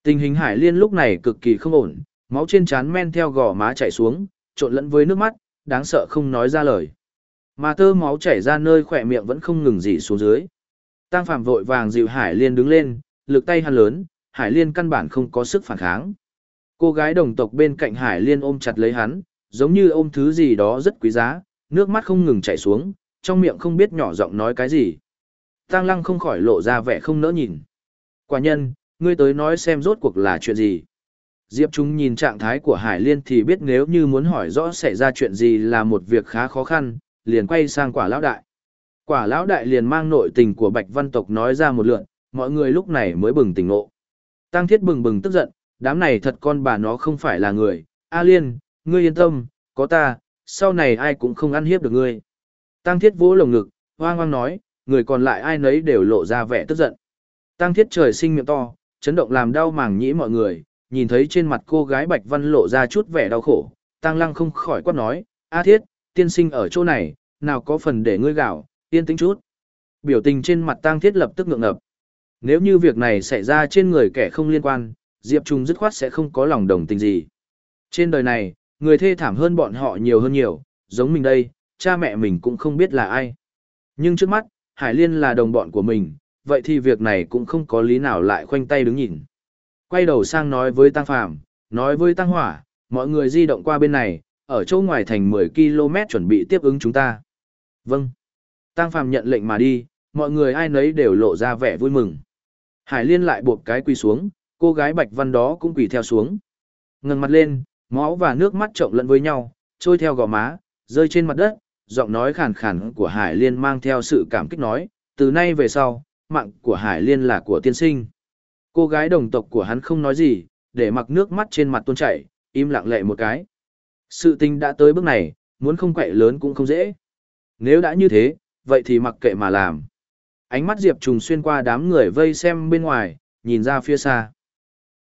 Tình hình Hải Liên lúc này cực kỳ không ổn, máu trên trán men theo gò má chảy xuống, trộn lẫn với nước mắt, đáng sợ không nói ra lời. Mà tơ máu chảy ra nơi khỏe miệng vẫn không ngừng dỉ xuống dưới. Tang Phạm vội vàng dịu Hải Liên đứng lên, lực tay hắn lớn, Hải Liên căn bản không có sức phản kháng. Cô gái đồng tộc bên cạnh Hải Liên ôm chặt lấy hắn, giống như ôm thứ gì đó rất quý giá, nước mắt không ngừng chảy xuống, trong miệng không biết nhỏ giọng nói cái gì. Tang Lăng không khỏi lộ ra vẻ không nỡ nhìn. Quả nhân, ngươi tới nói xem rốt cuộc là chuyện gì. Diệp Trung nhìn trạng thái của Hải Liên thì biết nếu như muốn hỏi rõ xảy ra chuyện gì là một việc khá khó khăn, liền quay sang quả lão đại. Quả lão đại liền mang nội tình của Bạch Văn tộc nói ra một lượn, mọi người lúc này mới bừng tỉnh ngộ. Tăng Thiết bừng bừng tức giận, đám này thật con bà nó không phải là người, A Liên, ngươi yên tâm, có ta, sau này ai cũng không ăn hiếp được ngươi. Tăng Thiết vỗ lồng ngực, hoang hoang nói, người còn lại ai nấy đều lộ ra vẻ tức giận. Tăng Thiết trời sinh miệng to, chấn động làm đau màng nhĩ mọi người, nhìn thấy trên mặt cô gái Bạch Văn lộ ra chút vẻ đau khổ, Tăng Lăng không khỏi quát nói, A Thiết, tiên sinh ở chỗ này, nào có phần để ngươi gạo, yên tĩnh chút. Biểu tình trên mặt Tăng Thiết lập tức ngượng ngập. Nếu như việc này xảy ra trên người kẻ không liên quan, Diệp Trung dứt khoát sẽ không có lòng đồng tình gì. Trên đời này, người thê thảm hơn bọn họ nhiều hơn nhiều, giống mình đây, cha mẹ mình cũng không biết là ai. Nhưng trước mắt, Hải Liên là đồng bọn của mình, vậy thì việc này cũng không có lý nào lại khoanh tay đứng nhìn. Quay đầu sang nói với Tăng Phàm, nói với Tăng Hỏa, mọi người di động qua bên này, ở chỗ ngoài thành 10 km chuẩn bị tiếp ứng chúng ta. Vâng. Tăng Phàm nhận lệnh mà đi, mọi người ai nấy đều lộ ra vẻ vui mừng. Hải Liên lại buộc cái quỳ xuống, cô gái Bạch Văn đó cũng quỳ theo xuống. ngần mặt lên, máu và nước mắt trộn lẫn với nhau, trôi theo gò má, rơi trên mặt đất, giọng nói khàn khàn của Hải Liên mang theo sự cảm kích nói, từ nay về sau, mạng của Hải Liên là của tiên sinh. Cô gái đồng tộc của hắn không nói gì, để mặc nước mắt trên mặt tuôn chảy, im lặng lệ một cái. Sự tình đã tới bước này, muốn không quậy lớn cũng không dễ. Nếu đã như thế, vậy thì mặc kệ mà làm. Ánh mắt Diệp Trùng xuyên qua đám người vây xem bên ngoài, nhìn ra phía xa.